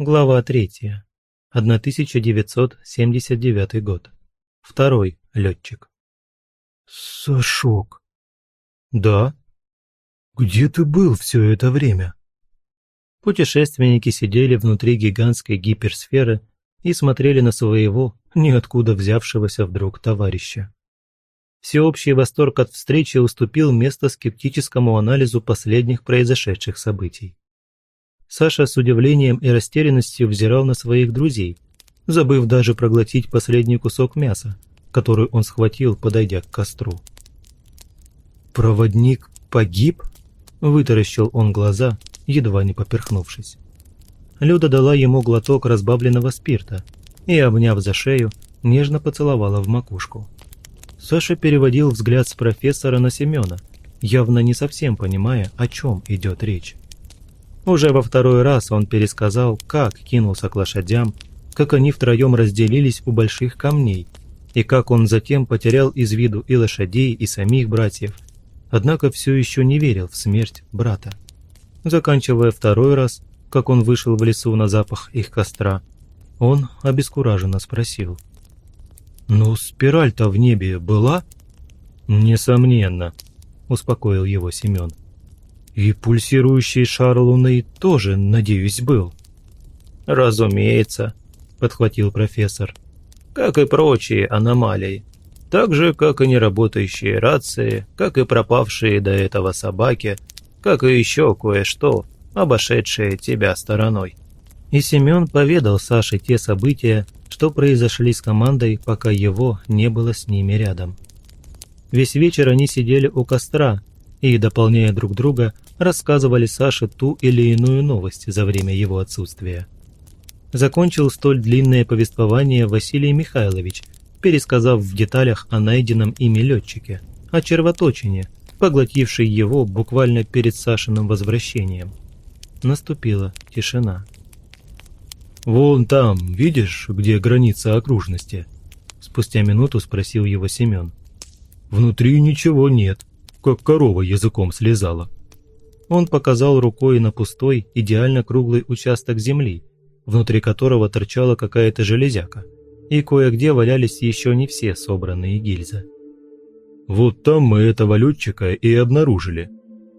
Глава 3. 1979 год. Второй летчик. Сашок. Да? Где ты был все это время? Путешественники сидели внутри гигантской гиперсферы и смотрели на своего, ниоткуда взявшегося вдруг товарища. Всеобщий восторг от встречи уступил место скептическому анализу последних произошедших событий. Саша с удивлением и растерянностью взирал на своих друзей, забыв даже проглотить последний кусок мяса, который он схватил, подойдя к костру. «Проводник погиб?» – вытаращил он глаза, едва не поперхнувшись. Люда дала ему глоток разбавленного спирта и, обняв за шею, нежно поцеловала в макушку. Саша переводил взгляд с профессора на Семена, явно не совсем понимая, о чем идет речь. Уже во второй раз он пересказал, как кинулся к лошадям, как они втроем разделились у больших камней, и как он затем потерял из виду и лошадей, и самих братьев, однако все еще не верил в смерть брата. Заканчивая второй раз, как он вышел в лесу на запах их костра, он обескураженно спросил. «Ну, спираль-то в небе была?» «Несомненно», – успокоил его Семен. И пульсирующий шар Луны тоже, надеюсь, был. Разумеется, подхватил профессор. Как и прочие аномалии. Так же, как и неработающие рации, как и пропавшие до этого собаки, как и еще кое-что, обошедшее тебя стороной. И Семен поведал Саше те события, что произошли с командой, пока его не было с ними рядом. Весь вечер они сидели у костра и, дополняя друг друга, рассказывали Саше ту или иную новость за время его отсутствия. Закончил столь длинное повествование Василий Михайлович, пересказав в деталях о найденном ими летчике, о червоточине, поглотившей его буквально перед Сашиным возвращением. Наступила тишина. «Вон там, видишь, где граница окружности?» Спустя минуту спросил его Семен. «Внутри ничего нет, как корова языком слезала». Он показал рукой на пустой, идеально круглый участок земли, внутри которого торчала какая-то железяка, и кое-где валялись еще не все собранные гильзы. «Вот там мы этого летчика и обнаружили.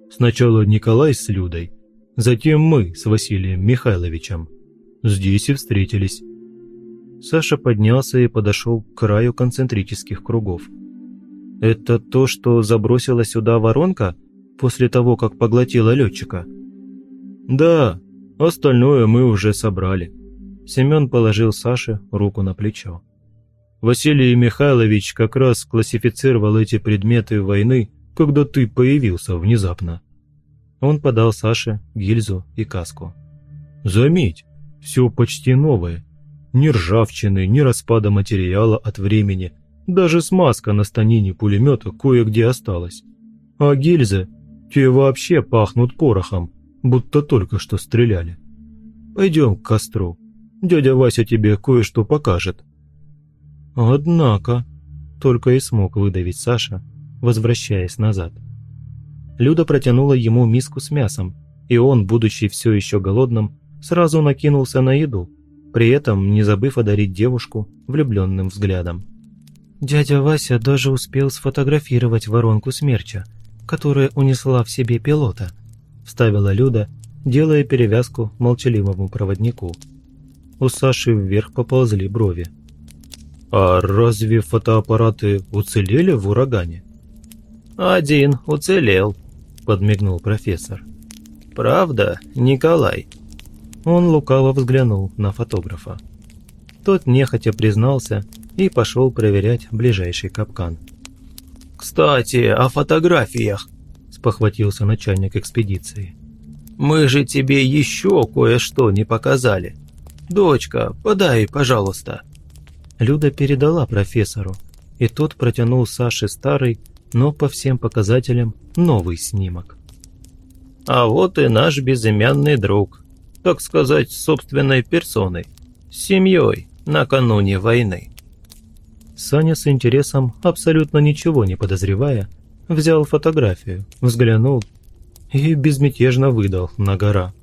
Сначала Николай с Людой, затем мы с Василием Михайловичем. Здесь и встретились». Саша поднялся и подошел к краю концентрических кругов. «Это то, что забросила сюда воронка?» После того, как поглотила летчика? Да, остальное мы уже собрали. Семен положил Саше руку на плечо. Василий Михайлович как раз классифицировал эти предметы войны, когда ты появился внезапно. Он подал Саше гильзу и каску. Заметь, все почти новое. Ни ржавчины, ни распада материала от времени. Даже смазка на станине пулемета кое-где осталась. А гильзы те вообще пахнут порохом, будто только что стреляли. Пойдем к костру. Дядя Вася тебе кое-что покажет». «Однако», — только и смог выдавить Саша, возвращаясь назад. Люда протянула ему миску с мясом, и он, будучи все еще голодным, сразу накинулся на еду, при этом не забыв одарить девушку влюбленным взглядом. Дядя Вася даже успел сфотографировать воронку смерча, которая унесла в себе пилота», – вставила Люда, делая перевязку молчаливому проводнику. У Саши вверх поползли брови. «А разве фотоаппараты уцелели в урагане?» «Один уцелел», – подмигнул профессор. «Правда, Николай?» Он лукаво взглянул на фотографа. Тот нехотя признался и пошел проверять ближайший капкан. «Кстати, о фотографиях», – спохватился начальник экспедиции. «Мы же тебе еще кое-что не показали. Дочка, подай, пожалуйста». Люда передала профессору, и тот протянул Саше старый, но по всем показателям новый снимок. «А вот и наш безымянный друг, так сказать, собственной персоной, с семьей накануне войны». Саня с интересом, абсолютно ничего не подозревая, взял фотографию, взглянул и безмятежно выдал на гора.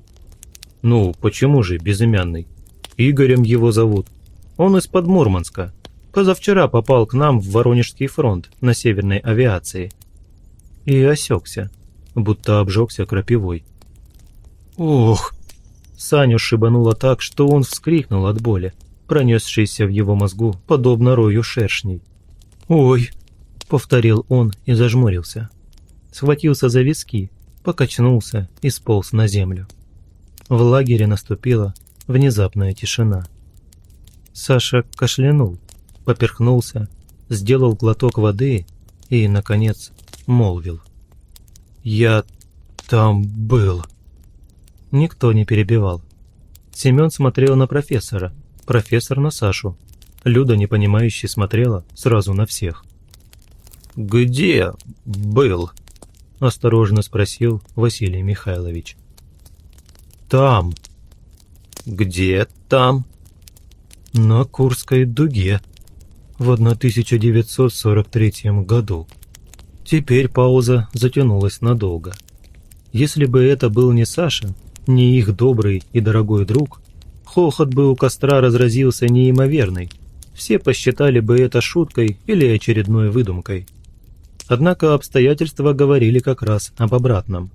Ну, почему же безымянный? Игорем его зовут. Он из-под Мурманска. Позавчера попал к нам в Воронежский фронт на северной авиации. И осекся, будто обжегся крапивой. Ох! Саню шибануло так, что он вскрикнул от боли, пронесшейся в его мозгу, подобно рою шершней. «Ой!» — повторил он и зажмурился. Схватился за виски, покачнулся и сполз на землю. В лагере наступила внезапная тишина. Саша кашлянул, поперхнулся, сделал глоток воды и, наконец, молвил. «Я там был». Никто не перебивал. Семен смотрел на профессора, профессор на Сашу. Люда, непонимающе, смотрела сразу на всех. «Где был?» – осторожно спросил Василий Михайлович. «Там». «Где там?» «На Курской дуге», в 1943 году. Теперь пауза затянулась надолго. Если бы это был не Саша, не их добрый и дорогой друг, хохот бы у костра разразился неимоверный. Все посчитали бы это шуткой или очередной выдумкой. Однако обстоятельства говорили как раз об обратном.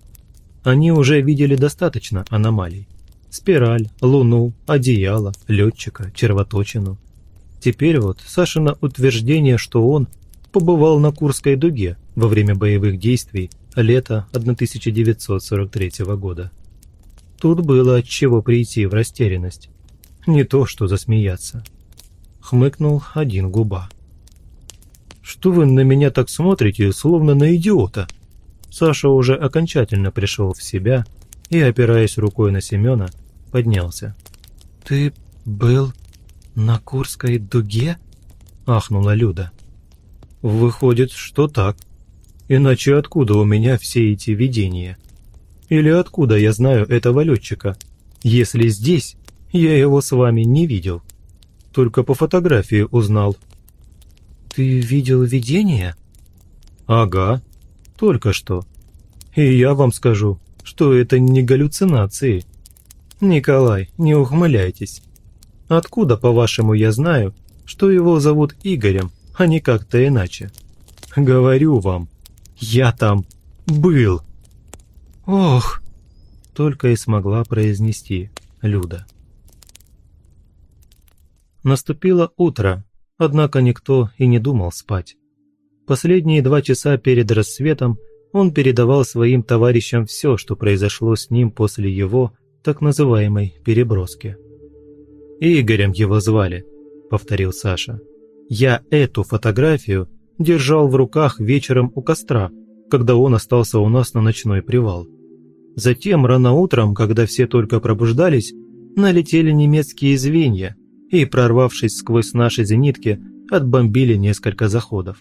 Они уже видели достаточно аномалий. Спираль, луну, одеяло, летчика, червоточину – Теперь вот Сашина утверждение, что он побывал на Курской дуге во время боевых действий лета 1943 года. Тут было от чего прийти в растерянность. Не то, что засмеяться. Хмыкнул один губа. «Что вы на меня так смотрите, словно на идиота?» Саша уже окончательно пришел в себя и, опираясь рукой на Семена, поднялся. «Ты был «На Курской дуге?» – ахнула Люда. «Выходит, что так. Иначе откуда у меня все эти видения? Или откуда я знаю этого летчика, если здесь я его с вами не видел? Только по фотографии узнал». «Ты видел видение?» «Ага, только что. И я вам скажу, что это не галлюцинации. Николай, не ухмыляйтесь. Откуда, по-вашему, я знаю, что его зовут Игорем, а не как-то иначе? Говорю вам, я там был. Ох, только и смогла произнести Люда. Наступило утро, однако никто и не думал спать. Последние два часа перед рассветом он передавал своим товарищам все, что произошло с ним после его так называемой переброски. «Игорем его звали», – повторил Саша. «Я эту фотографию держал в руках вечером у костра, когда он остался у нас на ночной привал. Затем рано утром, когда все только пробуждались, налетели немецкие звенья и, прорвавшись сквозь наши зенитки, отбомбили несколько заходов.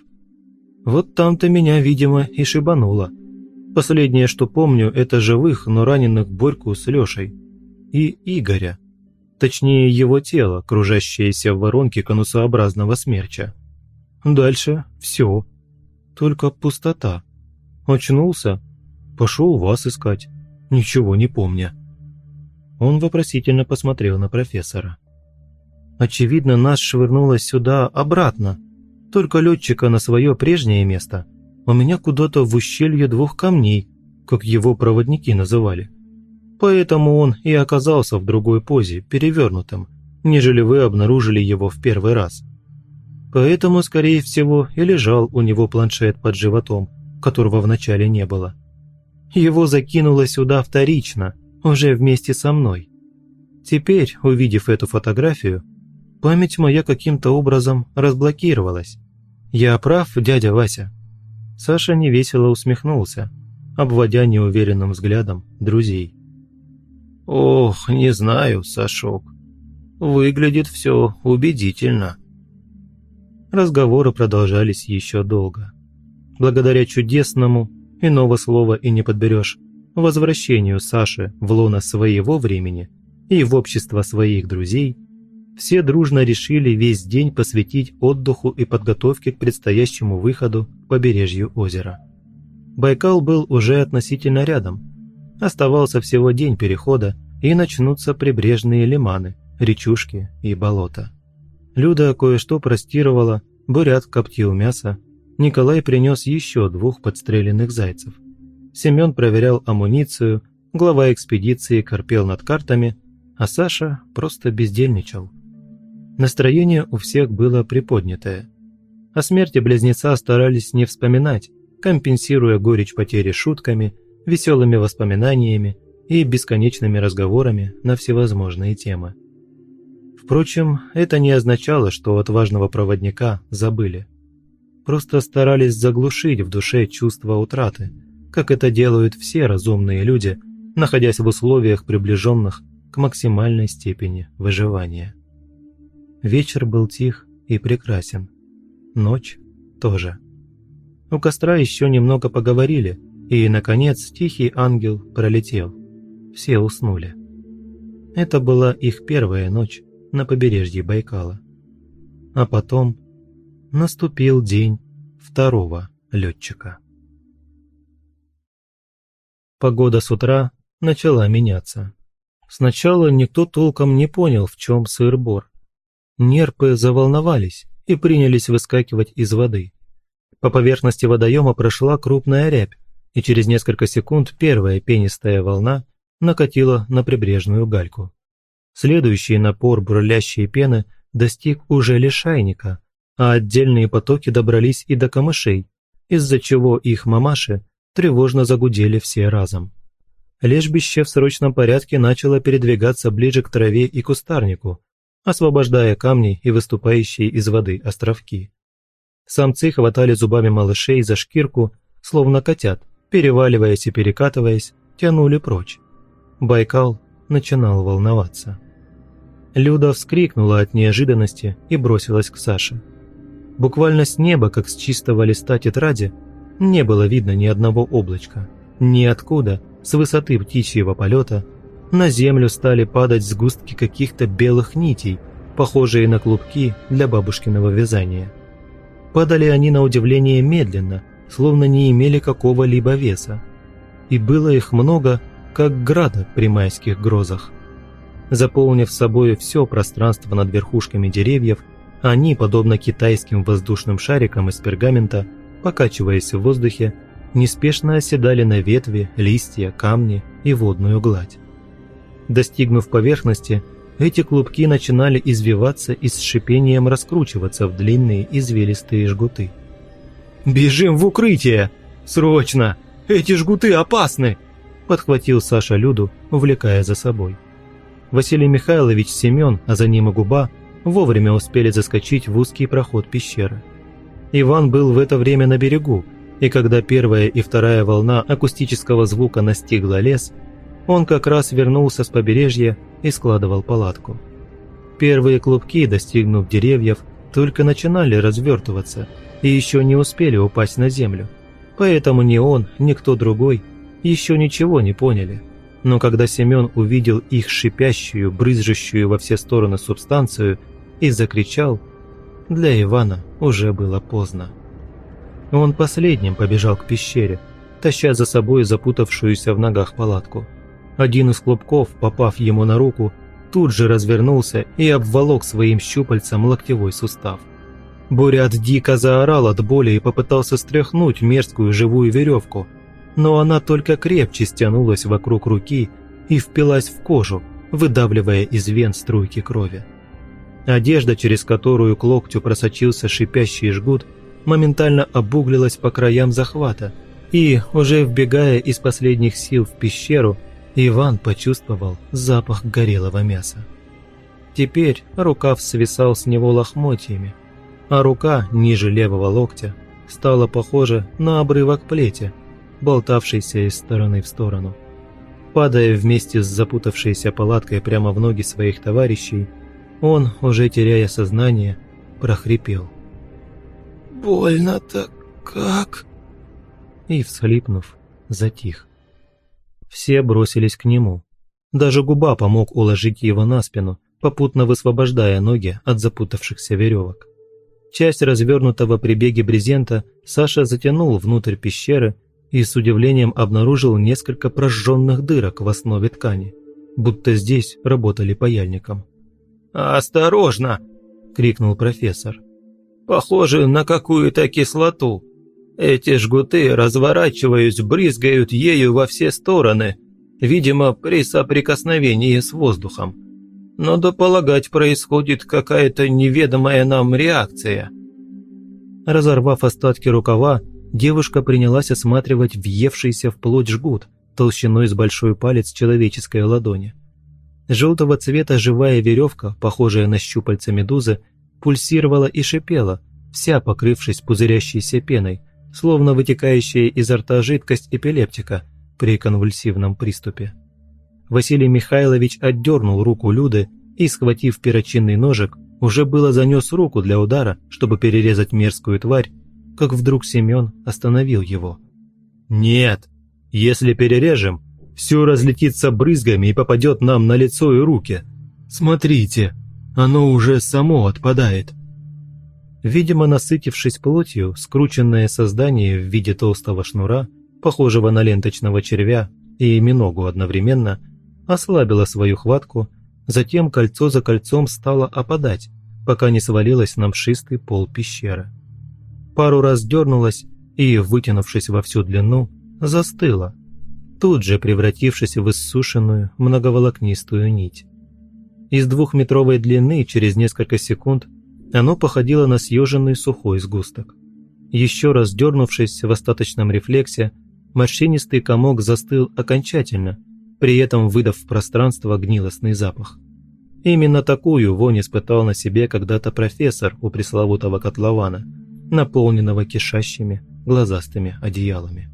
Вот там-то меня, видимо, и шибануло. Последнее, что помню, это живых, но раненых Борьку с Лешей. И Игоря точнее его тело, кружащееся в воронке конусообразного смерча. Дальше все. Только пустота. Очнулся, пошел вас искать, ничего не помня. Он вопросительно посмотрел на профессора. Очевидно, нас швырнуло сюда обратно, только летчика на свое прежнее место, у меня куда-то в ущелье двух камней, как его проводники называли. Поэтому он и оказался в другой позе, перевернутым, нежели вы обнаружили его в первый раз. Поэтому, скорее всего, и лежал у него планшет под животом, которого вначале не было. Его закинуло сюда вторично, уже вместе со мной. Теперь, увидев эту фотографию, память моя каким-то образом разблокировалась. Я прав, дядя Вася?» Саша невесело усмехнулся, обводя неуверенным взглядом друзей. «Ох, не знаю, Сашок. Выглядит все убедительно». Разговоры продолжались еще долго. Благодаря чудесному, иного слова и не подберешь, возвращению Саши в лоно своего времени и в общество своих друзей, все дружно решили весь день посвятить отдыху и подготовке к предстоящему выходу к побережью озера. Байкал был уже относительно рядом – Оставался всего день перехода, и начнутся прибрежные лиманы, речушки и болота. Люда кое-что простировала, Бурят коптил мясо, Николай принес еще двух подстреленных зайцев. Семен проверял амуницию, глава экспедиции корпел над картами, а Саша просто бездельничал. Настроение у всех было приподнятое. О смерти близнеца старались не вспоминать, компенсируя горечь потери шутками, веселыми воспоминаниями и бесконечными разговорами на всевозможные темы. Впрочем, это не означало, что отважного проводника забыли. Просто старались заглушить в душе чувство утраты, как это делают все разумные люди, находясь в условиях, приближенных к максимальной степени выживания. Вечер был тих и прекрасен. Ночь тоже. У костра еще немного поговорили, и, наконец, тихий ангел пролетел. Все уснули. Это была их первая ночь на побережье Байкала. А потом наступил день второго летчика. Погода с утра начала меняться. Сначала никто толком не понял, в чем сыр-бор. Нерпы заволновались и принялись выскакивать из воды. По поверхности водоема прошла крупная рябь, и через несколько секунд первая пенистая волна накатила на прибрежную гальку. Следующий напор бурлящей пены достиг уже лишайника, а отдельные потоки добрались и до камышей, из-за чего их мамаши тревожно загудели все разом. Лежбище в срочном порядке начало передвигаться ближе к траве и кустарнику, освобождая камни и выступающие из воды островки. Самцы хватали зубами малышей за шкирку, словно котят, переваливаясь и перекатываясь, тянули прочь. Байкал начинал волноваться. Люда вскрикнула от неожиданности и бросилась к Саше. Буквально с неба, как с чистого листа тетради, не было видно ни одного облачка. Ниоткуда, с высоты птичьего полета, на землю стали падать сгустки каких-то белых нитей, похожие на клубки для бабушкиного вязания. Падали они на удивление медленно, словно не имели какого-либо веса. И было их много, как града при майских грозах. Заполнив собой все пространство над верхушками деревьев, они, подобно китайским воздушным шарикам из пергамента, покачиваясь в воздухе, неспешно оседали на ветви, листья, камни и водную гладь. Достигнув поверхности, эти клубки начинали извиваться и с шипением раскручиваться в длинные извилистые жгуты. «Бежим в укрытие! Срочно! Эти жгуты опасны!» подхватил Саша Люду, увлекая за собой. Василий Михайлович, Семен, а за ним и Губа вовремя успели заскочить в узкий проход пещеры. Иван был в это время на берегу, и когда первая и вторая волна акустического звука настигла лес, он как раз вернулся с побережья и складывал палатку. Первые клубки, достигнув деревьев, только начинали развертываться и еще не успели упасть на землю. Поэтому ни он, ни кто другой еще ничего не поняли. Но когда Семен увидел их шипящую, брызжущую во все стороны субстанцию и закричал, для Ивана уже было поздно. Он последним побежал к пещере, таща за собой запутавшуюся в ногах палатку. Один из клубков, попав ему на руку, тут же развернулся и обволок своим щупальцем локтевой сустав. Бурят дико заорал от боли и попытался стряхнуть мерзкую живую веревку, но она только крепче стянулась вокруг руки и впилась в кожу, выдавливая из вен струйки крови. Одежда, через которую к локтю просочился шипящий жгут, моментально обуглилась по краям захвата, и, уже вбегая из последних сил в пещеру, Иван почувствовал запах горелого мяса. Теперь рукав свисал с него лохмотьями, а рука ниже левого локтя стала похожа на обрывок плети, болтавшийся из стороны в сторону. Падая вместе с запутавшейся палаткой прямо в ноги своих товарищей, он, уже теряя сознание, прохрипел. «Больно-то как?» И, всхлипнув, затих. Все бросились к нему. Даже губа помог уложить его на спину, попутно высвобождая ноги от запутавшихся веревок. Часть развернутого при беге брезента Саша затянул внутрь пещеры и с удивлением обнаружил несколько прожженных дырок в основе ткани. будто здесь работали паяльником. «Осторожно!» – крикнул профессор. «Похоже на какую-то кислоту. Эти жгуты, разворачиваясь, брызгают ею во все стороны, видимо, при соприкосновении с воздухом. Надо полагать, происходит какая-то неведомая нам реакция». Разорвав остатки рукава, девушка принялась осматривать въевшийся в плоть жгут толщиной с большой палец человеческой ладони. Желтого цвета живая веревка, похожая на щупальца медузы, пульсировала и шипела, вся покрывшись пузырящейся пеной, словно вытекающая изо рта жидкость эпилептика при конвульсивном приступе. Василий Михайлович отдернул руку Люды и, схватив перочинный ножик, уже было занес руку для удара, чтобы перерезать мерзкую тварь, как вдруг Семен остановил его. «Нет, если перережем, все разлетится брызгами и попадет нам на лицо и руки. Смотрите, оно уже само отпадает». Видимо, насытившись плотью, скрученное создание в виде толстого шнура, похожего на ленточного червя и миногу одновременно, ослабило свою хватку, затем кольцо за кольцом стало опадать, пока не свалилось на мшистый пол пещеры. Пару раз дернулось и, вытянувшись во всю длину, застыло, тут же превратившись в иссушенную многоволокнистую нить. Из двухметровой длины через несколько секунд оно походило на съеженный сухой сгусток. Еще раз дернувшись в остаточном рефлексе, морщинистый комок застыл окончательно, при этом выдав в пространство гнилостный запах. Именно такую вонь испытал на себе когда-то профессор у пресловутого котлована, наполненного кишащими глазастыми одеялами.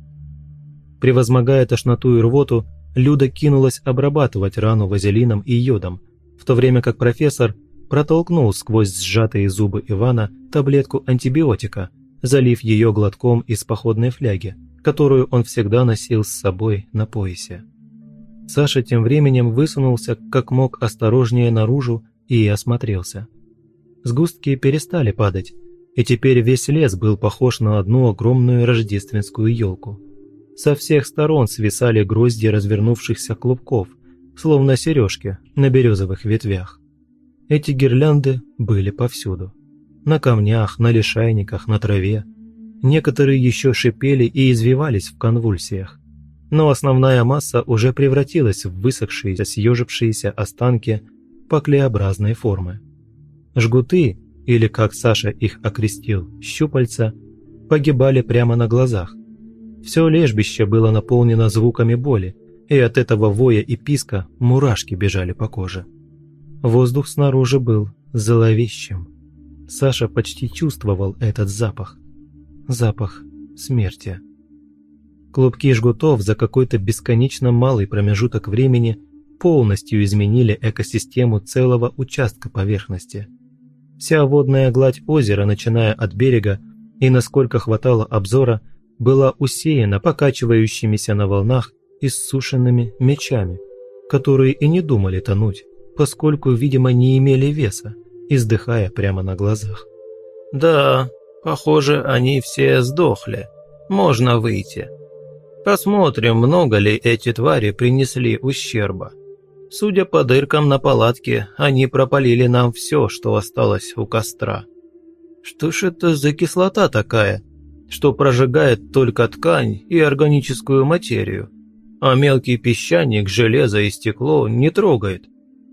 Превозмогая тошноту и рвоту, Люда кинулась обрабатывать рану вазелином и йодом, в то время как профессор протолкнул сквозь сжатые зубы Ивана таблетку антибиотика, залив ее глотком из походной фляги, которую он всегда носил с собой на поясе. Саша тем временем высунулся как мог осторожнее наружу и осмотрелся. Сгустки перестали падать, и теперь весь лес был похож на одну огромную рождественскую елку. Со всех сторон свисали грозди развернувшихся клубков, словно сережки на березовых ветвях. Эти гирлянды были повсюду. На камнях, на лишайниках, на траве. Некоторые еще шипели и извивались в конвульсиях но основная масса уже превратилась в высохшиеся, съежившиеся останки поклеобразной формы. Жгуты, или как Саша их окрестил, щупальца, погибали прямо на глазах. Все лежбище было наполнено звуками боли, и от этого воя и писка мурашки бежали по коже. Воздух снаружи был зловещим. Саша почти чувствовал этот запах. Запах смерти. Клубки жгутов за какой-то бесконечно малый промежуток времени полностью изменили экосистему целого участка поверхности. Вся водная гладь озера, начиная от берега и насколько хватало обзора, была усеяна покачивающимися на волнах иссушенными мечами, которые и не думали тонуть, поскольку, видимо, не имели веса, издыхая прямо на глазах. «Да, похоже, они все сдохли. Можно выйти», Посмотрим, много ли эти твари принесли ущерба. Судя по дыркам на палатке, они пропалили нам все, что осталось у костра. Что ж это за кислота такая, что прожигает только ткань и органическую материю, а мелкий песчаник, железо и стекло не трогает,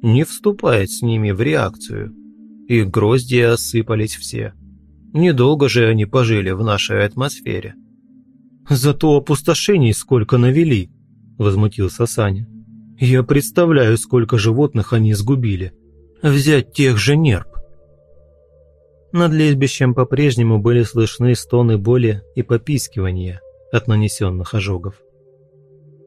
не вступает с ними в реакцию. И грозди осыпались все. Недолго же они пожили в нашей атмосфере. «Зато опустошений сколько навели», – возмутился Саня. «Я представляю, сколько животных они сгубили. Взять тех же нерп». Над лезбищем по-прежнему были слышны стоны боли и попискивания от нанесенных ожогов.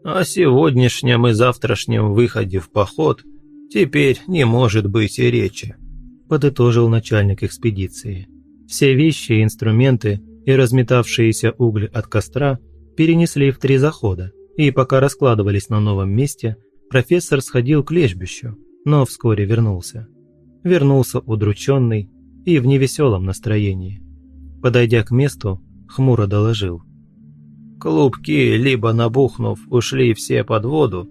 «О сегодняшнем и завтрашнем выходе в поход теперь не может быть и речи», – подытожил начальник экспедиции. Все вещи инструменты и разметавшиеся угли от костра перенесли в три захода, и пока раскладывались на новом месте, профессор сходил к лежбищу, но вскоре вернулся. Вернулся удрученный и в невеселом настроении. Подойдя к месту, хмуро доложил. «Клубки, либо набухнув, ушли все под воду,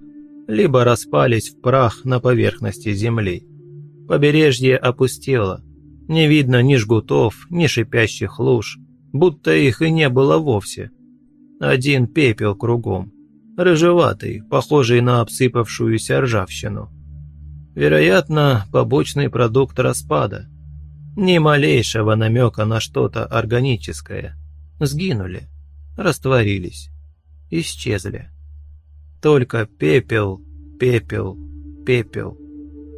либо распались в прах на поверхности земли. Побережье опустело. Не видно ни жгутов, ни шипящих луж, будто их и не было вовсе. Один пепел кругом, рыжеватый, похожий на обсыпавшуюся ржавчину. Вероятно, побочный продукт распада. Ни малейшего намека на что-то органическое. Сгинули, растворились, исчезли. Только пепел, пепел, пепел.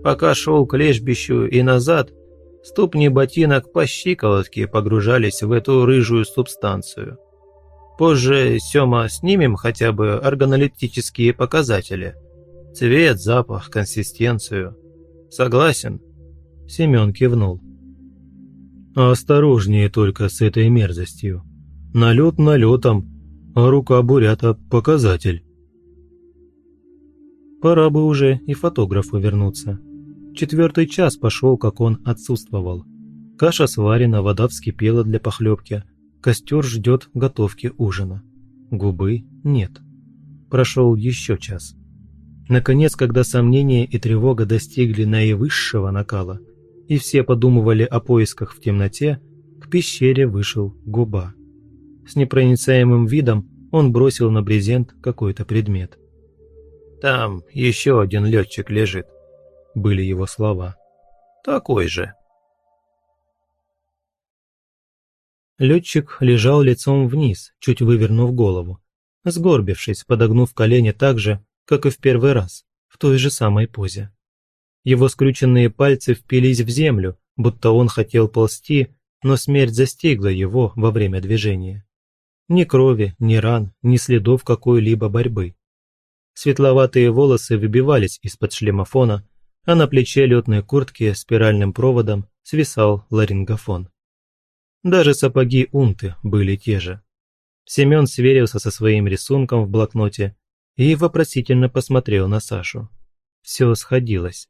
Пока шел к лежбищу и назад, ступни ботинок по щиколотке погружались в эту рыжую субстанцию. Позже, Сёма, снимем хотя бы органолептические показатели. Цвет, запах, консистенцию. Согласен?» Семён кивнул. «Осторожнее только с этой мерзостью. Налет налетом, а рука бурята – показатель». Пора бы уже и фотографу вернуться. Четвертый час пошел, как он отсутствовал. Каша сварена, вода вскипела для похлебки. Костер ждет готовки ужина. Губы нет. Прошел еще час. Наконец, когда сомнения и тревога достигли наивысшего накала, и все подумывали о поисках в темноте, к пещере вышел губа. С непроницаемым видом он бросил на брезент какой-то предмет. Там еще один летчик лежит», — были его слова. «Такой же». Летчик лежал лицом вниз, чуть вывернув голову, сгорбившись, подогнув колени так же, как и в первый раз, в той же самой позе. Его скрюченные пальцы впились в землю, будто он хотел ползти, но смерть застигла его во время движения. Ни крови, ни ран, ни следов какой-либо борьбы. Светловатые волосы выбивались из-под шлемофона, а на плече летной куртки спиральным проводом свисал ларингофон. Даже сапоги унты были те же. Семен сверился со своим рисунком в блокноте и вопросительно посмотрел на Сашу. Все сходилось.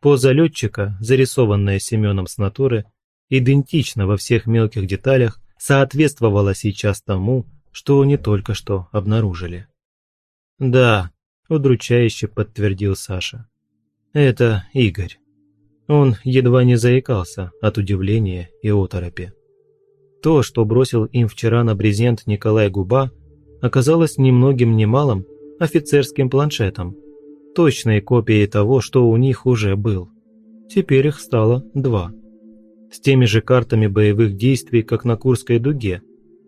Поза летчика, зарисованная Семеном с натуры, идентично во всех мелких деталях, соответствовала сейчас тому, что они только что обнаружили. «Да», – удручающе подтвердил Саша. «Это Игорь». Он едва не заикался от удивления и оторопи. То, что бросил им вчера на брезент Николай Губа, оказалось немногим не малым офицерским планшетом, точной копией того, что у них уже был. Теперь их стало два. С теми же картами боевых действий, как на Курской дуге,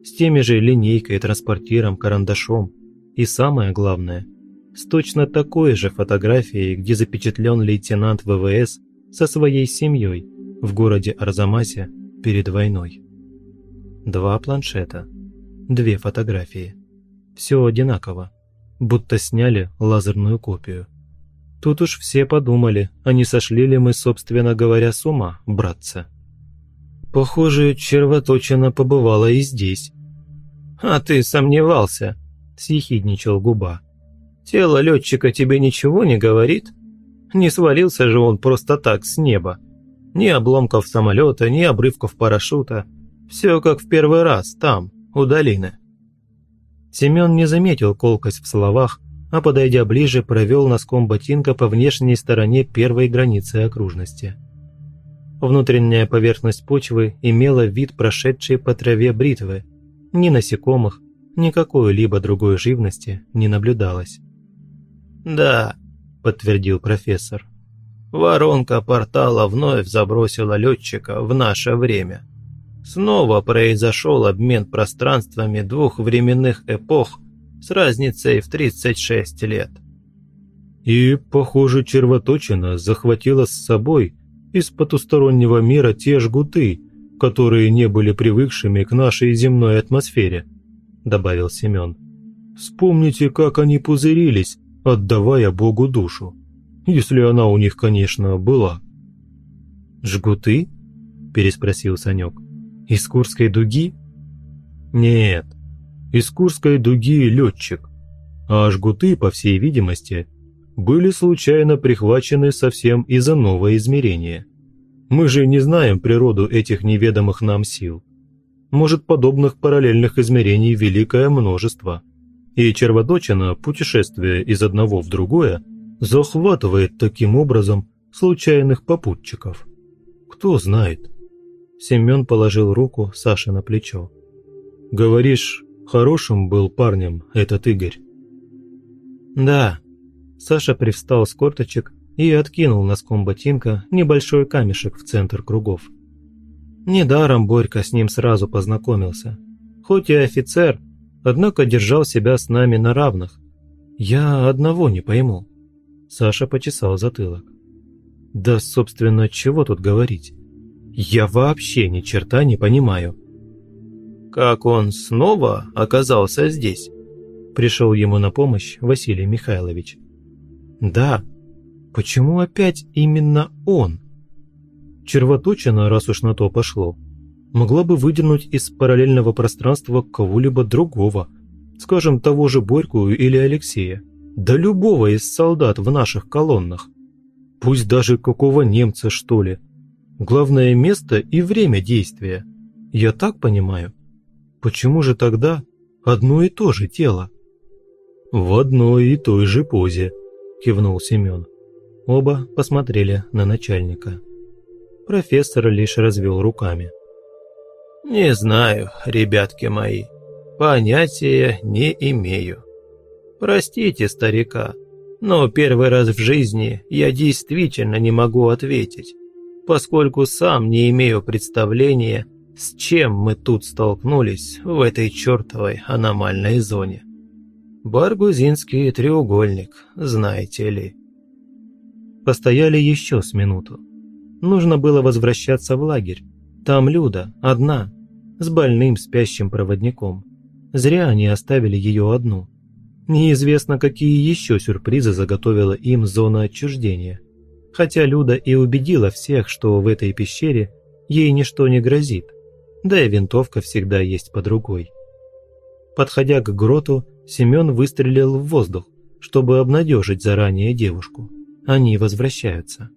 с теми же линейкой, транспортиром, карандашом – и самое главное, с точно такой же фотографией, где запечатлен лейтенант ВВС со своей семьей в городе Арзамасе перед войной. Два планшета, две фотографии. Все одинаково, будто сняли лазерную копию. Тут уж все подумали, а не сошли ли мы, собственно говоря, с ума, братца. Похоже, червоточина побывала и здесь. «А ты сомневался?» – съехидничал губа. «Тело летчика тебе ничего не говорит? Не свалился же он просто так с неба. Ни обломков самолета, ни обрывков парашюта. Все как в первый раз, там, у долины». Семен не заметил колкость в словах, а подойдя ближе, провел носком ботинка по внешней стороне первой границы окружности. Внутренняя поверхность почвы имела вид прошедшей по траве бритвы. Ни насекомых, никакой либо другой живности не наблюдалось. «Да», – подтвердил профессор. «Воронка портала вновь забросила летчика в наше время. Снова произошел обмен пространствами двух временных эпох с разницей в 36 лет». И, похоже, червоточина захватила с собой из потустороннего мира те жгуты, которые не были привыкшими к нашей земной атмосфере –– добавил Семен. «Вспомните, как они пузырились, отдавая Богу душу. Если она у них, конечно, была». «Жгуты?» – переспросил Санек. «Из Курской дуги?» «Нет, из Курской дуги летчик, а жгуты, по всей видимости, были случайно прихвачены совсем из-за нового измерения. Мы же не знаем природу этих неведомых нам сил. Может, подобных параллельных измерений великое множество. И червоточина, путешествие из одного в другое, захватывает таким образом случайных попутчиков. Кто знает. Семен положил руку Саше на плечо. «Говоришь, хорошим был парнем этот Игорь?» «Да». Саша привстал с корточек и откинул носком ботинка небольшой камешек в центр кругов. Недаром Борька с ним сразу познакомился. Хоть и офицер, однако держал себя с нами на равных. Я одного не пойму. Саша почесал затылок. Да, собственно, чего тут говорить? Я вообще ни черта не понимаю. Как он снова оказался здесь? Пришел ему на помощь Василий Михайлович. Да, почему опять именно он? Червоточина, раз уж на то пошло, могла бы выдернуть из параллельного пространства кого-либо другого, скажем, того же Борьку или Алексея, да любого из солдат в наших колоннах. Пусть даже какого немца, что ли. Главное место и время действия. Я так понимаю? Почему же тогда одно и то же тело? В одной и той же позе, кивнул Семен. Оба посмотрели на начальника. Профессор лишь развел руками. «Не знаю, ребятки мои, понятия не имею. Простите старика, но первый раз в жизни я действительно не могу ответить, поскольку сам не имею представления, с чем мы тут столкнулись в этой чертовой аномальной зоне. Баргузинский треугольник, знаете ли». Постояли еще с минуту. Нужно было возвращаться в лагерь. Там Люда, одна, с больным спящим проводником. Зря они оставили ее одну. Неизвестно, какие еще сюрпризы заготовила им зона отчуждения. Хотя Люда и убедила всех, что в этой пещере ей ничто не грозит. Да и винтовка всегда есть под рукой. Подходя к гроту, Семен выстрелил в воздух, чтобы обнадежить заранее девушку. Они возвращаются.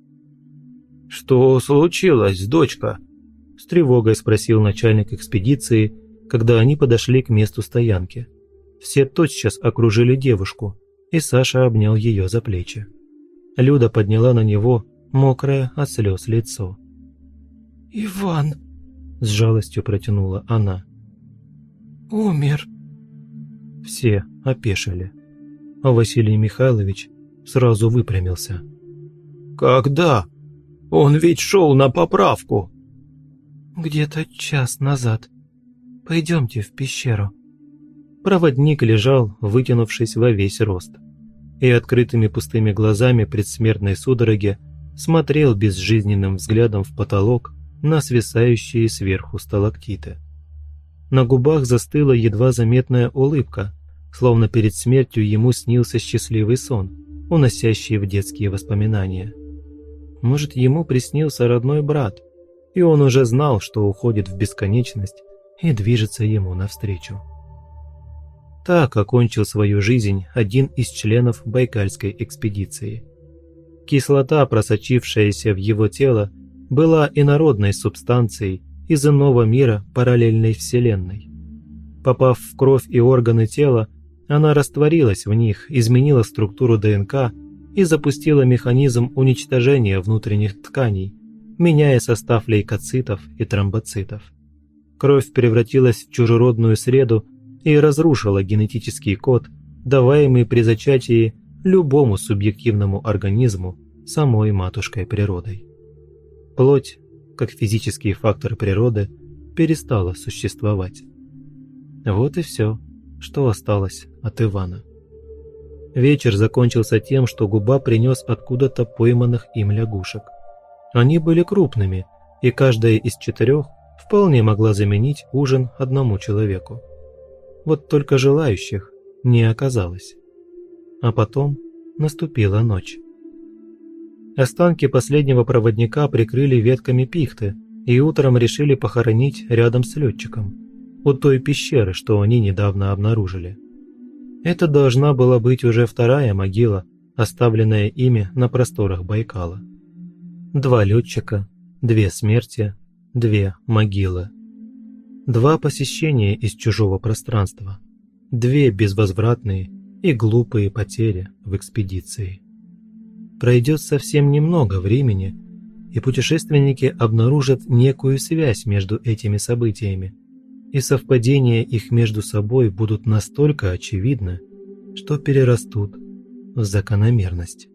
«Что случилось, дочка?» – с тревогой спросил начальник экспедиции, когда они подошли к месту стоянки. Все тотчас окружили девушку, и Саша обнял ее за плечи. Люда подняла на него мокрое от слез лицо. «Иван!» – с жалостью протянула она. «Умер!» Все опешили, а Василий Михайлович сразу выпрямился. «Когда?» Он ведь шел на поправку. Где-то час назад. Пойдемте в пещеру. Проводник лежал, вытянувшись во весь рост. И открытыми пустыми глазами предсмертной судороги смотрел безжизненным взглядом в потолок на свисающие сверху сталактиты. На губах застыла едва заметная улыбка, словно перед смертью ему снился счастливый сон, уносящий в детские воспоминания. Может, ему приснился родной брат, и он уже знал, что уходит в бесконечность и движется ему навстречу. Так окончил свою жизнь один из членов Байкальской экспедиции. Кислота, просочившаяся в его тело, была инородной субстанцией из иного мира параллельной вселенной. Попав в кровь и органы тела, она растворилась в них, изменила структуру ДНК и запустила механизм уничтожения внутренних тканей, меняя состав лейкоцитов и тромбоцитов. Кровь превратилась в чужеродную среду и разрушила генетический код, даваемый при зачатии любому субъективному организму самой матушкой природой. Плоть, как физический фактор природы, перестала существовать. Вот и все, что осталось от Ивана. Вечер закончился тем, что губа принес откуда-то пойманных им лягушек. Они были крупными, и каждая из четырех вполне могла заменить ужин одному человеку. Вот только желающих не оказалось. А потом наступила ночь. Останки последнего проводника прикрыли ветками пихты и утром решили похоронить рядом с летчиком, у той пещеры, что они недавно обнаружили. Это должна была быть уже вторая могила, оставленная ими на просторах Байкала. Два летчика, две смерти, две могилы. Два посещения из чужого пространства. Две безвозвратные и глупые потери в экспедиции. Пройдет совсем немного времени, и путешественники обнаружат некую связь между этими событиями, и совпадения их между собой будут настолько очевидны, что перерастут в закономерность.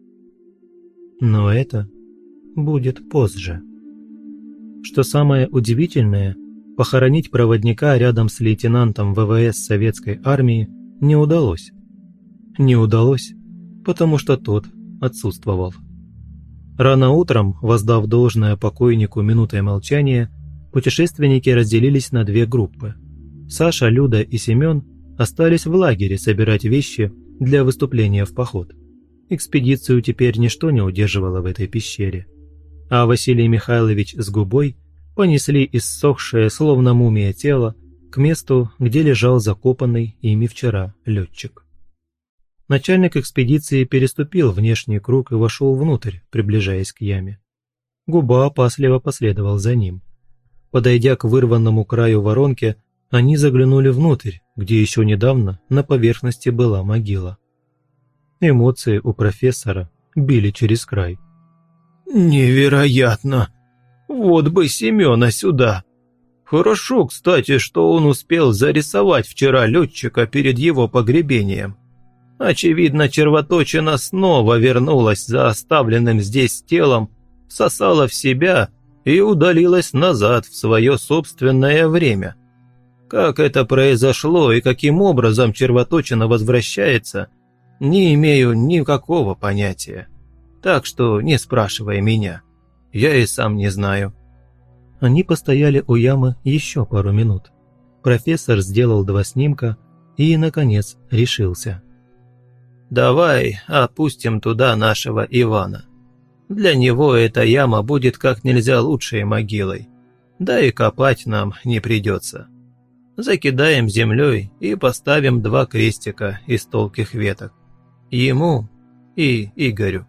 Но это будет позже. Что самое удивительное, похоронить проводника рядом с лейтенантом ВВС Советской Армии не удалось. Не удалось, потому что тот отсутствовал. Рано утром, воздав должное покойнику минутой молчания, путешественники разделились на две группы. Саша, Люда и Семен остались в лагере собирать вещи для выступления в поход. Экспедицию теперь ничто не удерживало в этой пещере. А Василий Михайлович с губой понесли иссохшее, словно мумия тело, к месту, где лежал закопанный ими вчера летчик. Начальник экспедиции переступил внешний круг и вошел внутрь, приближаясь к яме. Губа опасливо последовал за ним. Подойдя к вырванному краю воронки, они заглянули внутрь, где еще недавно на поверхности была могила. Эмоции у профессора били через край. «Невероятно! Вот бы Семена сюда! Хорошо, кстати, что он успел зарисовать вчера летчика перед его погребением. Очевидно, червоточина снова вернулась за оставленным здесь телом, всосала в себя и удалилась назад в свое собственное время. Как это произошло и каким образом червоточина возвращается, не имею никакого понятия. Так что не спрашивай меня. Я и сам не знаю. Они постояли у ямы еще пару минут. Профессор сделал два снимка и, наконец, решился. «Давай опустим туда нашего Ивана. Для него эта яма будет как нельзя лучшей могилой. Да и копать нам не придется. Закидаем землей и поставим два крестика из толких веток. Ему и Игорю.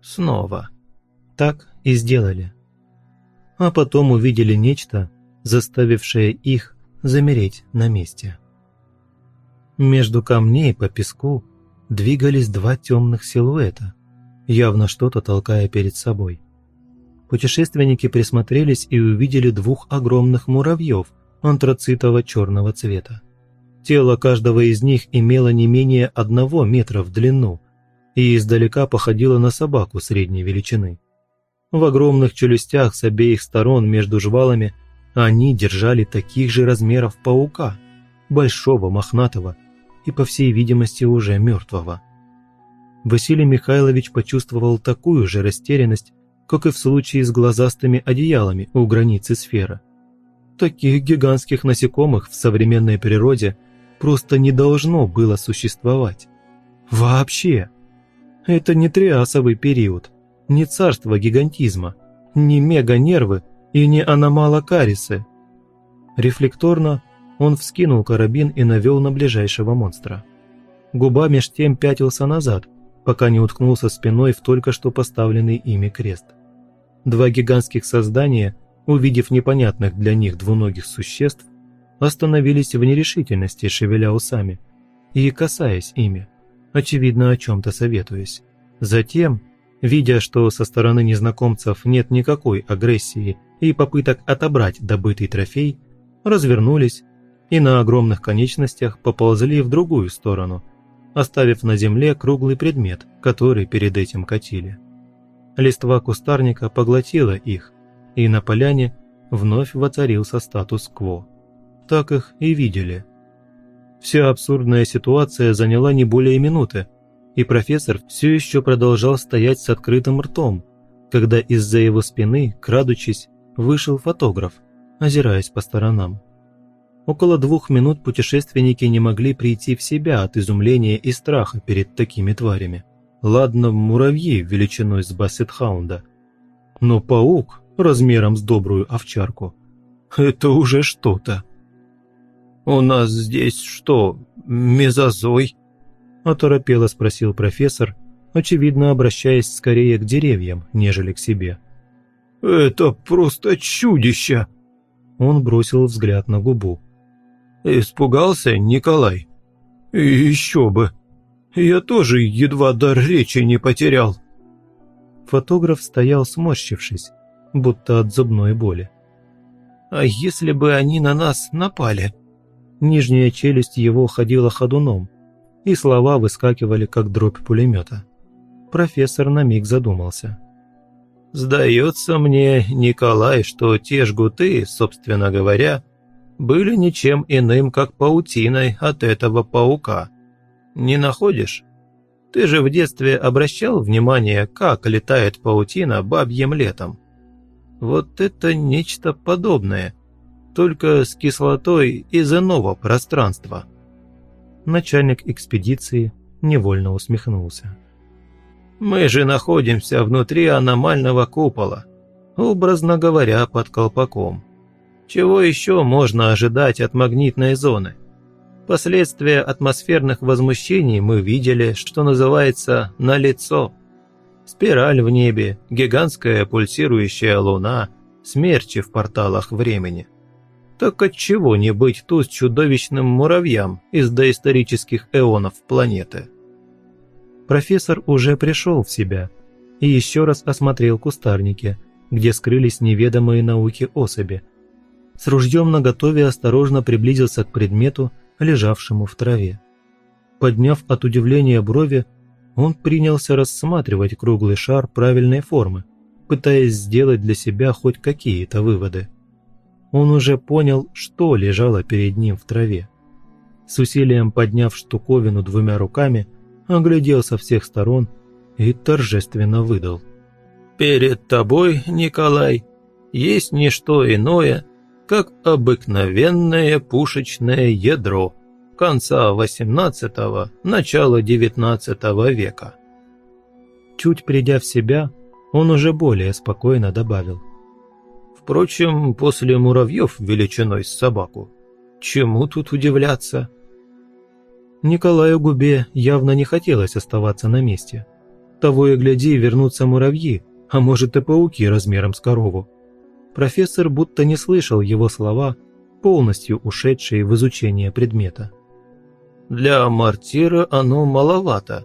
Снова. Так и сделали. А потом увидели нечто, заставившее их замереть на месте. Между камней по песку двигались два темных силуэта, явно что-то толкая перед собой. Путешественники присмотрелись и увидели двух огромных муравьев антрацитово-черного цвета. Тело каждого из них имело не менее одного метра в длину и издалека походило на собаку средней величины. В огромных челюстях с обеих сторон между жвалами они держали таких же размеров паука, большого, мохнатого и, по всей видимости, уже мертвого. Василий Михайлович почувствовал такую же растерянность, как и в случае с глазастыми одеялами у границы сферы. Таких гигантских насекомых в современной природе просто не должно было существовать. Вообще. Это не триасовый период, не царство гигантизма, не меганервы и не аномалокарисы. Рефлекторно он вскинул карабин и навел на ближайшего монстра. Губа меж тем пятился назад, пока не уткнулся спиной в только что поставленный ими крест. Два гигантских создания, увидев непонятных для них двуногих существ, остановились в нерешительности, шевеля усами, и касаясь ими, очевидно о чем-то советуясь. Затем, видя, что со стороны незнакомцев нет никакой агрессии и попыток отобрать добытый трофей, развернулись и на огромных конечностях поползли в другую сторону, оставив на земле круглый предмет, который перед этим катили. Листва кустарника поглотила их, и на поляне вновь воцарился статус-кво. Так их и видели. Вся абсурдная ситуация заняла не более минуты, и профессор все еще продолжал стоять с открытым ртом, когда из-за его спины, крадучись, вышел фотограф, озираясь по сторонам. Около двух минут путешественники не могли прийти в себя от изумления и страха перед такими тварями. Ладно, муравьи величиной с бассетхаунда. Но паук размером с добрую овчарку – это уже что-то. «У нас здесь что, мезозой?» – оторопело спросил профессор, очевидно обращаясь скорее к деревьям, нежели к себе. «Это просто чудище!» Он бросил взгляд на губу. «Испугался, Николай?» И еще бы! Я тоже едва дар речи не потерял. Фотограф стоял сморщившись, будто от зубной боли. «А если бы они на нас напали?» Нижняя челюсть его ходила ходуном, и слова выскакивали, как дробь пулемета. Профессор на миг задумался. «Сдается мне, Николай, что те жгуты, собственно говоря, были ничем иным, как паутиной от этого паука. Не находишь? Ты же в детстве обращал внимание, как летает паутина бабьим летом? Вот это нечто подобное, только с кислотой из иного пространства. Начальник экспедиции невольно усмехнулся. Мы же находимся внутри аномального купола, образно говоря, под колпаком. Чего еще можно ожидать от магнитной зоны? Последствия атмосферных возмущений мы видели, что называется, на лицо. Спираль в небе, гигантская пульсирующая луна, смерчи в порталах времени. Так отчего не быть тут чудовищным муравьям из доисторических эонов планеты? Профессор уже пришел в себя и еще раз осмотрел кустарники, где скрылись неведомые науки особи. С ружьем наготове осторожно приблизился к предмету, лежавшему в траве. Подняв от удивления брови, он принялся рассматривать круглый шар правильной формы, пытаясь сделать для себя хоть какие-то выводы. Он уже понял, что лежало перед ним в траве. С усилием подняв штуковину двумя руками, оглядел со всех сторон и торжественно выдал. «Перед тобой, Николай, есть не что иное, как обыкновенное пушечное ядро конца XVIII – начала XIX века. Чуть придя в себя, он уже более спокойно добавил. Впрочем, после муравьев величиной с собаку. Чему тут удивляться? Николаю Губе явно не хотелось оставаться на месте. Того и гляди, вернутся муравьи, а может и пауки размером с корову. Профессор будто не слышал его слова, полностью ушедшие в изучение предмета. «Для мортира оно маловато.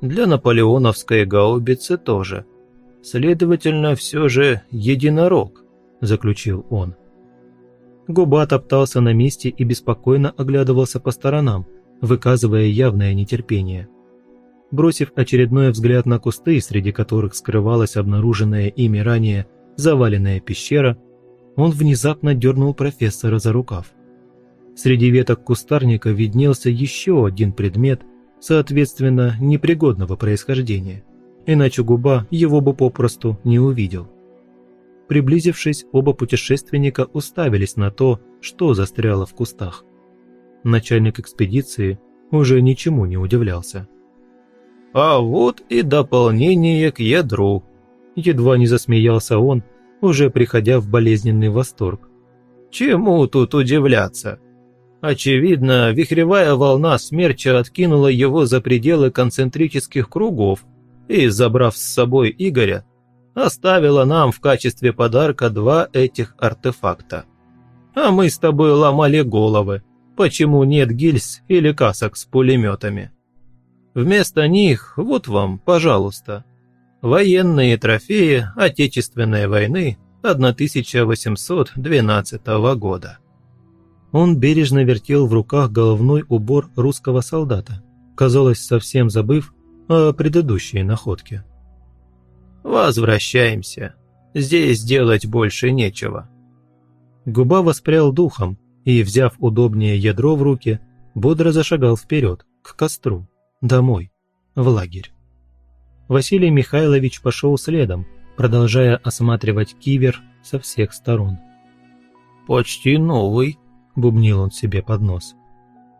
Для наполеоновской гаубицы тоже. Следовательно, все же единорог», – заключил он. Губа топтался на месте и беспокойно оглядывался по сторонам, выказывая явное нетерпение. Бросив очередной взгляд на кусты, среди которых скрывалась обнаруженная ими ранее заваленная пещера, он внезапно дернул профессора за рукав. Среди веток кустарника виднелся еще один предмет, соответственно, непригодного происхождения, иначе губа его бы попросту не увидел. Приблизившись, оба путешественника уставились на то, что застряло в кустах. Начальник экспедиции уже ничему не удивлялся. «А вот и дополнение к ядру», Едва не засмеялся он, уже приходя в болезненный восторг. «Чему тут удивляться? Очевидно, вихревая волна смерча откинула его за пределы концентрических кругов и, забрав с собой Игоря, оставила нам в качестве подарка два этих артефакта. А мы с тобой ломали головы, почему нет гильз или касок с пулеметами. Вместо них вот вам, пожалуйста, Военные трофеи Отечественной войны 1812 года. Он бережно вертел в руках головной убор русского солдата, казалось, совсем забыв о предыдущей находке. «Возвращаемся. Здесь делать больше нечего». Губа воспрял духом и, взяв удобнее ядро в руки, бодро зашагал вперед, к костру, домой, в лагерь. Василий Михайлович пошел следом, продолжая осматривать кивер со всех сторон. «Почти новый», – бубнил он себе под нос.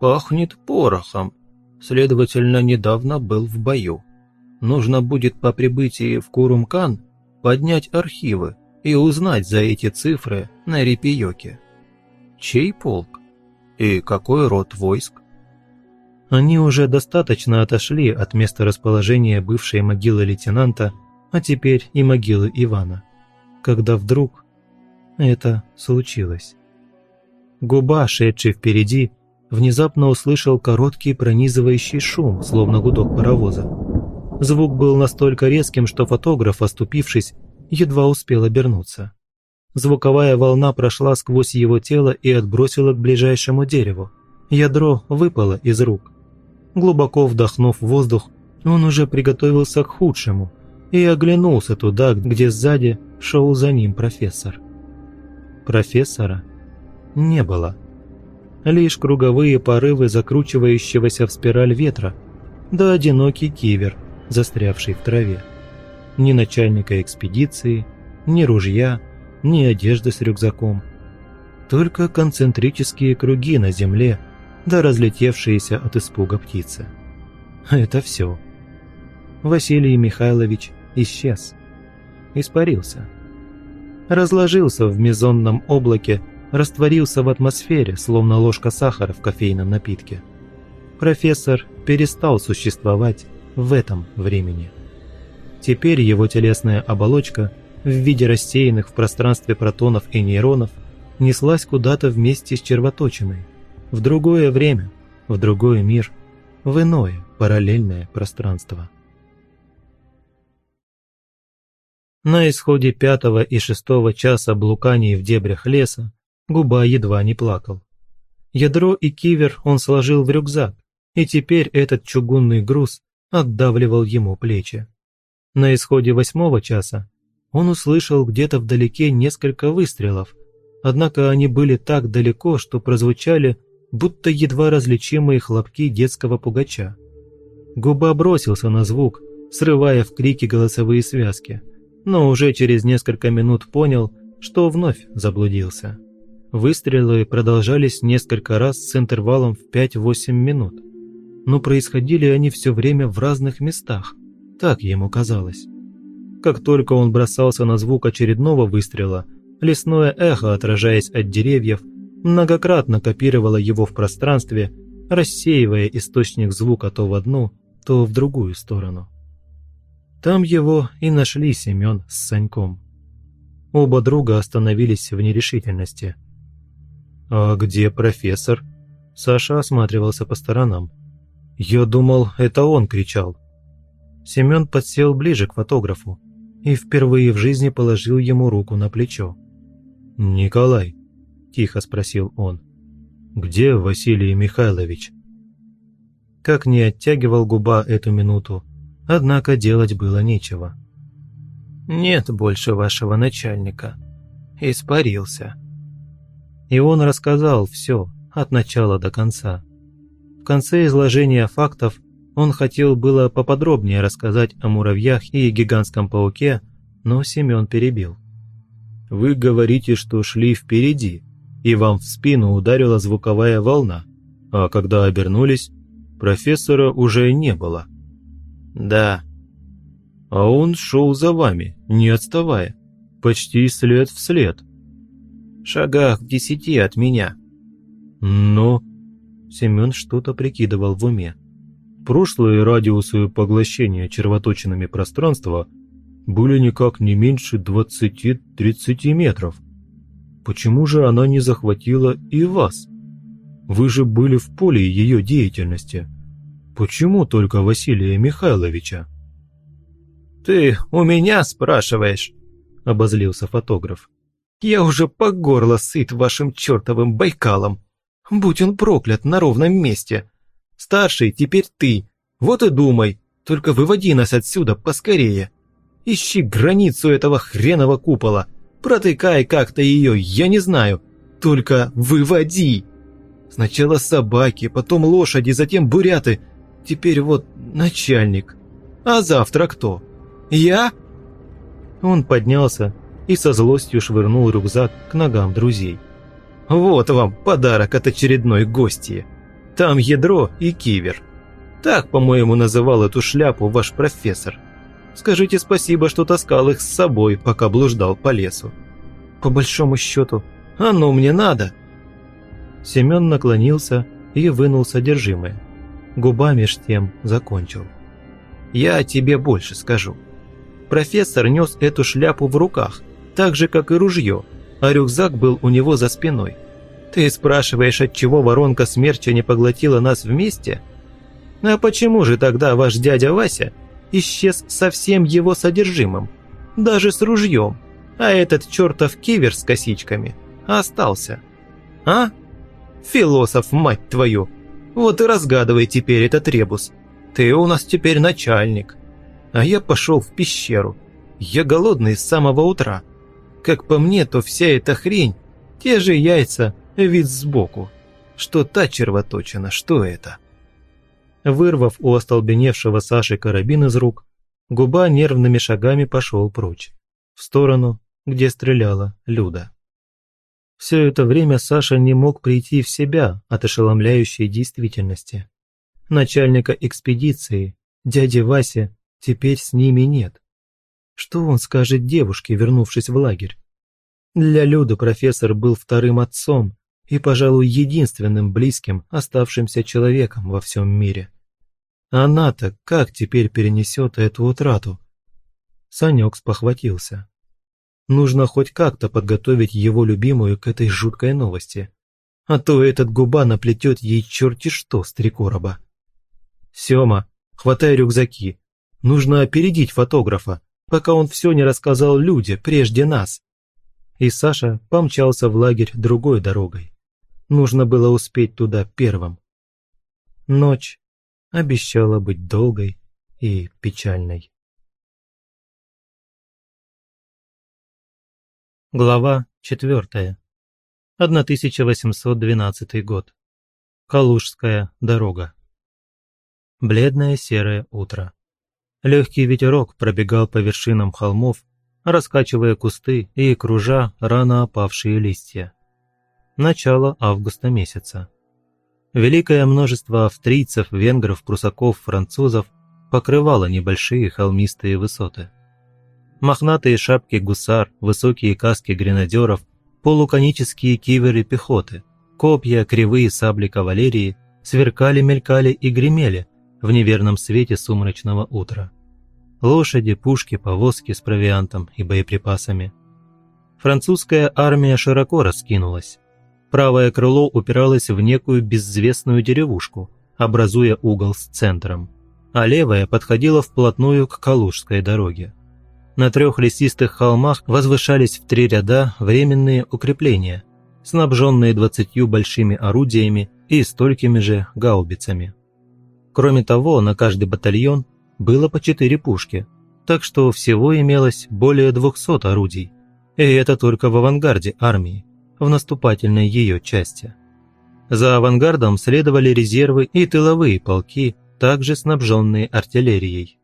«Пахнет порохом. Следовательно, недавно был в бою. Нужно будет по прибытии в Курумкан поднять архивы и узнать за эти цифры на Репиёке. Чей полк? И какой род войск? Они уже достаточно отошли от места расположения бывшей могилы лейтенанта, а теперь и могилы Ивана. Когда вдруг это случилось. Губа, шедший впереди, внезапно услышал короткий пронизывающий шум, словно гудок паровоза. Звук был настолько резким, что фотограф, оступившись, едва успел обернуться. Звуковая волна прошла сквозь его тело и отбросила к ближайшему дереву. Ядро выпало из рук. Глубоко вдохнув воздух, он уже приготовился к худшему и оглянулся туда, где сзади шел за ним профессор. Профессора не было. Лишь круговые порывы закручивающегося в спираль ветра, да одинокий кивер, застрявший в траве. Ни начальника экспедиции, ни ружья, ни одежды с рюкзаком. Только концентрические круги на земле, да разлетевшиеся от испуга птицы. Это все. Василий Михайлович исчез. Испарился. Разложился в мезонном облаке, растворился в атмосфере, словно ложка сахара в кофейном напитке. Профессор перестал существовать в этом времени. Теперь его телесная оболочка в виде рассеянных в пространстве протонов и нейронов неслась куда-то вместе с червоточиной, в другое время, в другой мир, в иное параллельное пространство. На исходе пятого и шестого часа блуканий в дебрях леса Губа едва не плакал. Ядро и кивер он сложил в рюкзак, и теперь этот чугунный груз отдавливал ему плечи. На исходе восьмого часа он услышал где-то вдалеке несколько выстрелов, однако они были так далеко, что прозвучали, будто едва различимые хлопки детского пугача. Губа бросился на звук, срывая в крики голосовые связки, но уже через несколько минут понял, что вновь заблудился. Выстрелы продолжались несколько раз с интервалом в 5-8 минут. Но происходили они все время в разных местах, так ему казалось. Как только он бросался на звук очередного выстрела, лесное эхо, отражаясь от деревьев, многократно копировало его в пространстве, рассеивая источник звука то в одну, то в другую сторону. Там его и нашли Семен с Саньком. Оба друга остановились в нерешительности – «А где профессор?» Саша осматривался по сторонам. «Я думал, это он кричал». Семен подсел ближе к фотографу и впервые в жизни положил ему руку на плечо. «Николай», – тихо спросил он, – «где Василий Михайлович?» Как не оттягивал губа эту минуту, однако делать было нечего. «Нет больше вашего начальника. Испарился», и он рассказал все, от начала до конца. В конце изложения фактов он хотел было поподробнее рассказать о муравьях и гигантском пауке, но Семен перебил. «Вы говорите, что шли впереди, и вам в спину ударила звуковая волна, а когда обернулись, профессора уже не было». «Да». «А он шел за вами, не отставая, почти след в след» шагах в десяти от меня». «Но...» Семен что-то прикидывал в уме. Прошлые радиусы поглощения червоточинами пространства были никак не меньше 20-30 метров. Почему же она не захватила и вас? Вы же были в поле ее деятельности. Почему только Василия Михайловича? «Ты у меня спрашиваешь?» – обозлился фотограф. Я уже по горло сыт вашим чертовым Байкалом. Будь он проклят на ровном месте. Старший теперь ты. Вот и думай, только выводи нас отсюда поскорее. Ищи границу этого хренового купола. Протыкай как-то ее, я не знаю. Только выводи. Сначала собаки, потом лошади, затем буряты. Теперь вот начальник. А завтра кто? Я? Он поднялся и со злостью швырнул рюкзак к ногам друзей. «Вот вам подарок от очередной гости. Там ядро и кивер. Так, по-моему, называл эту шляпу ваш профессор. Скажите спасибо, что таскал их с собой, пока блуждал по лесу. По большому счету, оно мне надо». Семен наклонился и вынул содержимое. Губами ж тем закончил. «Я тебе больше скажу. Профессор нес эту шляпу в руках – так же, как и ружье, а рюкзак был у него за спиной. Ты спрашиваешь, от чего воронка смерча не поглотила нас вместе? А почему же тогда ваш дядя Вася исчез со всем его содержимым, даже с ружьем, а этот чертов кивер с косичками остался? А? Философ, мать твою! Вот и разгадывай теперь этот ребус. Ты у нас теперь начальник. А я пошел в пещеру. Я голодный с самого утра. Как по мне, то вся эта хрень, те же яйца, вид сбоку. Что та червоточина, что это? Вырвав у остолбеневшего Саши карабин из рук, губа нервными шагами пошел прочь, в сторону, где стреляла Люда. Все это время Саша не мог прийти в себя от ошеломляющей действительности. Начальника экспедиции, дяди Васи, теперь с ними нет. Что он скажет девушке, вернувшись в лагерь? Для Люды профессор был вторым отцом и, пожалуй, единственным близким оставшимся человеком во всем мире. Она-то как теперь перенесет эту утрату? Санек спохватился. Нужно хоть как-то подготовить его любимую к этой жуткой новости. А то этот губа наплетет ей черти что с три короба. «Сема, хватай рюкзаки. Нужно опередить фотографа, пока он все не рассказал Люде прежде нас». И Саша помчался в лагерь другой дорогой. Нужно было успеть туда первым. Ночь обещала быть долгой и печальной. Глава 4. 1812 год. Калужская дорога. Бледное серое утро. Легкий ветерок пробегал по вершинам холмов, раскачивая кусты и кружа рано опавшие листья. Начало августа месяца. Великое множество австрийцев, венгров, прусаков, французов покрывало небольшие холмистые высоты. Мохнатые шапки гусар, высокие каски гренадеров, полуконические киверы пехоты, копья, кривые сабли кавалерии сверкали, мелькали и гремели в неверном свете сумрачного утра. Лошади, пушки, повозки с провиантом и боеприпасами. Французская армия широко раскинулась. Правое крыло упиралось в некую безвестную деревушку, образуя угол с центром, а левое подходило вплотную к Калужской дороге. На трех лесистых холмах возвышались в три ряда временные укрепления, снабженные двадцатью большими орудиями и столькими же гаубицами. Кроме того, на каждый батальон было по четыре пушки, так что всего имелось более 200 орудий. И это только в авангарде армии, в наступательной ее части. За авангардом следовали резервы и тыловые полки, также снабженные артиллерией.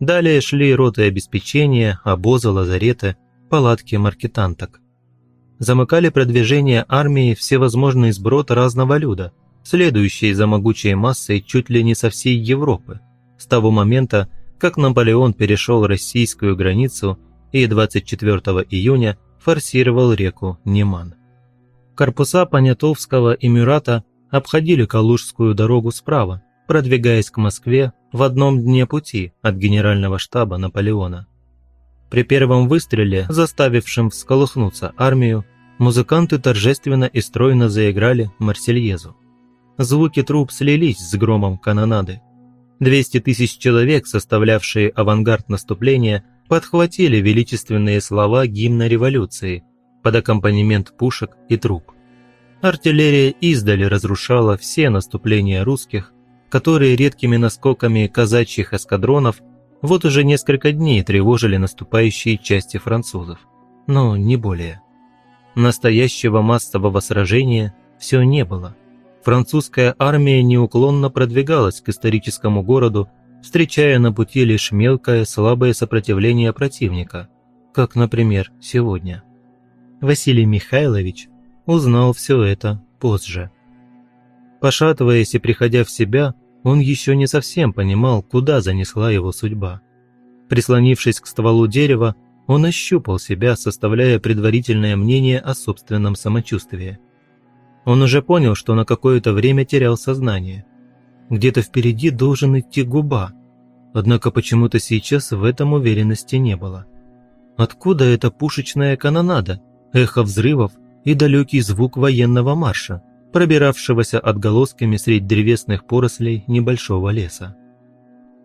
Далее шли роты обеспечения, обозы, лазареты, палатки маркетанток. Замыкали продвижение армии всевозможные сброд разного люда, следующие за могучей массой чуть ли не со всей Европы, с того момента, как Наполеон перешел российскую границу и 24 июня форсировал реку Неман. Корпуса Понятовского Эмирата обходили Калужскую дорогу справа, продвигаясь к Москве в одном дне пути от генерального штаба Наполеона. При первом выстреле, заставившем всколыхнуться армию, музыканты торжественно и стройно заиграли «Марсельезу». Звуки труб слились с громом канонады. 200 тысяч человек, составлявшие авангард наступления, подхватили величественные слова гимна революции под аккомпанемент пушек и труб. Артиллерия издали разрушала все наступления русских, которые редкими наскоками казачьих эскадронов вот уже несколько дней тревожили наступающие части французов. Но не более. Настоящего массового сражения все не было. Французская армия неуклонно продвигалась к историческому городу, встречая на пути лишь мелкое слабое сопротивление противника, как, например, сегодня. Василий Михайлович узнал все это позже. Пошатываясь и приходя в себя, он еще не совсем понимал, куда занесла его судьба. Прислонившись к стволу дерева, он ощупал себя, составляя предварительное мнение о собственном самочувствии. Он уже понял, что на какое-то время терял сознание. Где-то впереди должен идти губа, однако почему-то сейчас в этом уверенности не было. Откуда эта пушечная канонада, эхо взрывов и далекий звук военного марша, пробиравшегося отголосками средь древесных порослей небольшого леса.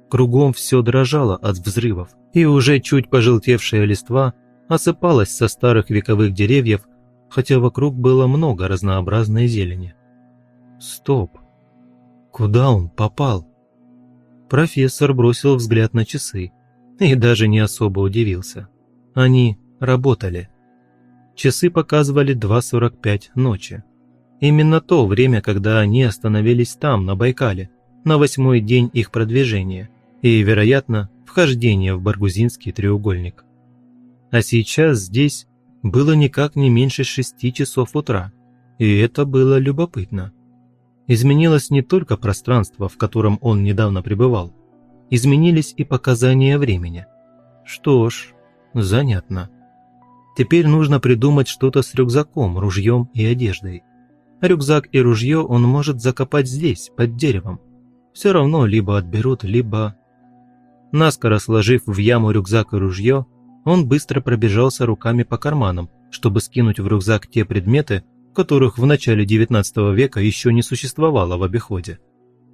Кругом все дрожало от взрывов, и уже чуть пожелтевшая листва осыпалась со старых вековых деревьев, хотя вокруг было много разнообразной зелени. Стоп! Куда он попал? Профессор бросил взгляд на часы и даже не особо удивился. Они работали. Часы показывали 2.45 ночи. Именно то время, когда они остановились там, на Байкале, на восьмой день их продвижения и, вероятно, вхождения в Баргузинский треугольник. А сейчас здесь было никак не меньше шести часов утра, и это было любопытно. Изменилось не только пространство, в котором он недавно пребывал, изменились и показания времени. Что ж, занятно. Теперь нужно придумать что-то с рюкзаком, ружьем и одеждой. Рюкзак и ружье он может закопать здесь, под деревом. Все равно либо отберут, либо... Наскоро сложив в яму рюкзак и ружье, он быстро пробежался руками по карманам, чтобы скинуть в рюкзак те предметы, которых в начале XIX века еще не существовало в обиходе.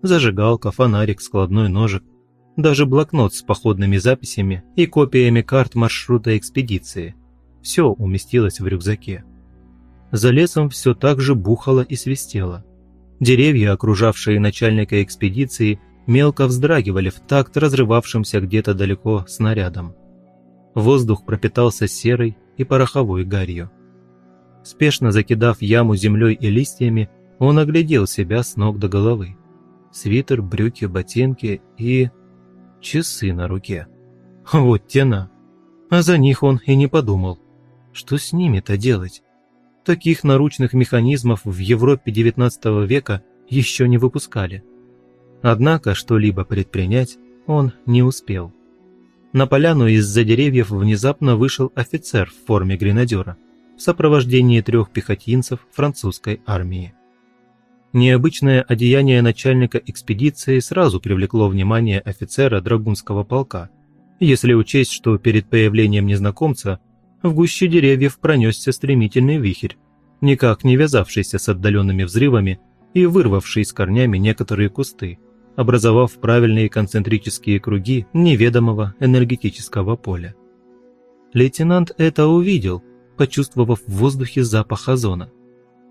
Зажигалка, фонарик, складной ножик, даже блокнот с походными записями и копиями карт маршрута экспедиции. Все уместилось в рюкзаке. За лесом все так же бухало и свистело. Деревья, окружавшие начальника экспедиции, мелко вздрагивали в такт разрывавшимся где-то далеко снарядом. Воздух пропитался серой и пороховой гарью. Спешно закидав яму землей и листьями, он оглядел себя с ног до головы. Свитер, брюки, ботинки и... часы на руке. Вот тена. А за них он и не подумал. Что с ними-то делать? Таких наручных механизмов в Европе XIX века еще не выпускали. Однако что-либо предпринять он не успел. На поляну из-за деревьев внезапно вышел офицер в форме гренадера в сопровождении трех пехотинцев французской армии. Необычное одеяние начальника экспедиции сразу привлекло внимание офицера драгунского полка, если учесть, что перед появлением незнакомца в гуще деревьев пронесся стремительный вихрь, никак не вязавшийся с отдаленными взрывами и вырвавший с корнями некоторые кусты, образовав правильные концентрические круги неведомого энергетического поля. Лейтенант это увидел, почувствовав в воздухе запах озона.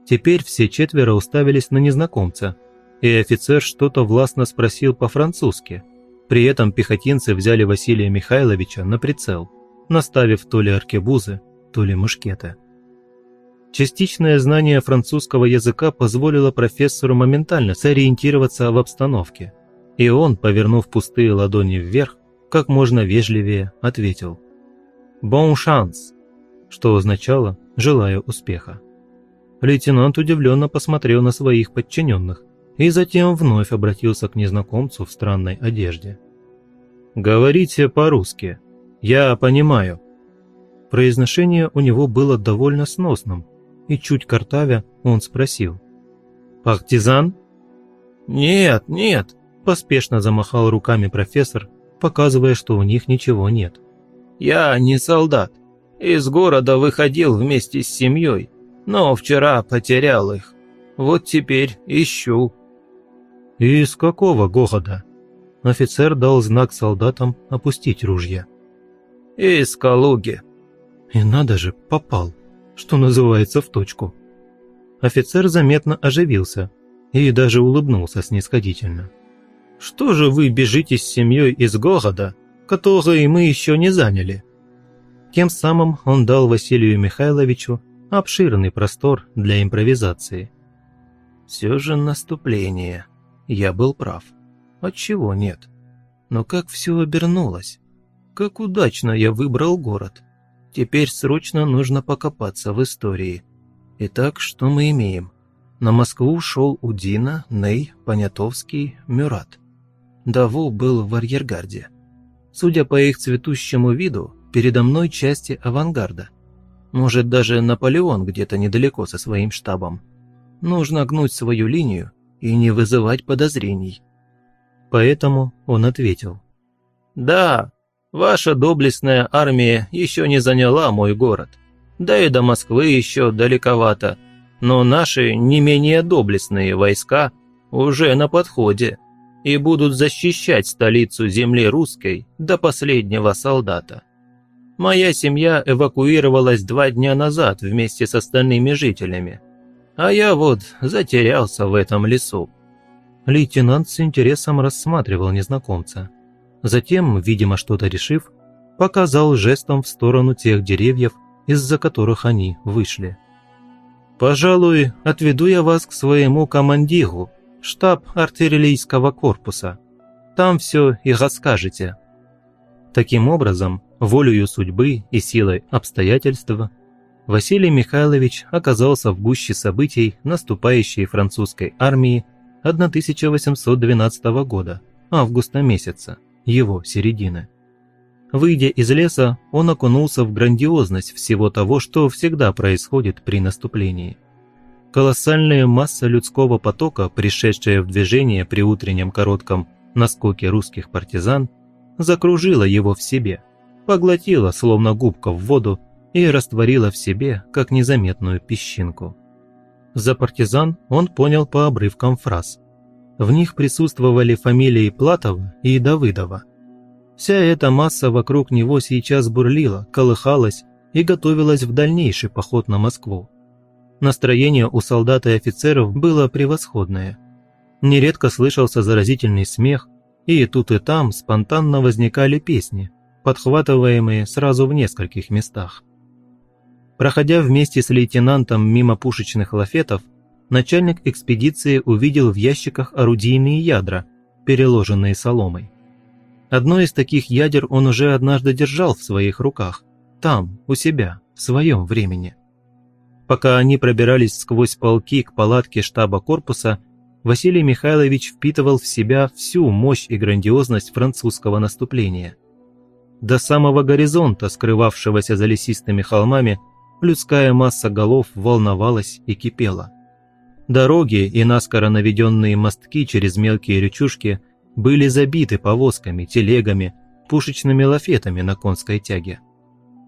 Теперь все четверо уставились на незнакомца, и офицер что-то властно спросил по-французски. При этом пехотинцы взяли Василия Михайловича на прицел, наставив то ли аркебузы, то ли мушкеты. Частичное знание французского языка позволило профессору моментально сориентироваться в обстановке, и он, повернув пустые ладони вверх, как можно вежливее ответил «Bon chance», что означало «желаю успеха». Лейтенант удивленно посмотрел на своих подчиненных и затем вновь обратился к незнакомцу в странной одежде. «Говорите по-русски. Я понимаю». Произношение у него было довольно сносным, и чуть картавя он спросил. «Партизан?» «Нет, нет», – поспешно замахал руками профессор, показывая, что у них ничего нет. «Я не солдат. Из города выходил вместе с семьей, но вчера потерял их. Вот теперь ищу». «Из какого города?» Офицер дал знак солдатам опустить ружья. «Из Калуги». «И надо же, попал что называется, в точку. Офицер заметно оживился и даже улыбнулся снисходительно. «Что же вы бежите с семьей из города, который мы еще не заняли?» Тем самым он дал Василию Михайловичу обширный простор для импровизации. «Все же наступление. Я был прав. Отчего нет? Но как все обернулось? Как удачно я выбрал город!» Теперь срочно нужно покопаться в истории. Итак, что мы имеем? На Москву шел Удина, Ней, Понятовский, Мюрат. Даву был в арьергарде. Судя по их цветущему виду, передо мной части авангарда. Может, даже Наполеон где-то недалеко со своим штабом. Нужно гнуть свою линию и не вызывать подозрений. Поэтому он ответил. «Да, Ваша доблестная армия еще не заняла мой город. Да и до Москвы еще далековато. Но наши не менее доблестные войска уже на подходе и будут защищать столицу земли русской до последнего солдата. Моя семья эвакуировалась два дня назад вместе с остальными жителями, а я вот затерялся в этом лесу. Лейтенант с интересом рассматривал незнакомца. Затем, видимо, что-то решив, показал жестом в сторону тех деревьев, из-за которых они вышли. «Пожалуй, отведу я вас к своему командиру, штаб артиллерийского корпуса. Там все и расскажете». Таким образом, волею судьбы и силой обстоятельства, Василий Михайлович оказался в гуще событий наступающей французской армии 1812 года, августа месяца, его середины. Выйдя из леса, он окунулся в грандиозность всего того, что всегда происходит при наступлении. Колоссальная масса людского потока, пришедшая в движение при утреннем коротком наскоке русских партизан, закружила его в себе, поглотила, словно губка в воду, и растворила в себе, как незаметную песчинку. За партизан он понял по обрывкам фраз. В них присутствовали фамилии Платова и Давыдова. Вся эта масса вокруг него сейчас бурлила, колыхалась и готовилась в дальнейший поход на Москву. Настроение у солдат и офицеров было превосходное. Нередко слышался заразительный смех, и тут и там спонтанно возникали песни, подхватываемые сразу в нескольких местах. Проходя вместе с лейтенантом мимо пушечных лафетов, начальник экспедиции увидел в ящиках орудийные ядра, переложенные соломой. Одно из таких ядер он уже однажды держал в своих руках, там, у себя, в своем времени. Пока они пробирались сквозь полки к палатке штаба корпуса, Василий Михайлович впитывал в себя всю мощь и грандиозность французского наступления. До самого горизонта, скрывавшегося за лесистыми холмами, людская масса голов волновалась и кипела. Дороги и наскоро наведенные мостки через мелкие речушки были забиты повозками, телегами, пушечными лафетами на конской тяге.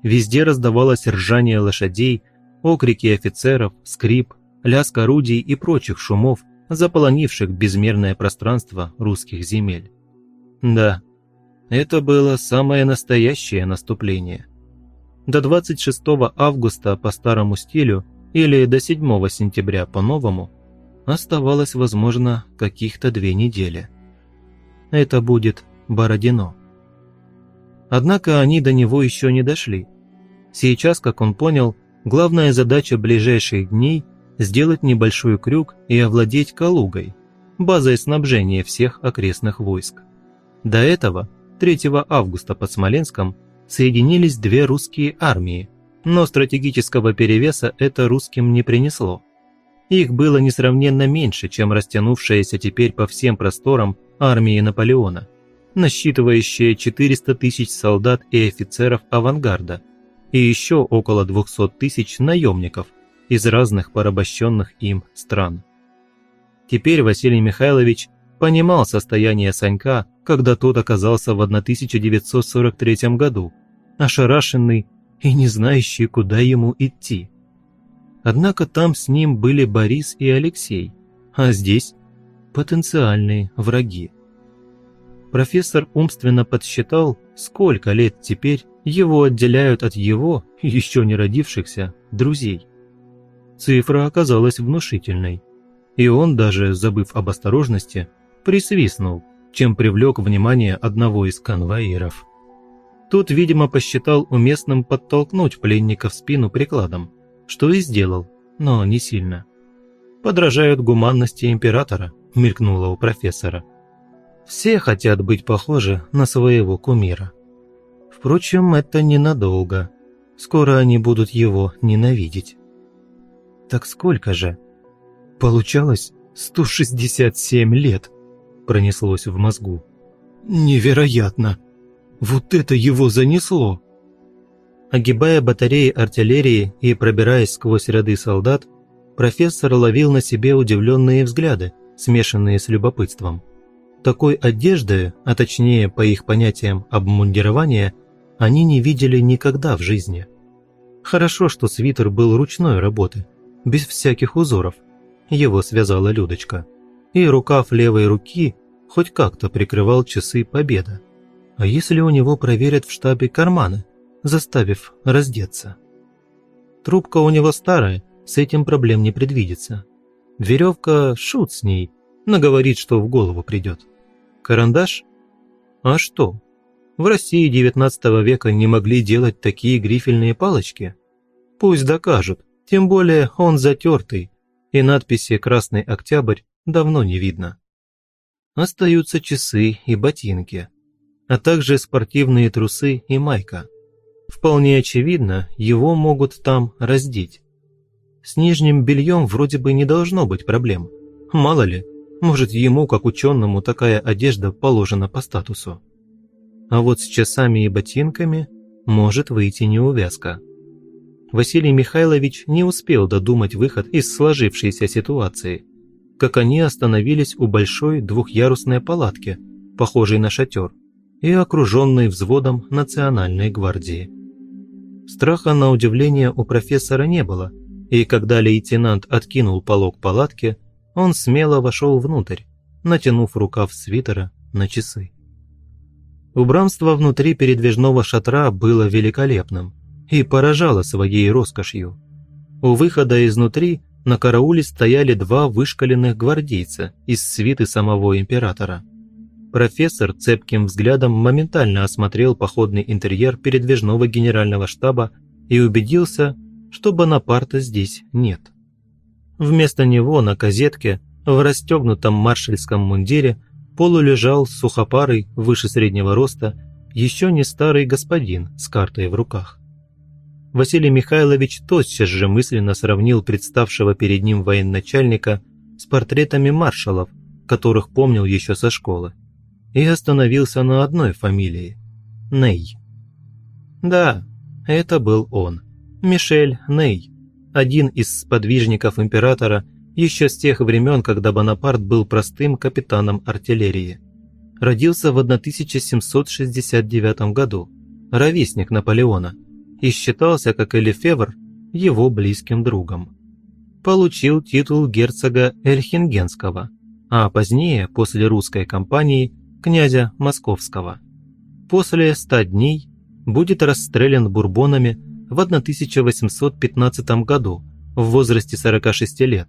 Везде раздавалось ржание лошадей, окрики офицеров, скрип, лязг орудий и прочих шумов, заполонивших безмерное пространство русских земель. Да, это было самое настоящее наступление. До 26 августа по старому стилю или до 7 сентября по новому оставалось, возможно, каких-то две недели – это будет Бородино. Однако они до него еще не дошли. Сейчас, как он понял, главная задача ближайших дней – сделать небольшой крюк и овладеть Калугой, базой снабжения всех окрестных войск. До этого, 3 августа под Смоленском, соединились две русские армии, но стратегического перевеса это русским не принесло. Их было несравненно меньше, чем растянувшаяся теперь по всем просторам армии Наполеона, насчитывающая 400 тысяч солдат и офицеров авангарда и еще около 200 тысяч наемников из разных порабощенных им стран. Теперь Василий Михайлович понимал состояние Санька, когда тот оказался в 1943 году, ошарашенный и не знающий, куда ему идти. Однако там с ним были Борис и Алексей, а здесь потенциальные враги. Профессор умственно подсчитал, сколько лет теперь его отделяют от его, еще не родившихся, друзей. Цифра оказалась внушительной, и он, даже забыв об осторожности, присвистнул, чем привлек внимание одного из конвоиров. Тот, видимо, посчитал уместным подтолкнуть пленника в спину прикладом, что и сделал, но не сильно. Подражают гуманности императора –– мелькнуло у профессора. «Все хотят быть похожи на своего кумира. Впрочем, это ненадолго. Скоро они будут его ненавидеть». «Так сколько же?» «Получалось 167 лет», – пронеслось в мозгу. «Невероятно! Вот это его занесло!» Огибая батареи артиллерии и пробираясь сквозь ряды солдат, профессор ловил на себе удивленные взгляды, смешанные с любопытством. Такой одежды, а точнее по их понятиям обмундирования, они не видели никогда в жизни. Хорошо, что свитер был ручной работы, без всяких узоров. Его связала Людочка. И рукав левой руки хоть как-то прикрывал часы победа. А если у него проверят в штабе карманы, заставив раздеться? Трубка у него старая, с этим проблем не предвидится. Веревка – шут с ней, наговорит, что в голову придет. Карандаш? А что? В России XIX века не могли делать такие грифельные палочки? Пусть докажут, тем более он затертый, и надписи «Красный Октябрь» давно не видно. Остаются часы и ботинки, а также спортивные трусы и майка. Вполне очевидно, его могут там раздеть. С нижним бельем вроде бы не должно быть проблем. Мало ли, может ему, как ученому, такая одежда положена по статусу. А вот с часами и ботинками может выйти неувязка. Василий Михайлович не успел додумать выход из сложившейся ситуации, как они остановились у большой двухъярусной палатки, похожей на шатер, и окруженной взводом Национальной гвардии. Страха на удивление у профессора не было, и когда лейтенант откинул полог палатки, он смело вошел внутрь, натянув рукав свитера на часы. Убранство внутри передвижного шатра было великолепным и поражало своей роскошью. У выхода изнутри на карауле стояли два вышкаленных гвардейца из свиты самого императора. Профессор цепким взглядом моментально осмотрел походный интерьер передвижного генерального штаба и убедился, что Бонапарта здесь нет. Вместо него на козетке в расстегнутом маршальском мундире полулежал сухопарый, выше среднего роста, еще не старый господин с картой в руках. Василий Михайлович тотчас же мысленно сравнил представшего перед ним военачальника с портретами маршалов, которых помнил еще со школы, и остановился на одной фамилии – Ней. Да, это был он, Мишель Ней, один из сподвижников императора еще с тех времен, когда Бонапарт был простым капитаном артиллерии. Родился в 1769 году, ровесник Наполеона – и считался, как и Лефевр, его близким другом. Получил титул герцога Эльхингенского, а позднее, после русской кампании, князя Московского. После ста дней будет расстрелян бурбонами в 1815 году в возрасте 46 лет,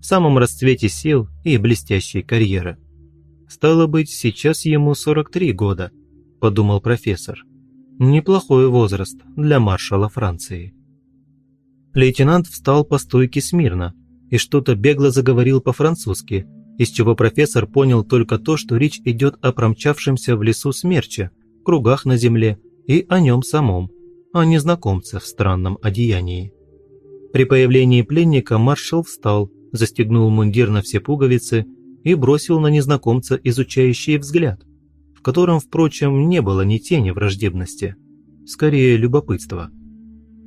в самом расцвете сил и блестящей карьеры. «Стало быть, сейчас ему 43 года», – подумал профессор. Неплохой возраст для маршала Франции. Лейтенант встал по стойке смирно и что-то бегло заговорил по-французски, из чего профессор понял только то, что речь идет о промчавшемся в лесу смерче, кругах на земле и о нем самом, а не знакомце в странном одеянии. При появлении пленника маршал встал, застегнул мундир на все пуговицы и бросил на незнакомца изучающий взгляд – в котором, впрочем, не было ни тени враждебности, скорее любопытства.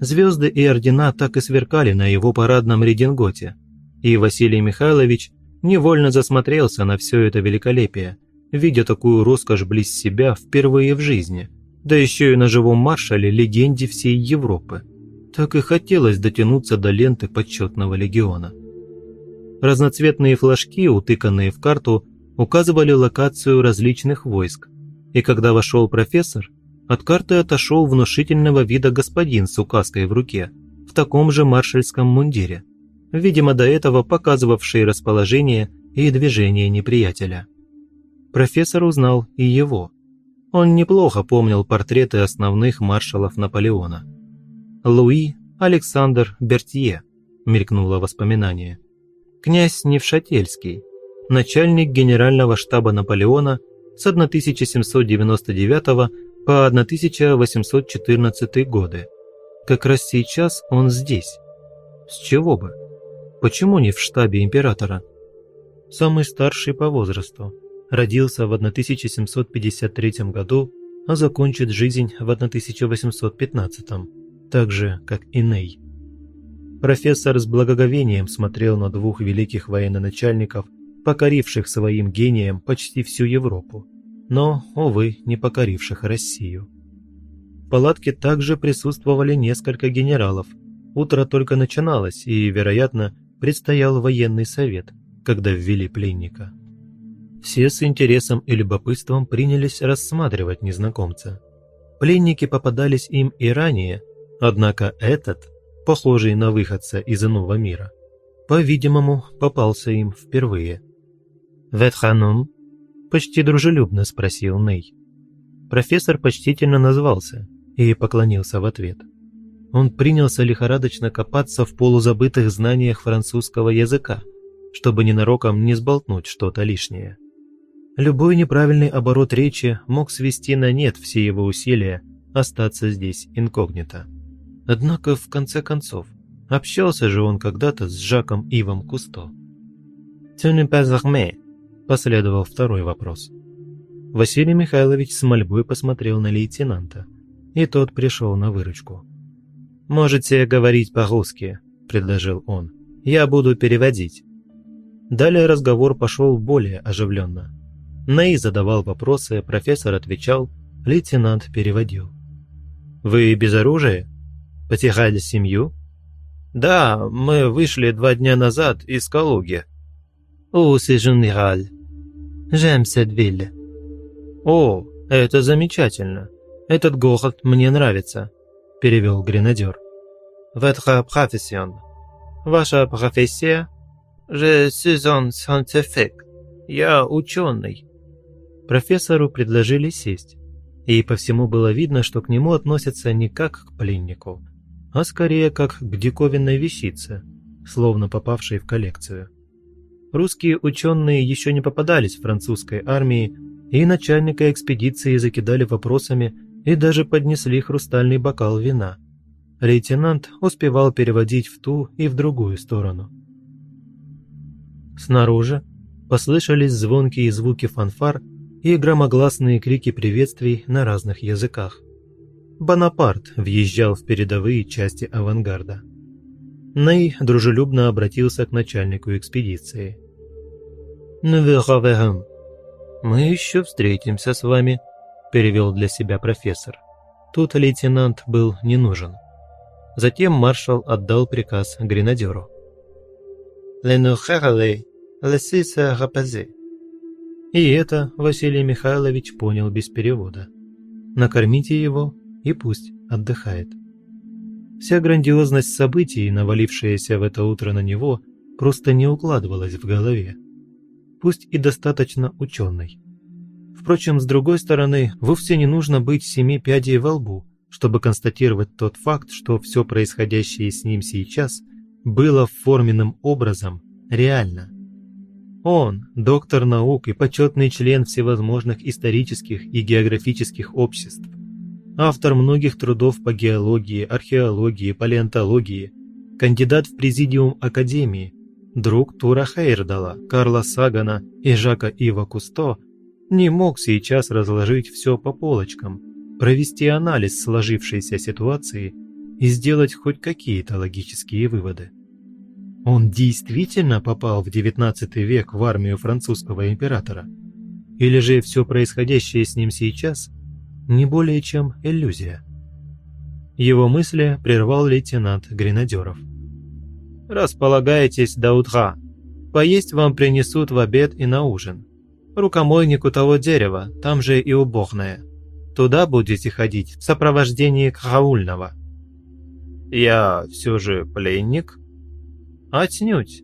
Звезды и ордена так и сверкали на его парадном рединготе, и Василий Михайлович невольно засмотрелся на все это великолепие, видя такую роскошь близ себя впервые в жизни, да еще и на живом маршале легенде всей Европы. Так и хотелось дотянуться до ленты почетного легиона. Разноцветные флажки, утыканные в карту, указывали локацию различных войск, и когда вошел профессор, от карты отошел внушительного вида господин с указкой в руке, в таком же маршальском мундире, видимо, до этого показывавший расположение и движение неприятеля. Профессор узнал и его. Он неплохо помнил портреты основных маршалов Наполеона. Луи Александр Бертье, мелькнуло воспоминание. Князь Невшательский – начальник генерального штаба Наполеона с 1799 по 1814 годы. Как раз сейчас он здесь. С чего бы? Почему не в штабе императора? Самый старший по возрасту. Родился в 1753 году, а закончит жизнь в 1815, так же, как и Ней. Профессор с благоговением смотрел на двух великих военачальников, покоривших своим гением почти всю Европу, но, увы, не покоривших Россию. В палатке также присутствовали несколько генералов. Утро только начиналось, и, вероятно, предстоял военный совет, когда ввели пленника. Все с интересом и любопытством принялись рассматривать незнакомца. Пленники попадались им и ранее, однако этот, похожий на выходца из иного мира, по-видимому, попался им впервые. «Ветханум?» – почти дружелюбно спросил Ней. Профессор почтительно назвался и поклонился в ответ. Он принялся лихорадочно копаться в полузабытых знаниях французского языка, чтобы ненароком не сболтнуть что-то лишнее. Любой неправильный оборот речи мог свести на нет все его усилия остаться здесь инкогнито. Однако, в конце концов, общался же он когда-то с Жаком Ивом Кусто. «Tu ne pas armé?» – последовал второй вопрос. Василий Михайлович с мольбой посмотрел на лейтенанта, и тот пришел на выручку. «Можете говорить по-русски», – предложил он. «Я буду переводить». Далее разговор пошел более оживленно. Ней задавал вопросы, профессор отвечал, лейтенант переводил. «Вы без оружия? Потеряли семью?» «Да, мы вышли два дня назад из Калуги». «О, cette ville». «О, это замечательно. Этот город мне нравится», – перевел гренадер. «Votre profession». «Ваша профессия?» «Je suis un scientifique». «Я ученый». Профессору предложили сесть, и по всему было видно, что к нему относятся не как к пленнику, а скорее как к диковинной вещице, словно попавшей в коллекцию. Русские ученые еще не попадались в французской армии, и начальника экспедиции закидали вопросами и даже поднесли хрустальный бокал вина. Лейтенант успевал переводить в ту и в другую сторону. Снаружи послышались звонкие звуки фанфар и громогласные крики приветствий на разных языках. Бонапарт въезжал в передовые части авангарда. Ней дружелюбно обратился к начальнику экспедиции. «Ну, «Мы еще встретимся с вами», – перевел для себя профессор. Тут лейтенант был не нужен. Затем маршал отдал приказ гренадеру. «Ленухарлей, лесиса рапазе», и это Василий Михайлович понял без перевода. Накормите его и пусть отдыхает. Вся грандиозность событий, навалившаяся в это утро на него, просто не укладывалась в голове. Пусть и достаточно ученый. Впрочем, с другой стороны, вовсе не нужно быть семи пядей во лбу, чтобы констатировать тот факт, что все происходящее с ним сейчас было форменным образом реально. Он, доктор наук и почетный член всевозможных исторических и географических обществ. Автор многих трудов по геологии, археологии, палеонтологии, кандидат в президиум Академии, друг Тура Хейрдала, Карла Сагана и Жака Ива Кусто, не мог сейчас разложить все по полочкам, провести анализ сложившейся ситуации и сделать хоть какие-то логические выводы. Он действительно попал в XIX век в армию французского императора? Или же все происходящее с ним сейчас не более чем иллюзия? Его мысли прервал лейтенант Гренадеров. «Располагайтесь до утра. Поесть вам принесут в обед и на ужин. Рукомойник у того дерева, там же и уборная. Туда будете ходить в сопровождении караульного». «Я все же пленник?» Отнюдь.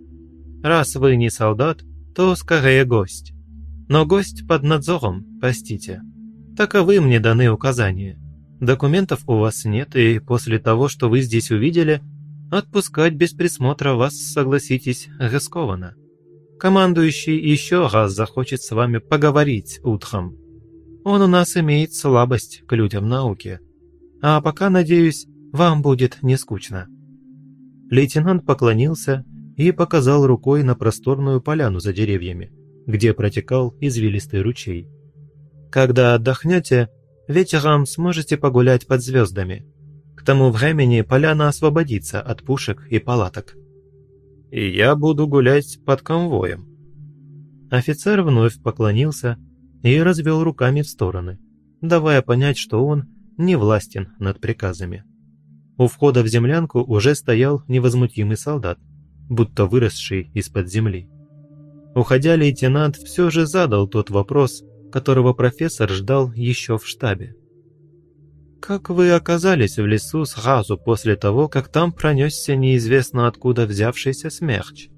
Раз вы не солдат, то скорее гость. Но гость под надзором, простите. Таковы мне даны указания. Документов у вас нет, и после того, что вы здесь увидели, отпускать без присмотра вас, согласитесь, рискованно. Командующий еще раз захочет с вами поговорить утром. Он у нас имеет слабость к людям науки. А пока, надеюсь, вам будет не скучно. Лейтенант поклонился и показал рукой на просторную поляну за деревьями, где протекал извилистый ручей. «Когда отдохнете, вечером сможете погулять под звездами. К тому времени поляна освободится от пушек и палаток». «И я буду гулять под конвоем». Офицер вновь поклонился и развел руками в стороны, давая понять, что он не властен над приказами. У входа в землянку уже стоял невозмутимый солдат, будто выросший из-под земли. Уходя, лейтенант все же задал тот вопрос, которого профессор ждал еще в штабе. «Как вы оказались в лесу сразу после того, как там пронесся неизвестно откуда взявшийся смерч?»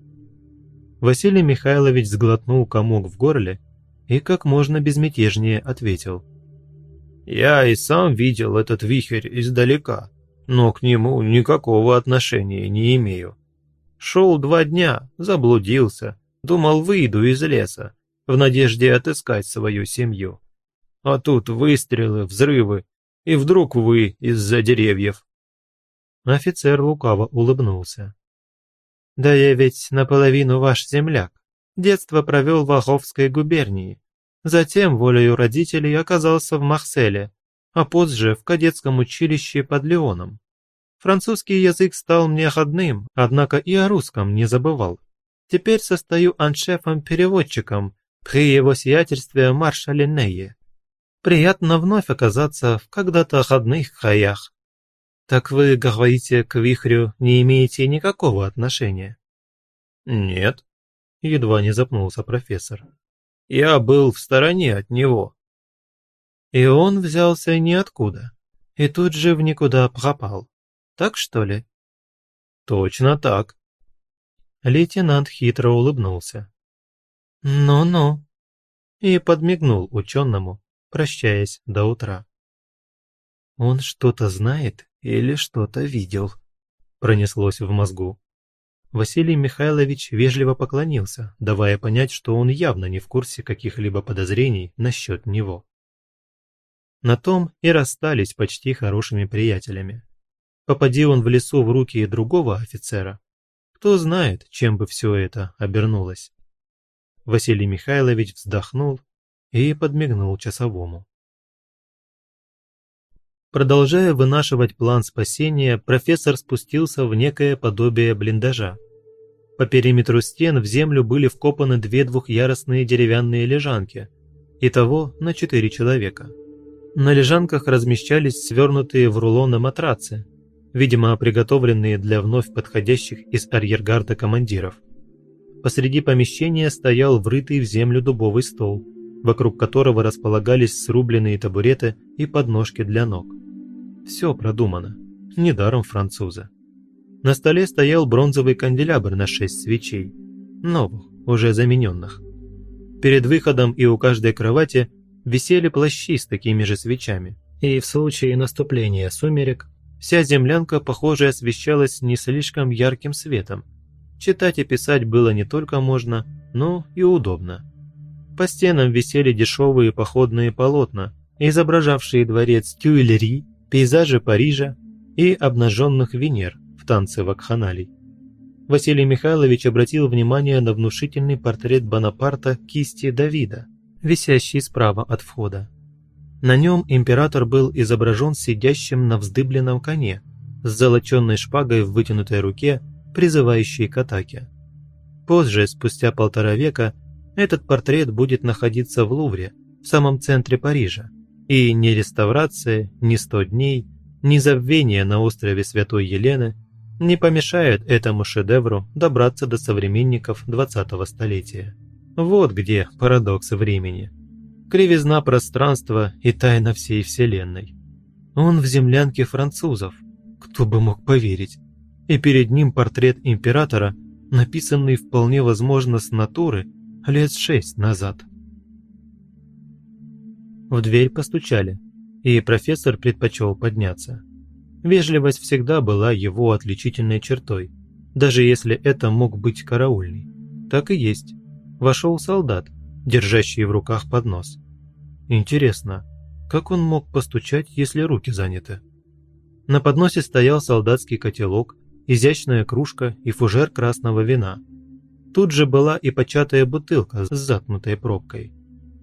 Василий Михайлович сглотнул комок в горле и как можно безмятежнее ответил. «Я и сам видел этот вихрь издалека, но к нему никакого отношения не имею. Шел два дня, заблудился, думал выйду из леса, в надежде отыскать свою семью. А тут выстрелы, взрывы, и вдруг вы из-за деревьев. Офицер лукаво улыбнулся. «Да я ведь наполовину ваш земляк. Детство провел в Аховской губернии. Затем, волею родителей, оказался в Марселе, а позже в кадетском училище под Леоном. Французский язык стал мне родным, однако и о русском не забывал. Теперь состою аншефом-переводчиком при его сиятельстве маршале Нее. Приятно вновь оказаться в когда-то родных краях. Так вы, говорите, к вихрю не имеете никакого отношения? Нет, едва не запнулся профессор. Я был в стороне от него. И он взялся ниоткуда, и тут же в никуда пропал. Так что ли?» «Точно так». Лейтенант хитро улыбнулся. «Ну-ну». И подмигнул ученому, прощаясь до утра. «Он что-то знает или что-то видел?» Пронеслось в мозгу. Василий Михайлович вежливо поклонился, давая понять, что он явно не в курсе каких-либо подозрений насчет него. На том и расстались почти хорошими приятелями. Попади он в лесу в руки другого офицера, кто знает, чем бы все это обернулось. Василий Михайлович вздохнул и подмигнул часовому. Продолжая вынашивать план спасения, профессор спустился в некое подобие блиндажа. По периметру стен в землю были вкопаны две двухъярусные деревянные лежанки, итого на четыре человека. На лежанках размещались свернутые в рулоны матрацы, видимо, приготовленные для вновь подходящих из арьергарда командиров. Посреди помещения стоял врытый в землю дубовый стол, вокруг которого располагались срубленные табуреты и подножки для ног. Все продумано, недаром француза. На столе стоял бронзовый канделябр на шесть свечей, новых, уже замененных. Перед выходом и у каждой кровати висели плащи с такими же свечами, и в случае наступления сумерек Вся землянка, похоже, освещалась не слишком ярким светом. Читать и писать было не только можно, но и удобно. По стенам висели дешевые походные полотна, изображавшие дворец Тюильри, пейзажи Парижа и обнаженных Венер в танце вакханалий. Василий Михайлович обратил внимание на внушительный портрет Бонапарта кисти Давида, висящий справа от входа. На нем император был изображен сидящим на вздыбленном коне, с золоченной шпагой в вытянутой руке, призывающей к атаке. Позже, спустя полтора века, этот портрет будет находиться в Лувре, в самом центре Парижа, и ни реставрация, ни сто дней, ни забвение на острове Святой Елены не помешает этому шедевру добраться до современников 20-го столетия. Вот где парадокс времени – кривизна пространства и тайна всей Вселенной. Он в землянке французов, кто бы мог поверить, и перед ним портрет императора, написанный вполне возможно с натуры лет шесть назад. В дверь постучали, и профессор предпочел подняться. Вежливость всегда была его отличительной чертой, даже если это мог быть караульный. Так и есть. Вошел солдат, держащий в руках поднос. Интересно, как он мог постучать, если руки заняты? На подносе стоял солдатский котелок, изящная кружка и фужер красного вина. Тут же была и початая бутылка с заткнутой пробкой.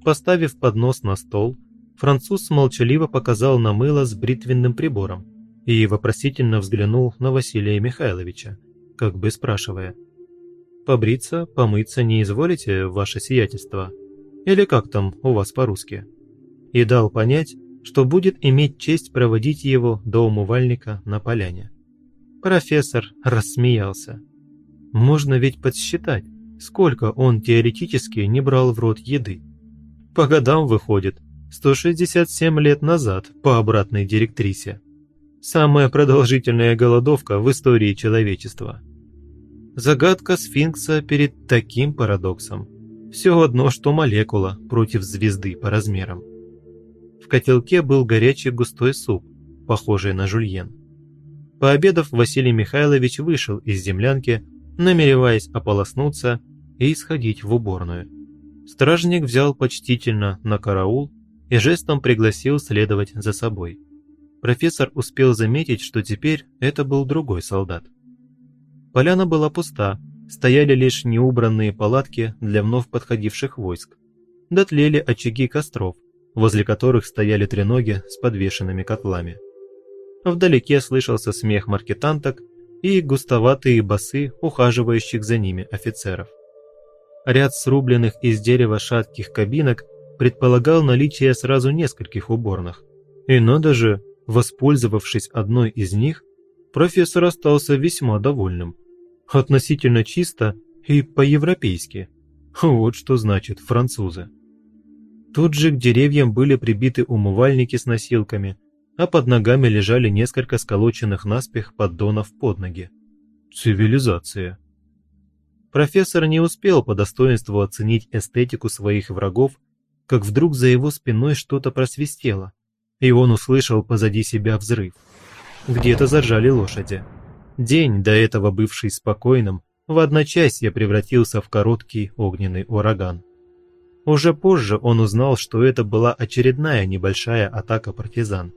Поставив поднос на стол, француз молчаливо показал на мыло с бритвенным прибором и вопросительно взглянул на Василия Михайловича, как бы спрашивая. «Побриться, помыться не изволите, ваше сиятельство?» Или как там у вас по-русски? И дал понять, что будет иметь честь проводить его до умывальника на поляне. Профессор рассмеялся. Можно ведь подсчитать, сколько он теоретически не брал в рот еды. По годам выходит 167 лет назад по обратной директрисе. Самая продолжительная голодовка в истории человечества. Загадка сфинкса перед таким парадоксом. Все одно, что молекула против звезды по размерам. В котелке был горячий густой суп, похожий на жульен. Пообедав, Василий Михайлович вышел из землянки, намереваясь ополоснуться и сходить в уборную. Стражник взял почтительно на караул и жестом пригласил следовать за собой. Профессор успел заметить, что теперь это был другой солдат. Поляна была пуста, стояли лишь неубранные палатки для вновь подходивших войск. Дотлели очаги костров, возле которых стояли треноги с подвешенными котлами. Вдалеке слышался смех маркетанток и густоватые басы ухаживающих за ними офицеров. Ряд срубленных из дерева шатких кабинок предполагал наличие сразу нескольких уборных. И надо же, воспользовавшись одной из них, профессор остался весьма довольным. Относительно чисто и по-европейски. Вот что значит французы. Тут же к деревьям были прибиты умывальники с носилками, а под ногами лежали несколько сколоченных наспех поддонов под ноги. Цивилизация. Профессор не успел по достоинству оценить эстетику своих врагов, как вдруг за его спиной что-то просвистело, и он услышал позади себя взрыв. Где-то заржали лошади. День, до этого бывший спокойным, в одночасье превратился в короткий огненный ураган. Уже позже он узнал, что это была очередная небольшая атака партизан.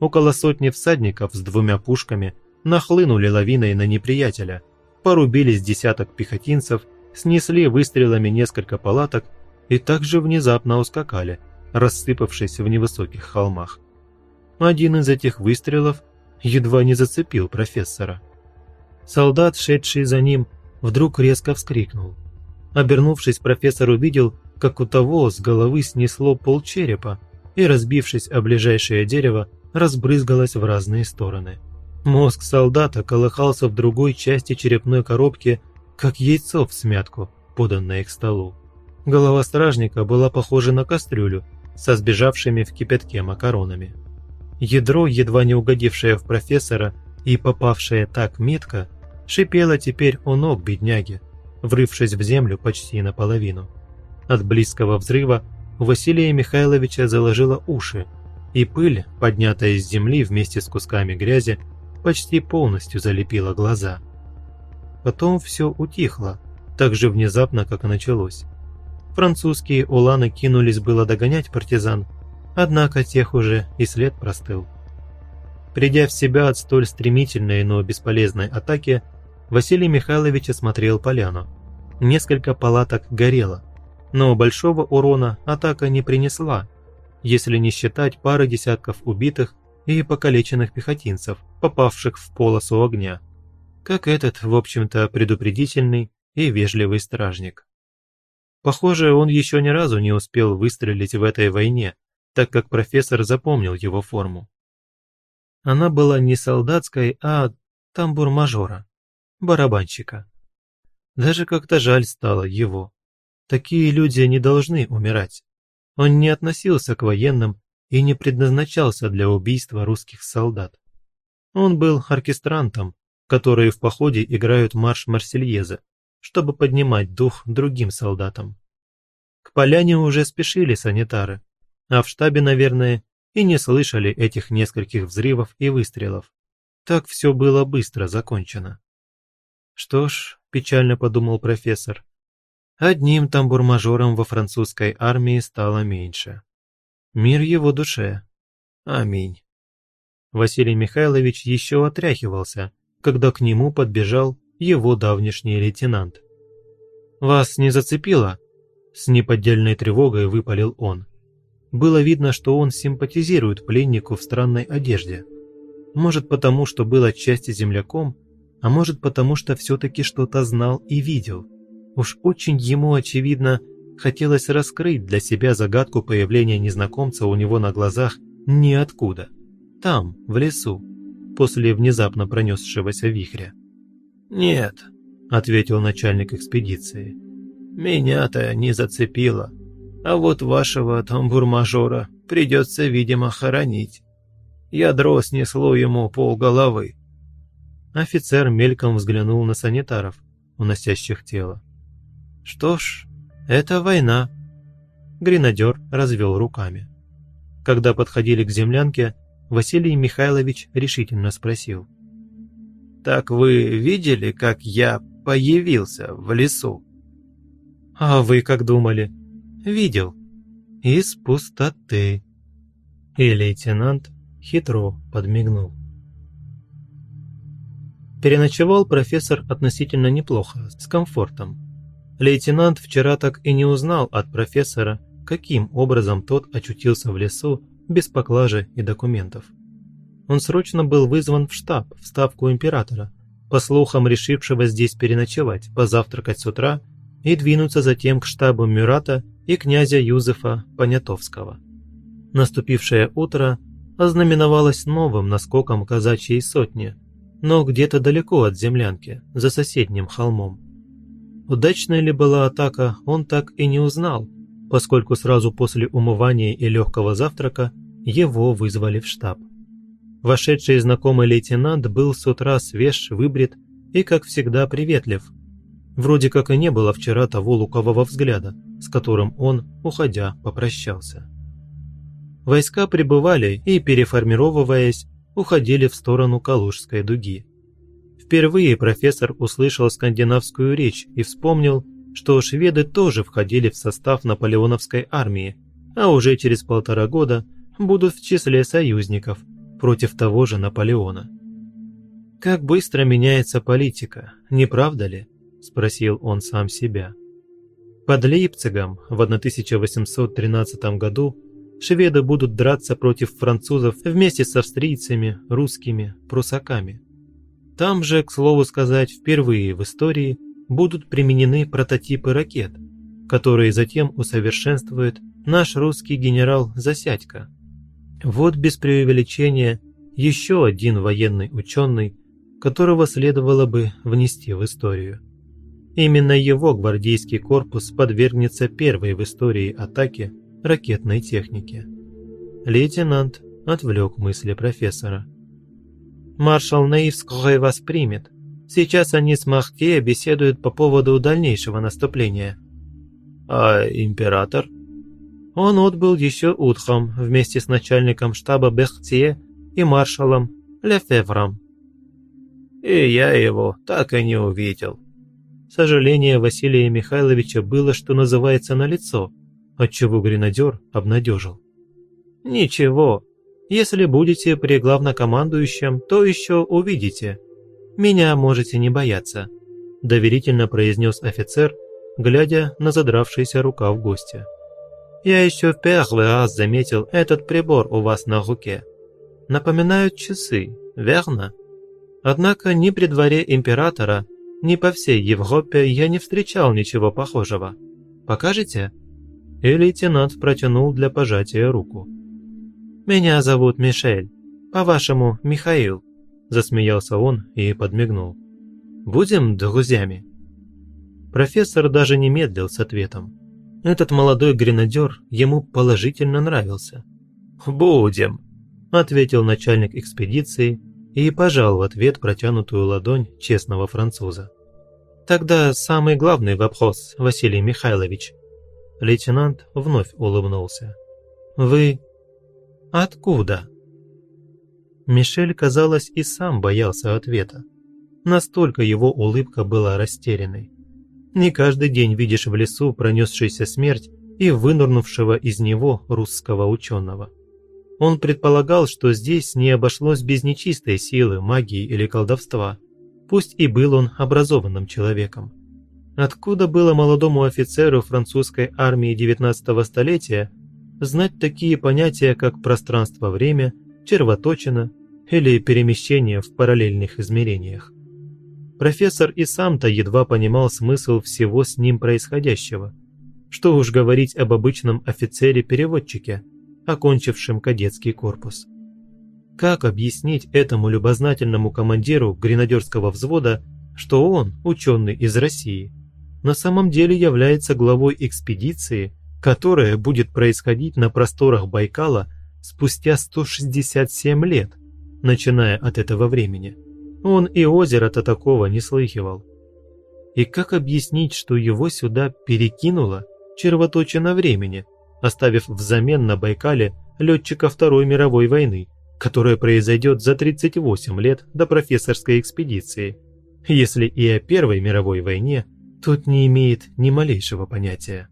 Около сотни всадников с двумя пушками нахлынули лавиной на неприятеля – порубились десяток пехотинцев, снесли выстрелами несколько палаток и также внезапно ускакали, рассыпавшись в невысоких холмах. Один из этих выстрелов едва не зацепил профессора. Солдат, шедший за ним, вдруг резко вскрикнул. Обернувшись, профессор увидел, как у того с головы снесло полчерепа и, разбившись о ближайшее дерево, разбрызгалось в разные стороны. Мозг солдата колыхался в другой части черепной коробки, как яйцо в смятку, поданное к столу. Голова стражника была похожа на кастрюлю со сбежавшими в кипятке макаронами. Ядро, едва не угодившее в профессора и попавшее так метко, шипело теперь у ног бедняги, врывшись в землю почти наполовину. От близкого взрыва Василия Михайловича заложило уши, и пыль, поднятая из земли вместе с кусками грязи, почти полностью залепила глаза. Потом все утихло, так же внезапно, как и началось. Французские уланы кинулись было догонять партизан, однако тех уже и след простыл. Придя в себя от столь стремительной, но бесполезной атаки, Василий Михайлович осмотрел поляну. Несколько палаток горело, но большого урона атака не принесла, если не считать пары десятков убитых и покалеченных пехотинцев, попавших в полосу огня, как этот, в общем-то, предупредительный и вежливый стражник. Похоже, он еще ни разу не успел выстрелить в этой войне, так как профессор запомнил его форму. Она была не солдатской, а тамбур-мажора, барабанщика. Даже как-то жаль стало его. Такие люди не должны умирать. Он не относился к военным и не предназначался для убийства русских солдат. Он был оркестрантом, которые в походе играют марш Марсельеза, чтобы поднимать дух другим солдатам. К поляне уже спешили санитары, а в штабе, наверное, и не слышали этих нескольких взрывов и выстрелов. Так все было быстро закончено. Что ж, печально подумал профессор, одним тамбур-мажором во французской армии стало меньше. Мир его душе. Аминь. Василий Михайлович еще отряхивался, когда к нему подбежал его давнишний лейтенант. «Вас не зацепило?» С неподдельной тревогой выпалил он. Было видно, что он симпатизирует пленнику в странной одежде. Может потому, что был отчасти земляком, а может потому, что все-таки что-то знал и видел. Уж очень ему, очевидно, Хотелось раскрыть для себя загадку появления незнакомца у него на глазах Ниоткуда. Там, в лесу, после внезапно пронесшегося вихря. «Нет», — ответил начальник экспедиции. «Меня-то не зацепило, а вот вашего тамбур-мажора придется, видимо, хоронить. Ядро снесло ему полголовы». Офицер мельком взглянул на санитаров, уносящих тело. «Что ж, это война». Гренадер развел руками. Когда подходили к землянке, Василий Михайлович решительно спросил. «Так вы видели, как я появился в лесу?» «А вы как думали?» «Видел. Из пустоты». И лейтенант хитро подмигнул. Переночевал профессор относительно неплохо, с комфортом. Лейтенант вчера так и не узнал от профессора, каким образом тот очутился в лесу без поклажи и документов. Он срочно был вызван в штаб, в ставку императора, по слухам решившего здесь переночевать, позавтракать с утра и двинуться затем к штабу Мюрата и князя Юзефа Понятовского. Наступившее утро ознаменовалось новым наскоком казачьей сотни, но где-то далеко от землянки, за соседним холмом. Удачной ли была атака, он так и не узнал, поскольку сразу после умывания и легкого завтрака его вызвали в штаб. Вошедший знакомый лейтенант был с утра свеж, выбрит и, как всегда, приветлив. Вроде как и не было вчера того лукового взгляда, с которым он, уходя, попрощался. Войска прибывали и, переформировываясь, уходили в сторону Калужской дуги. Впервые профессор услышал скандинавскую речь и вспомнил, что шведы тоже входили в состав наполеоновской армии, а уже через полтора года будут в числе союзников против того же Наполеона. «Как быстро меняется политика, не правда ли?» – спросил он сам себя. Под Лейпцигом в 1813 году шведы будут драться против французов вместе с австрийцами, русскими, прусаками. Там же, к слову сказать, впервые в истории будут применены прототипы ракет, которые затем усовершенствует наш русский генерал Засядько. Вот без преувеличения еще один военный ученый, которого следовало бы внести в историю. Именно его гвардейский корпус подвергнется первой в истории атаке ракетной техники. Лейтенант отвлек мысли профессора. «Маршал Наивского вас примет. Сейчас они с Махте беседуют по поводу дальнейшего наступления». «А император?» Он отбыл еще утром вместе с начальником штаба Бехтье и маршалом Лефевром. «И я его так и не увидел». Сожаление Василия Михайловича было, что называется, на лицо, отчего гренадер обнадежил. «Ничего, если будете при главнокомандующем, то еще увидите. Меня можете не бояться», – доверительно произнес офицер, глядя на задравшийся рукав гостя. «Я еще в первый раз заметил этот прибор у вас на руке. Напоминают часы, верно? Однако ни при дворе императора, ни по всей Европе я не встречал ничего похожего. Покажете?» И лейтенант протянул для пожатия руку. «Меня зовут Мишель, по-вашему, Михаил», – засмеялся он и подмигнул. «Будем друзьями?» Профессор даже не медлил с ответом. Этот молодой гренадер ему положительно нравился. «Будем», – ответил начальник экспедиции и пожал в ответ протянутую ладонь честного француза. «Тогда самый главный вопрос, Василий Михайлович». Лейтенант вновь улыбнулся. «Вы откуда?» Мишель, казалось, и сам боялся ответа. Настолько его улыбка была растерянной. Не каждый день видишь в лесу пронесшийся смерть и вынырнувшего из него русского ученого. Он предполагал, что здесь не обошлось без нечистой силы, магии или колдовства, пусть и был он образованным человеком. Откуда было молодому офицеру французской армии XIX столетия знать такие понятия, как пространство-время, червоточина или перемещение в параллельных измерениях? Профессор и сам-то едва понимал смысл всего с ним происходящего. Что уж говорить об обычном офицере-переводчике, окончившим кадетский корпус. Как объяснить этому любознательному командиру гренадерского взвода, что он, ученый из России, на самом деле является главой экспедиции, которая будет происходить на просторах Байкала спустя 167 лет, начиная от этого времени. Он и озера-то такого не слыхивал. И как объяснить, что его сюда перекинуло червоточина времени, оставив взамен на Байкале летчика Второй мировой войны, которая произойдет за 38 лет до профессорской экспедиции, если и о Первой мировой войне тот не имеет ни малейшего понятия.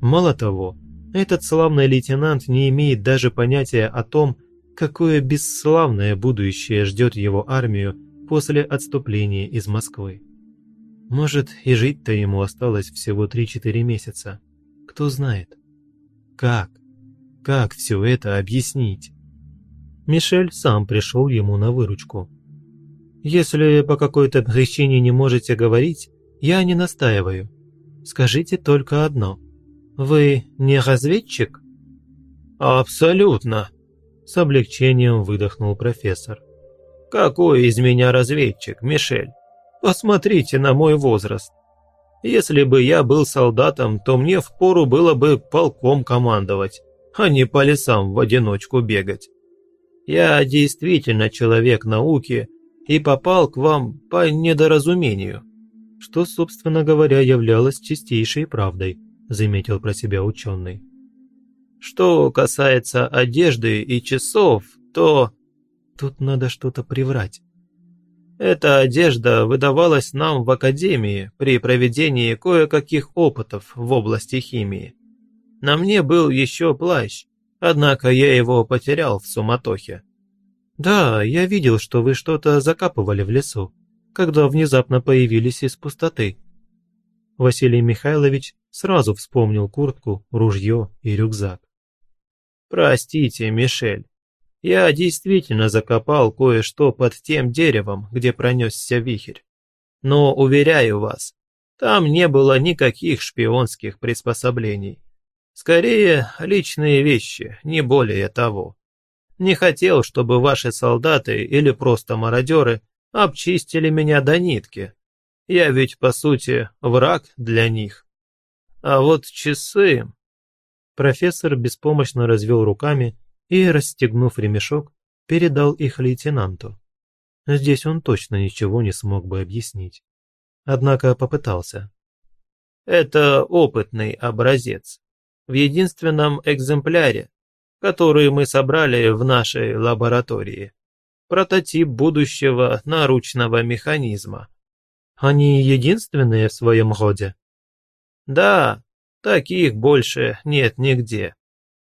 Мало того, этот славный лейтенант не имеет даже понятия о том, какое бесславное будущее ждет его армию после отступления из Москвы. Может, и жить-то ему осталось всего 3-4 месяца. Кто знает. Как? Как все это объяснить? Мишель сам пришел ему на выручку. Если по какой-то причине не можете говорить, я не настаиваю. Скажите только одно. Вы не разведчик? Абсолютно, с облегчением выдохнул профессор. Какой из меня разведчик, Мишель? Посмотрите на мой возраст. Если бы я был солдатом, то мне впору было бы полком командовать, а не по лесам в одиночку бегать. Я действительно человек науки и попал к вам по недоразумению. Что, собственно говоря, являлось чистейшей правдой, заметил про себя ученый. Что касается одежды и часов, то... Тут надо что-то приврать. Эта одежда выдавалась нам в академии при проведении кое-каких опытов в области химии. На мне был еще плащ, однако я его потерял в суматохе. Да, я видел, что вы что-то закапывали в лесу, когда внезапно появились из пустоты. Василий Михайлович сразу вспомнил куртку, ружье и рюкзак. «Простите, Мишель, я действительно закопал кое-что под тем деревом, где пронесся вихрь. Но, уверяю вас, там не было никаких шпионских приспособлений. Скорее, личные вещи, не более того. Не хотел, чтобы ваши солдаты или просто мародеры обчистили меня до нитки. Я ведь, по сути, враг для них. А вот часы... Профессор беспомощно развел руками и, расстегнув ремешок, передал их лейтенанту. Здесь он точно ничего не смог бы объяснить. Однако попытался. Это опытный образец. В единственном экземпляре, который мы собрали в нашей лаборатории. Прототип будущего наручного механизма. Они единственные в своем роде? Да, таких больше нет нигде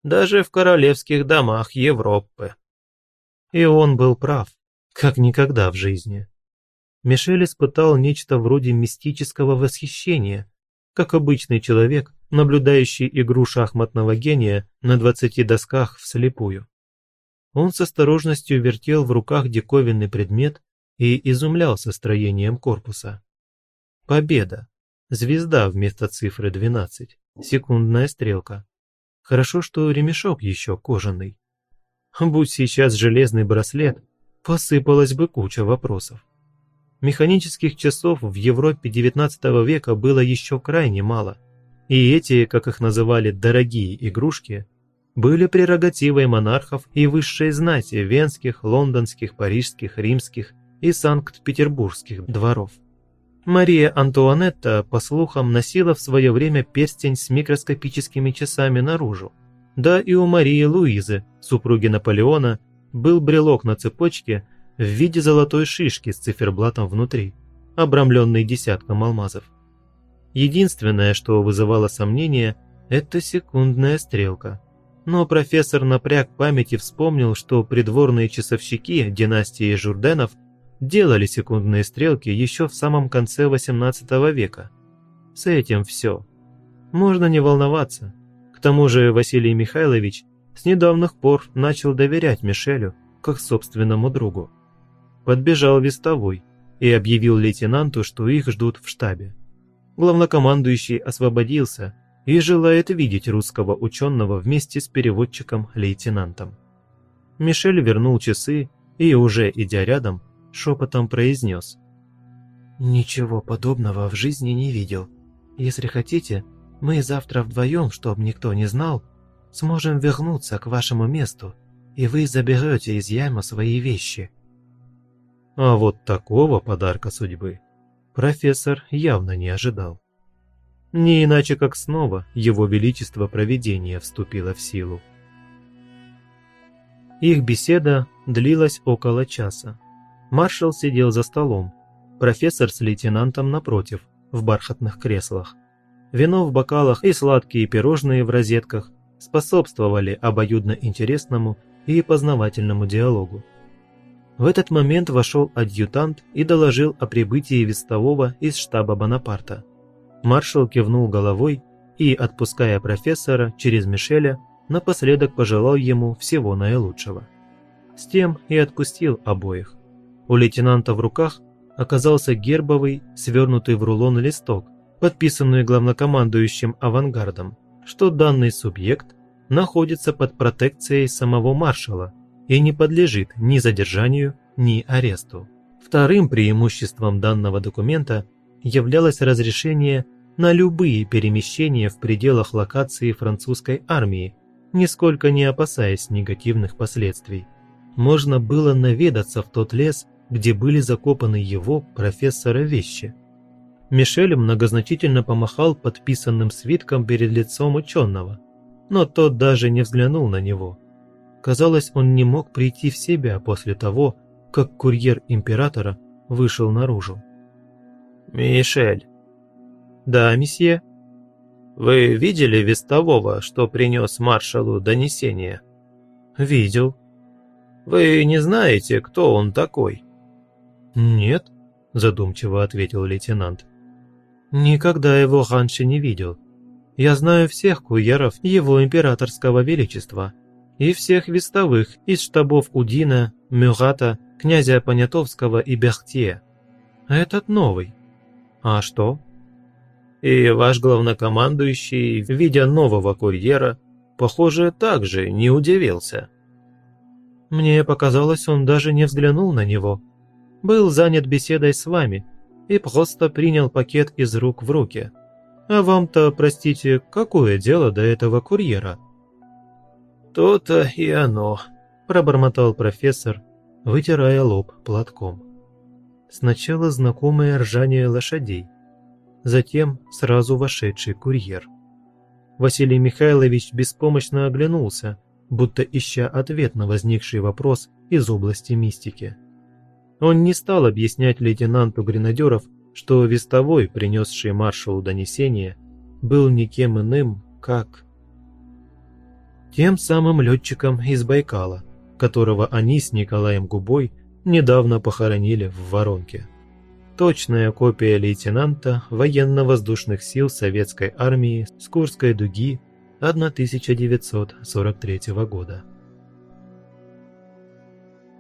даже в королевских домах Европы. И он был прав, как никогда в жизни. Мишель испытал нечто вроде мистического восхищения, как обычный человек, наблюдающий игру шахматного гения на двадцати досках вслепую. Он с осторожностью вертел в руках диковинный предмет и изумлялся строением корпуса. Победа. Звезда вместо цифры 12. Секундная стрелка. Хорошо, что ремешок еще кожаный. Будь сейчас железный браслет, посыпалась бы куча вопросов. Механических часов в Европе XIX века было еще крайне мало, и эти, как их называли, дорогие игрушки, были прерогативой монархов и высшей знати венских, лондонских, парижских, римских и санкт-петербургских дворов. Мария Антуанетта, по слухам, носила в свое время перстень с микроскопическими часами наружу. Да и у Марии Луизы, супруги Наполеона, был брелок на цепочке в виде золотой шишки с циферблатом внутри, обрамленный десятком алмазов. Единственное, что вызывало сомнения, это секундная стрелка. Но профессор напряг память и вспомнил, что придворные часовщики династии Журденов – делали секундные стрелки еще в самом конце XVIII века. С этим все. Можно не волноваться. К тому же Василий Михайлович с недавних пор начал доверять Мишелю, как собственному другу. Подбежал вестовой и объявил лейтенанту, что их ждут в штабе. Главнокомандующий освободился и желает видеть русского ученого вместе с переводчиком-лейтенантом. Мишель вернул часы и, уже идя рядом, шепотом произнес. «Ничего подобного в жизни не видел. Если хотите, мы завтра вдвоем, чтобы никто не знал, сможем вернуться к вашему месту, и вы заберете из ямы свои вещи». А вот такого подарка судьбы профессор явно не ожидал. Не иначе как снова его величество провидения вступило в силу. Их беседа длилась около часа. Маршал сидел за столом, профессор с лейтенантом напротив, в бархатных креслах. Вино в бокалах и сладкие пирожные в розетках способствовали обоюдно интересному и познавательному диалогу. В этот момент вошел адъютант и доложил о прибытии вестового из штаба Бонапарта. Маршал кивнул головой и, отпуская профессора через Мишеля, напоследок пожелал ему всего наилучшего. С тем и отпустил обоих. У лейтенанта в руках оказался гербовый, свернутый в рулон листок, подписанный главнокомандующим авангардом, что данный субъект находится под протекцией самого маршала и не подлежит ни задержанию, ни аресту. Вторым преимуществом данного документа являлось разрешение на любые перемещения в пределах локации французской армии, нисколько не опасаясь негативных последствий. Можно было наведаться в тот лес, где были закопаны его, профессора, вещи. Мишель многозначительно помахал подписанным свитком перед лицом ученого, но тот даже не взглянул на него. Казалось, он не мог прийти в себя после того, как курьер императора вышел наружу. «Мишель». «Да, месье». «Вы видели вестового, что принес маршалу донесение?» «Видел». «Вы не знаете, кто он такой?» «Нет», – задумчиво ответил лейтенант. «Никогда его раньше не видел. Я знаю всех курьеров его императорского величества и всех вестовых из штабов Удина, Мюрата, князя Понятовского и Бехтье. Этот новый. А что? И ваш главнокомандующий, видя нового курьера, похоже, также не удивился. Мне показалось, он даже не взглянул на него. Был занят беседой с вами и просто принял пакет из рук в руки. А вам-то, простите, какое дело до этого курьера? «То-то и оно», – пробормотал профессор, вытирая лоб платком. Сначала знакомое ржание лошадей, затем сразу вошедший курьер. Василий Михайлович беспомощно оглянулся, будто ища ответ на возникший вопрос из области мистики. Он не стал объяснять лейтенанту гренадеров, что вестовой, принесший маршалу донесение, был никем иным, как тем самым летчиком из Байкала, которого они с Николаем Губой недавно похоронили в Воронке. Точная копия лейтенанта военно-воздушных сил Советской армии с Курской дуги 1943 года.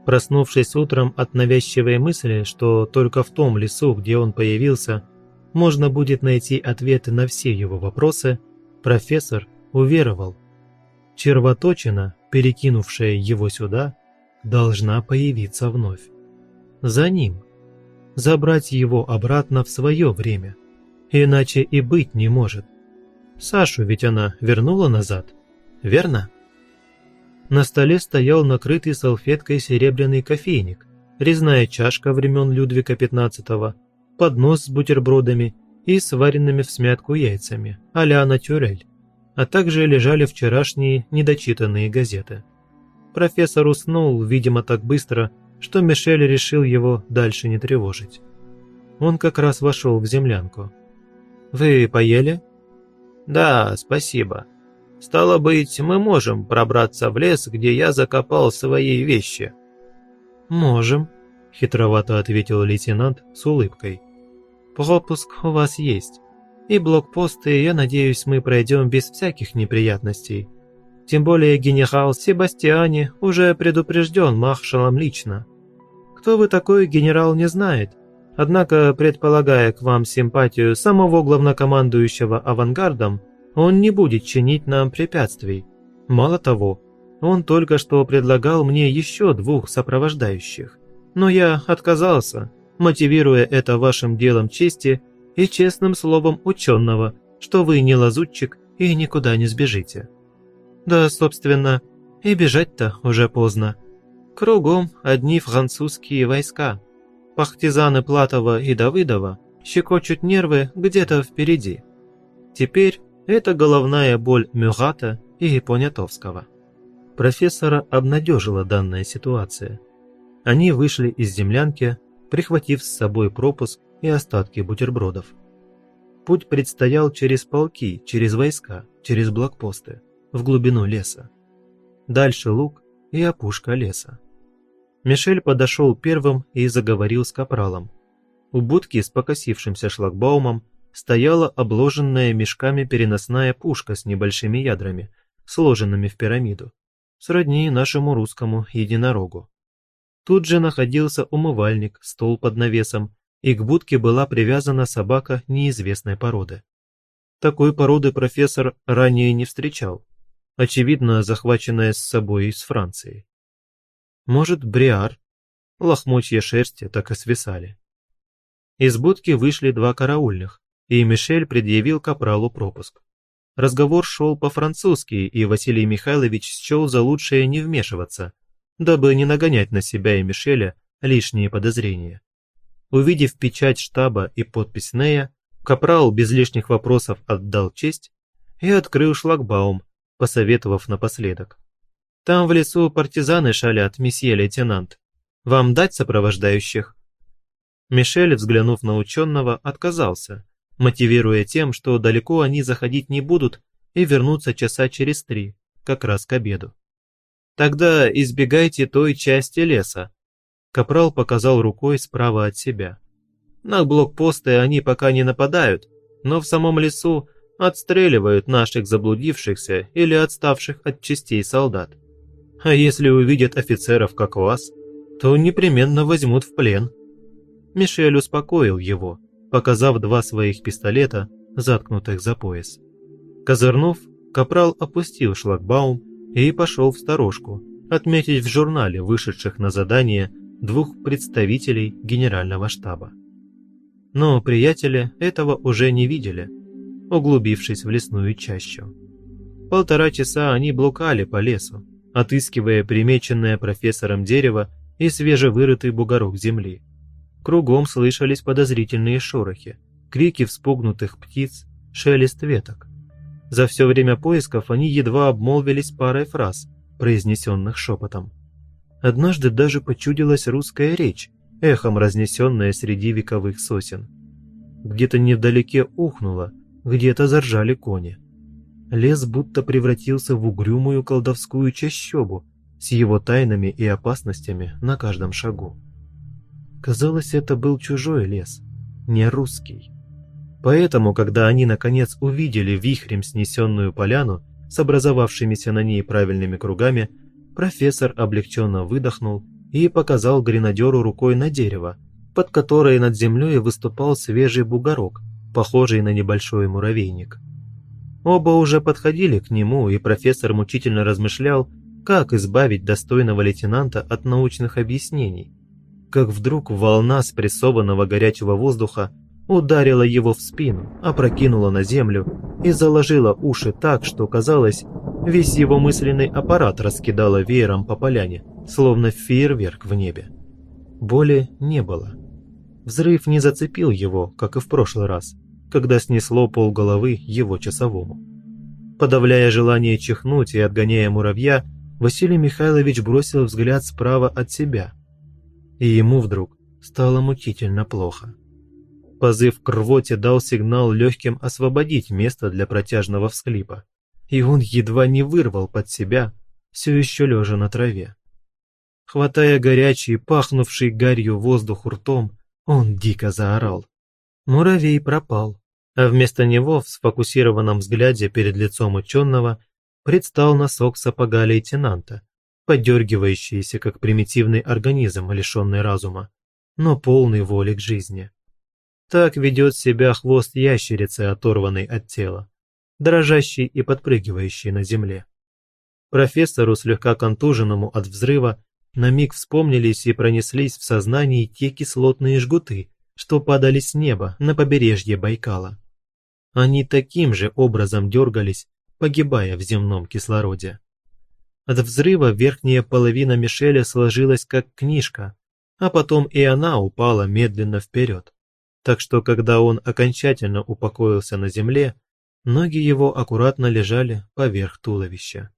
Проснувшись утром от навязчивой мысли, что только в том лесу, где он появился, можно будет найти ответы на все его вопросы, профессор уверовал – червоточина, перекинувшая его сюда, должна появиться вновь. За ним. Забрать его обратно в свое время. Иначе и быть не может. Сашу ведь она вернула назад, верно? На столе стоял накрытый салфеткой серебряный кофейник, резная чашка времен Людвига XV, поднос с бутербродами и сваренными в смятку яйцами, а-ля натюрель а также лежали вчерашние недочитанные газеты. Профессор уснул, видимо, так быстро, что Мишель решил его дальше не тревожить. Он как раз вошел в землянку. «Вы поели?» «Да, спасибо. Стало быть, мы можем пробраться в лес, где я закопал свои вещи». «Можем», – хитровато ответил лейтенант с улыбкой. «Пропуск у вас есть и блокпосты, я надеюсь, мы пройдем без всяких неприятностей. Тем более генерал Себастьяне уже предупрежден маршалом лично. Кто вы такой, генерал не знает. Однако, предполагая к вам симпатию самого главнокомандующего авангардом, Он не будет чинить нам препятствий. Мало того, он только что предлагал мне еще двух сопровождающих. Но я отказался, мотивируя это вашим делом чести и честным словом ученого, что вы не лазутчик и никуда не сбежите. Да, собственно, и бежать-то уже поздно. Кругом одни французские войска. Партизаны Платова и Давыдова щекочут нервы где-то впереди. Теперь это головная боль Мюрата и Понятовского. Профессора обнадежила данная ситуация. Они вышли из землянки, прихватив с собой пропуск и остатки бутербродов. Путь предстоял через полки, через войска, через блокпосты, в глубину леса. Дальше луг и опушка леса. Мишель подошел первым и заговорил с капралом. У будки с покосившимся шлагбаумом стояла обложенная мешками переносная пушка с небольшими ядрами, сложенными в пирамиду, сродни нашему русскому единорогу. Тут же находился умывальник, стол под навесом, и к будке была привязана собака неизвестной породы. Такой породы профессор ранее не встречал, очевидно, захваченная с собой из Франции. Может, бриар? Лохмотья шерсти так и свисали. Из будки вышли два караульных, и Мишель предъявил капралу пропуск. Разговор шел по-французски, и Василий Михайлович счел за лучшее не вмешиваться, дабы не нагонять на себя и Мишеля лишние подозрения. Увидев печать штаба и подпись Нея, капрал без лишних вопросов отдал честь и открыл шлагбаум, посоветовав напоследок. Там в лесу партизаны шалят, месье лейтенант. Вам дать сопровождающих?» Мишель, взглянув на ученого, отказался, мотивируя тем, что далеко они заходить не будут и вернутся часа через три, как раз к обеду. «Тогда избегайте той части леса», — Капрал показал рукой справа от себя. «На блокпосты они пока не нападают, но в самом лесу отстреливают наших заблудившихся или отставших от частей солдат. А если увидят офицеров, как вас, то непременно возьмут в плен». Мишель успокоил его, показав два своих пистолета, заткнутых за пояс. Козырнув, капрал опустил шлагбаум и пошел в сторожку, отметить в журнале вышедших на задание двух представителей генерального штаба. Но приятели этого уже не видели, углубившись в лесную чащу. Полтора часа они блукали по лесу, отыскивая примеченное профессором дерево и свежевырытый бугорок земли. Кругом слышались подозрительные шорохи, крики вспугнутых птиц, шелест веток. За все время поисков они едва обмолвились парой фраз, произнесенных шепотом. Однажды даже почудилась русская речь, эхом разнесенная среди вековых сосен. Где-то невдалеке ухнуло, где-то заржали кони. Лес будто превратился в угрюмую колдовскую чащобу с его тайнами и опасностями на каждом шагу. Казалось, это был чужой лес, не русский. Поэтому, когда они наконец увидели вихрем снесенную поляну с образовавшимися на ней правильными кругами, профессор облегченно выдохнул и показал гренадеру рукой на дерево, под которое над землей выступал свежий бугорок, похожий на небольшой муравейник. Оба уже подходили к нему, и профессор мучительно размышлял, как избавить достойного лейтенанта от научных объяснений. Как вдруг волна спрессованного горячего воздуха ударила его в спину, опрокинула на землю и заложила уши так, что казалось, весь его мысленный аппарат раскидала веером по поляне, словно фейерверк в небе. Боли не было. Взрыв не зацепил его, как и в прошлый раз – когда снесло полголовы его часовому. Подавляя желание чихнуть и отгоняя муравья, Василий Михайлович бросил взгляд справа от себя. И ему вдруг стало мучительно плохо. Позыв к рвоте дал сигнал легким освободить место для протяжного всхлипа, и он едва не вырвал под себя, все еще лежа на траве. Хватая горячий, пахнувший гарью воздух ртом, он дико заорал. Муравей пропал, а вместо него в сфокусированном взгляде перед лицом ученого предстал носок сапога лейтенанта, подергивающийся как примитивный организм, лишенный разума, но полный воли к жизни. Так ведет себя хвост ящерицы, оторванный от тела. дрожащий и подпрыгивающий на земле. Профессору, слегка контуженному от взрыва, на миг вспомнились и пронеслись в сознании те кислотные жгуты, что падали с неба на побережье Байкала. Они таким же образом дергались, погибая в земном кислороде. От взрыва верхняя половина Мишеля сложилась как книжка, а потом и она упала медленно вперед. Так что, когда он окончательно упокоился на земле, ноги его аккуратно лежали поверх туловища.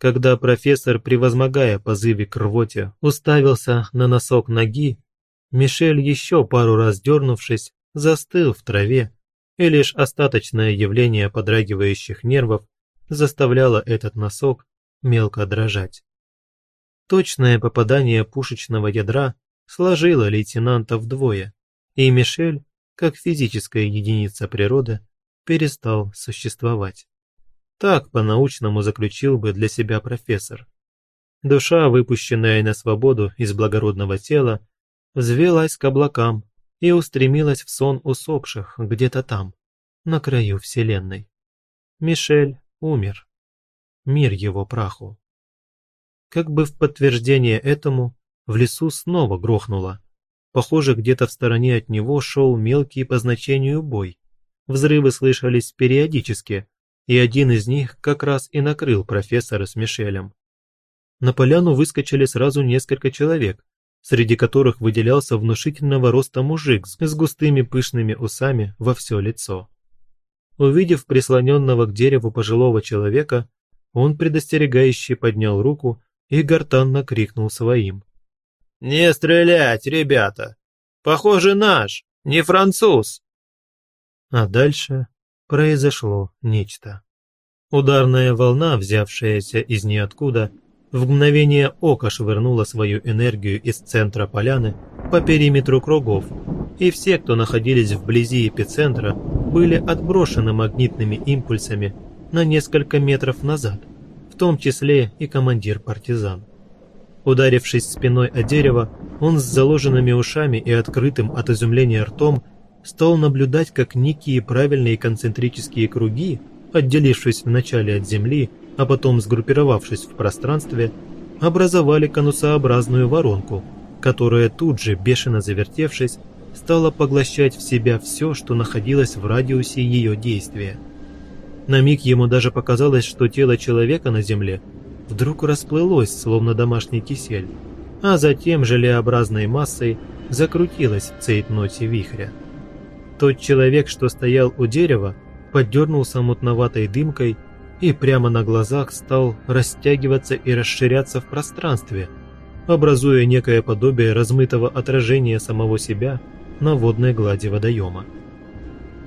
Когда профессор, превозмогая позыве к рвоте, уставился на носок ноги, Мишель, еще пару раз дернувшись, застыл в траве, и лишь остаточное явление подрагивающих нервов заставляло этот носок мелко дрожать. Точное попадание пушечного ядра сложило лейтенанта вдвое, и Мишель, как физическая единица природы, перестал существовать. Так по-научному заключил бы для себя профессор. Душа, выпущенная на свободу из благородного тела, взвелась к облакам и устремилась в сон усопших где-то там, на краю Вселенной. Мишель умер мир его праху. Как бы в подтверждение этому, в лесу снова грохнуло. Похоже, где-то в стороне от него шел мелкий по значению бой. Взрывы слышались периодически, и один из них как раз и накрыл профессора с Мишелем. На поляну выскочили сразу несколько человек, среди которых выделялся внушительного роста мужик с густыми пышными усами во все лицо. Увидев прислоненного к дереву пожилого человека, он предостерегающе поднял руку и гортанно крикнул своим. «Не стрелять, ребята! Похоже, наш, не француз!» А дальше произошло нечто. Ударная волна, взявшаяся из ниоткуда, в мгновение ока швырнула свою энергию из центра поляны по периметру кругов, и все, кто находились вблизи эпицентра, были отброшены магнитными импульсами на несколько метров назад, в том числе и командир партизан. Ударившись спиной о дерево, он с заложенными ушами и открытым от изумления ртом стал наблюдать, как некие правильные концентрические круги, отделившись вначале от Земли, а потом сгруппировавшись в пространстве, образовали конусообразную воронку, которая тут же, бешено завертевшись, стала поглощать в себя все, что находилось в радиусе ее действия. На миг ему даже показалось, что тело человека на земле вдруг расплылось, словно домашний кисель, а затем желеобразной массой закрутилось в цейтноте вихря. Тот человек, что стоял у дерева, поддернулся мутноватой дымкой и прямо на глазах стал растягиваться и расширяться в пространстве, образуя некое подобие размытого отражения самого себя на водной глади водоема.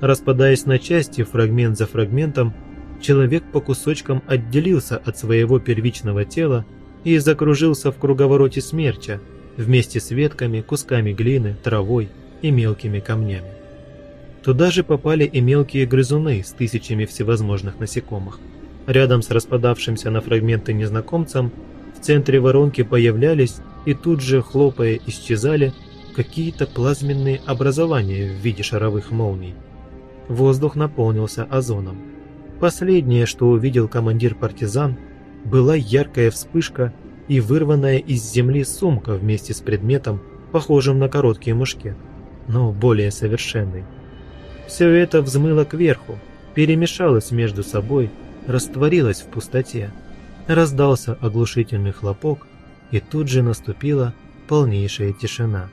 Распадаясь на части фрагмент за фрагментом, человек по кусочкам отделился от своего первичного тела и закружился в круговороте смерча вместе с ветками, кусками глины, травой и мелкими камнями. Туда же попали и мелкие грызуны с тысячами всевозможных насекомых. Рядом с распадавшимся на фрагменты незнакомцем в центре воронки появлялись и тут же, хлопая, исчезали какие-то плазменные образования в виде шаровых молний – Воздух наполнился озоном. Последнее, что увидел командир партизан, была яркая вспышка и вырванная из земли сумка вместе с предметом, похожим на короткий мушкет, но более совершенный. Все это взмыло кверху, перемешалось между собой, растворилось в пустоте. Раздался оглушительный хлопок, и тут же наступила полнейшая тишина.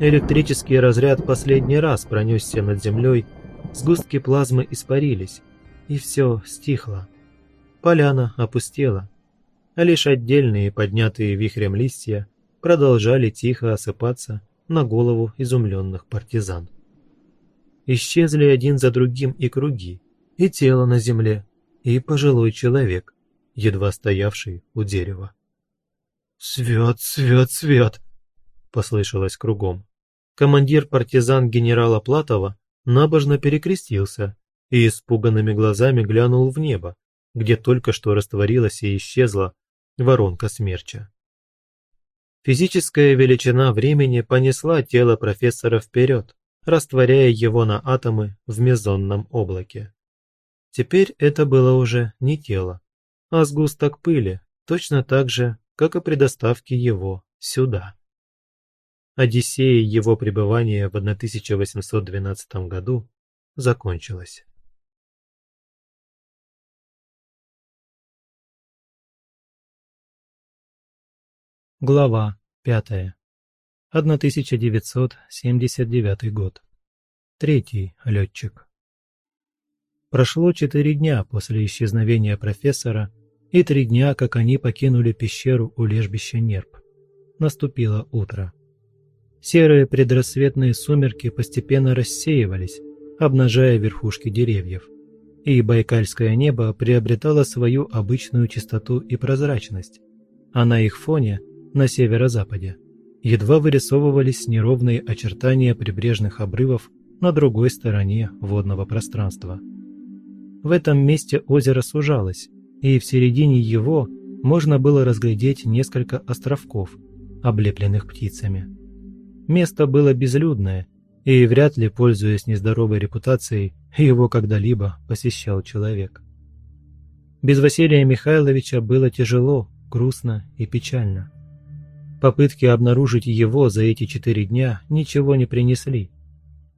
Электрический разряд последний раз пронесся над землей, сгустки плазмы испарились, и все стихло. Поляна опустела, а лишь отдельные поднятые вихрем листья продолжали тихо осыпаться на голову изумленных партизан. Исчезли один за другим и круги, и тело на земле, и пожилой человек, едва стоявший у дерева. «Свет, свет, свет!» – послышалось кругом. Командир партизан генерала Платова набожно перекрестился и испуганными глазами глянул в небо, где только что растворилась и исчезла воронка смерча. Физическая величина времени понесла тело профессора вперед, растворяя его на атомы в мезонном облаке. Теперь это было уже не тело, а сгусток пыли, точно так же, как и при доставке его сюда. Одиссея его пребывания в 1812 году закончилась. Глава 5. 1979 год. Третий летчик. Прошло четыре дня после исчезновения профессора и три дня, как они покинули пещеру у лежбища Нерп. Наступило утро. Серые предрассветные сумерки постепенно рассеивались, обнажая верхушки деревьев. И байкальское небо приобретало свою обычную чистоту и прозрачность, а на их фоне, на северо-западе, едва вырисовывались неровные очертания прибрежных обрывов на другой стороне водного пространства. В этом месте озеро сужалось, и в середине его можно было разглядеть несколько островков, облепленных птицами. Место было безлюдное, и вряд ли, пользуясь нездоровой репутацией, его когда-либо посещал человек. Без Василия Михайловича было тяжело, грустно и печально. Попытки обнаружить его за эти четыре дня ничего не принесли.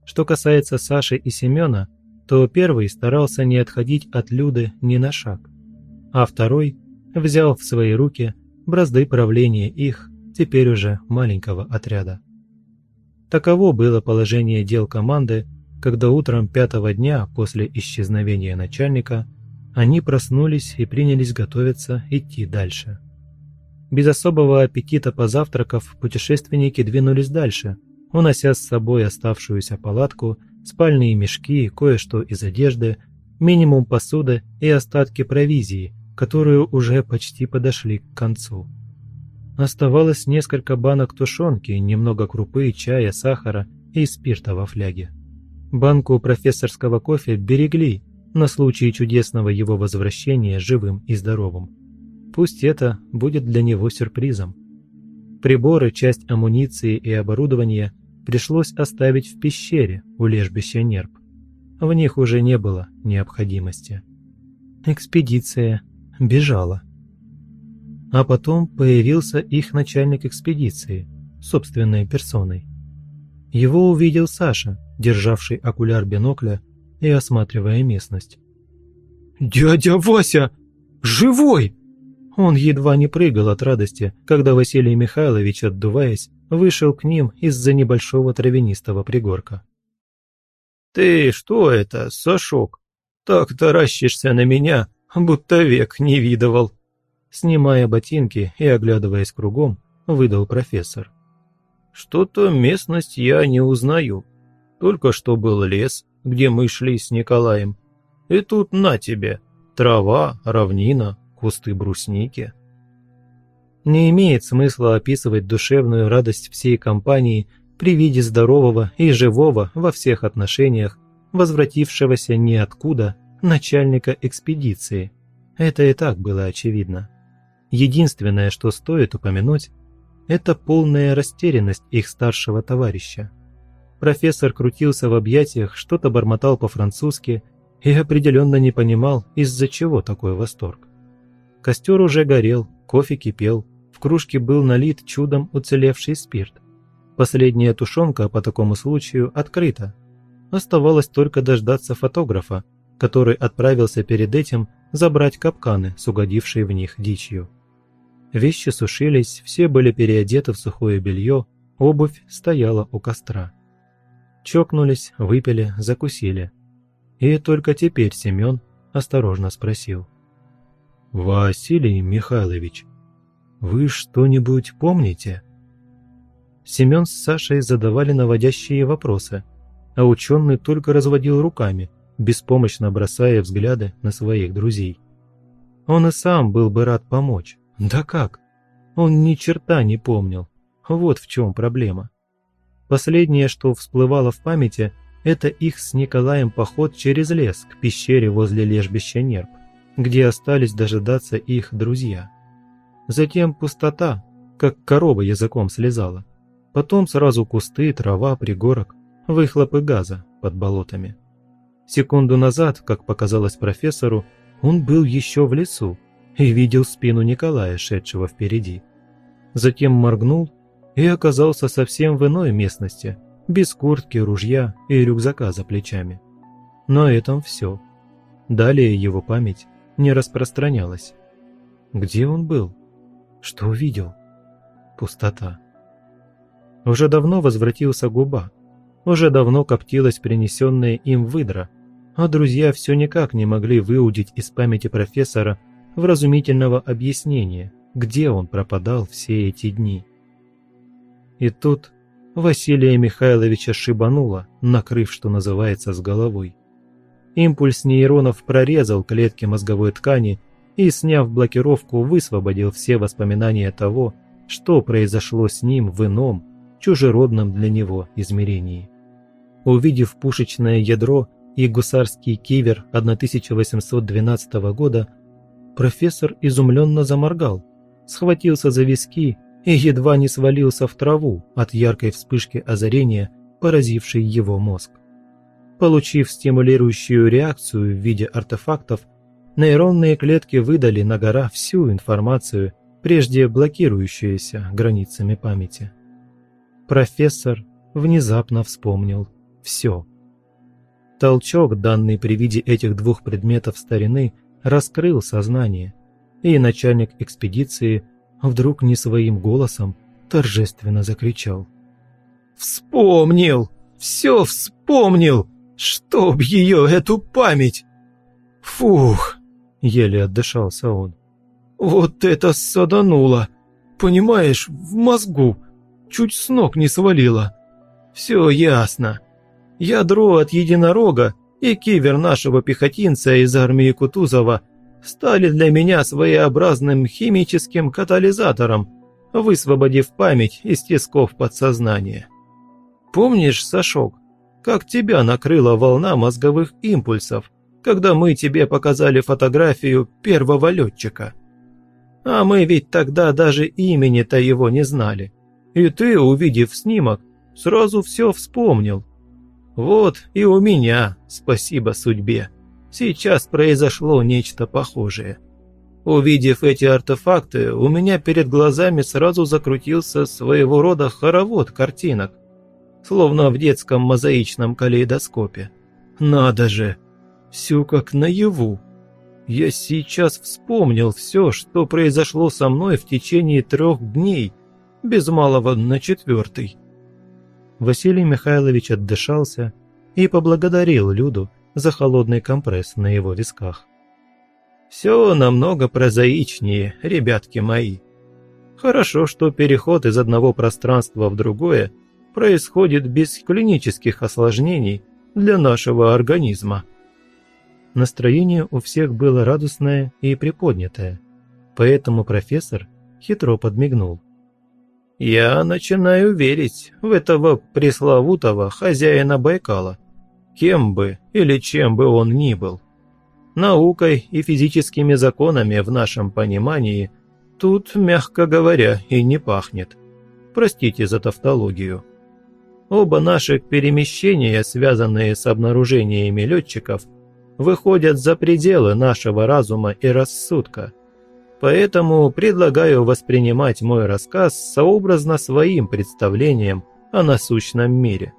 Что касается Саши и Семена, то первый старался не отходить от Люды ни на шаг, а второй взял в свои руки бразды правления их, теперь уже маленького отряда. Таково было положение дел команды, когда утром пятого дня после исчезновения начальника они проснулись и принялись готовиться идти дальше. Без особого аппетита позавтракав, путешественники двинулись дальше, унося с собой оставшуюся палатку, спальные мешки, кое-что из одежды, минимум посуды и остатки провизии, которые уже почти подошли к концу. Оставалось несколько банок тушенки, немного крупы, чая, сахара и спирта во фляге. Банку профессорского кофе берегли на случай чудесного его возвращения живым и здоровым. Пусть это будет для него сюрпризом. Приборы, часть амуниции и оборудования пришлось оставить в пещере у лежбища нерп. В них уже не было необходимости. Экспедиция бежала. А потом появился их начальник экспедиции, собственной персоной. Его увидел Саша, державший окуляр бинокля и осматривая местность. «Дядя Вася! Живой!» Он едва не прыгал от радости, когда Василий Михайлович, отдуваясь, вышел к ним из-за небольшого травянистого пригорка. «Ты что это, Сашок? Так таращишься на меня, будто век не видывал!» Снимая ботинки и оглядываясь кругом, выдал профессор. «Что-то местность я не узнаю. Только что был лес, где мы шли с Николаем. И тут на тебе, трава, равнина, кусты брусники. Не имеет смысла описывать душевную радость всей компании при виде здорового и живого во всех отношениях, возвратившегося ниоткуда начальника экспедиции. Это и так было очевидно. Единственное, что стоит упомянуть, это полная растерянность их старшего товарища. Профессор крутился в объятиях, что-то бормотал по-французски и определенно не понимал, из-за чего такой восторг. Костер уже горел, кофе кипел, в кружке был налит чудом уцелевший спирт. Последняя тушенка по такому случаю открыта. Оставалось только дождаться фотографа, который отправился перед этим забрать капканы с угодившей в них дичью. Вещи сушились, все были переодеты в сухое белье, обувь стояла у костра. Чокнулись, выпили, закусили. И только теперь Семен осторожно спросил. «Василий Михайлович, вы что-нибудь помните?» Семен с Сашей задавали наводящие вопросы, а ученый только разводил руками, беспомощно бросая взгляды на своих друзей. Он и сам был бы рад помочь. Да как? Он ни черта не помнил. Вот в чем проблема. Последнее, что всплывало в памяти, это их с Николаем поход через лес к пещере возле лежбища Нерп где остались дожидаться их друзья. Затем пустота, как корова языком слезала. Потом сразу кусты, трава, пригорок, выхлопы газа под болотами. Секунду назад, как показалось профессору, он был еще в лесу и видел спину Николая, шедшего впереди. Затем моргнул и оказался совсем в иной местности, без куртки, ружья и рюкзака за плечами. На этом все. Далее его память не распространялась. Где он был? Что увидел? Пустота. Уже давно возвратился губа. Уже давно коптилась принесенная им выдра, а друзья все никак не могли выудить из памяти профессора вразумительного объяснения, где он пропадал все эти дни. И тут Василия Михайловича шибануло, накрыв, что называется, с головой. Импульс нейронов прорезал клетки мозговой ткани и, сняв блокировку, высвободил все воспоминания того, что произошло с ним в ином, чужеродном для него измерении. Увидев пушечное ядро и гусарский кивер 1812 года, профессор изумленно заморгал, схватился за виски и едва не свалился в траву от яркой вспышки озарения, поразившей его мозг. Получив стимулирующую реакцию в виде артефактов, нейронные клетки выдали на гора всю информацию, прежде блокирующуюся границами памяти. Профессор внезапно вспомнил все. Толчок, данный при виде этих двух предметов старины, раскрыл сознание, и начальник экспедиции вдруг не своим голосом торжественно закричал. «Вспомнил! Все вспомнил! Чтоб ее, эту память!» «Фух!» — еле отдышался он. «Вот это садануло! Понимаешь, в мозгу! Чуть с ног не свалило! Все ясно! Ядро от единорога и кивер нашего пехотинца из армии Кутузова стали для меня своеобразным химическим катализатором, высвободив память из тисков подсознания. Помнишь, Сашок, как тебя накрыла волна мозговых импульсов, когда мы тебе показали фотографию первого летчика? А мы ведь тогда даже имени-то его не знали. И ты, увидев снимок, сразу все вспомнил. Вот и у меня, спасибо судьбе, сейчас произошло нечто похожее. Увидев эти артефакты, у меня перед глазами сразу закрутился своего рода хоровод картинок, словно в детском мозаичном калейдоскопе. Надо же, все как наяву. Я сейчас вспомнил все, что произошло со мной в течение трех дней, без малого на четвертый. Василий Михайлович отдышался и поблагодарил Люду за холодный компресс на его висках. «Все намного прозаичнее, ребятки мои. Хорошо, что переход из одного пространства в другое происходит без клинических осложнений для нашего организма». Настроение у всех было радостное и приподнятое, поэтому профессор хитро подмигнул. «Я начинаю верить в этого пресловутого хозяина Байкала, кем бы или чем бы он ни был. Наукой и физическими законами в нашем понимании тут, мягко говоря, и не пахнет. Простите за тавтологию. Оба наши перемещения, связанные с обнаружениями летчиков – выходят за пределы нашего разума и рассудка. Поэтому предлагаю воспринимать мой рассказ сообразно своим представлением о насущном мире.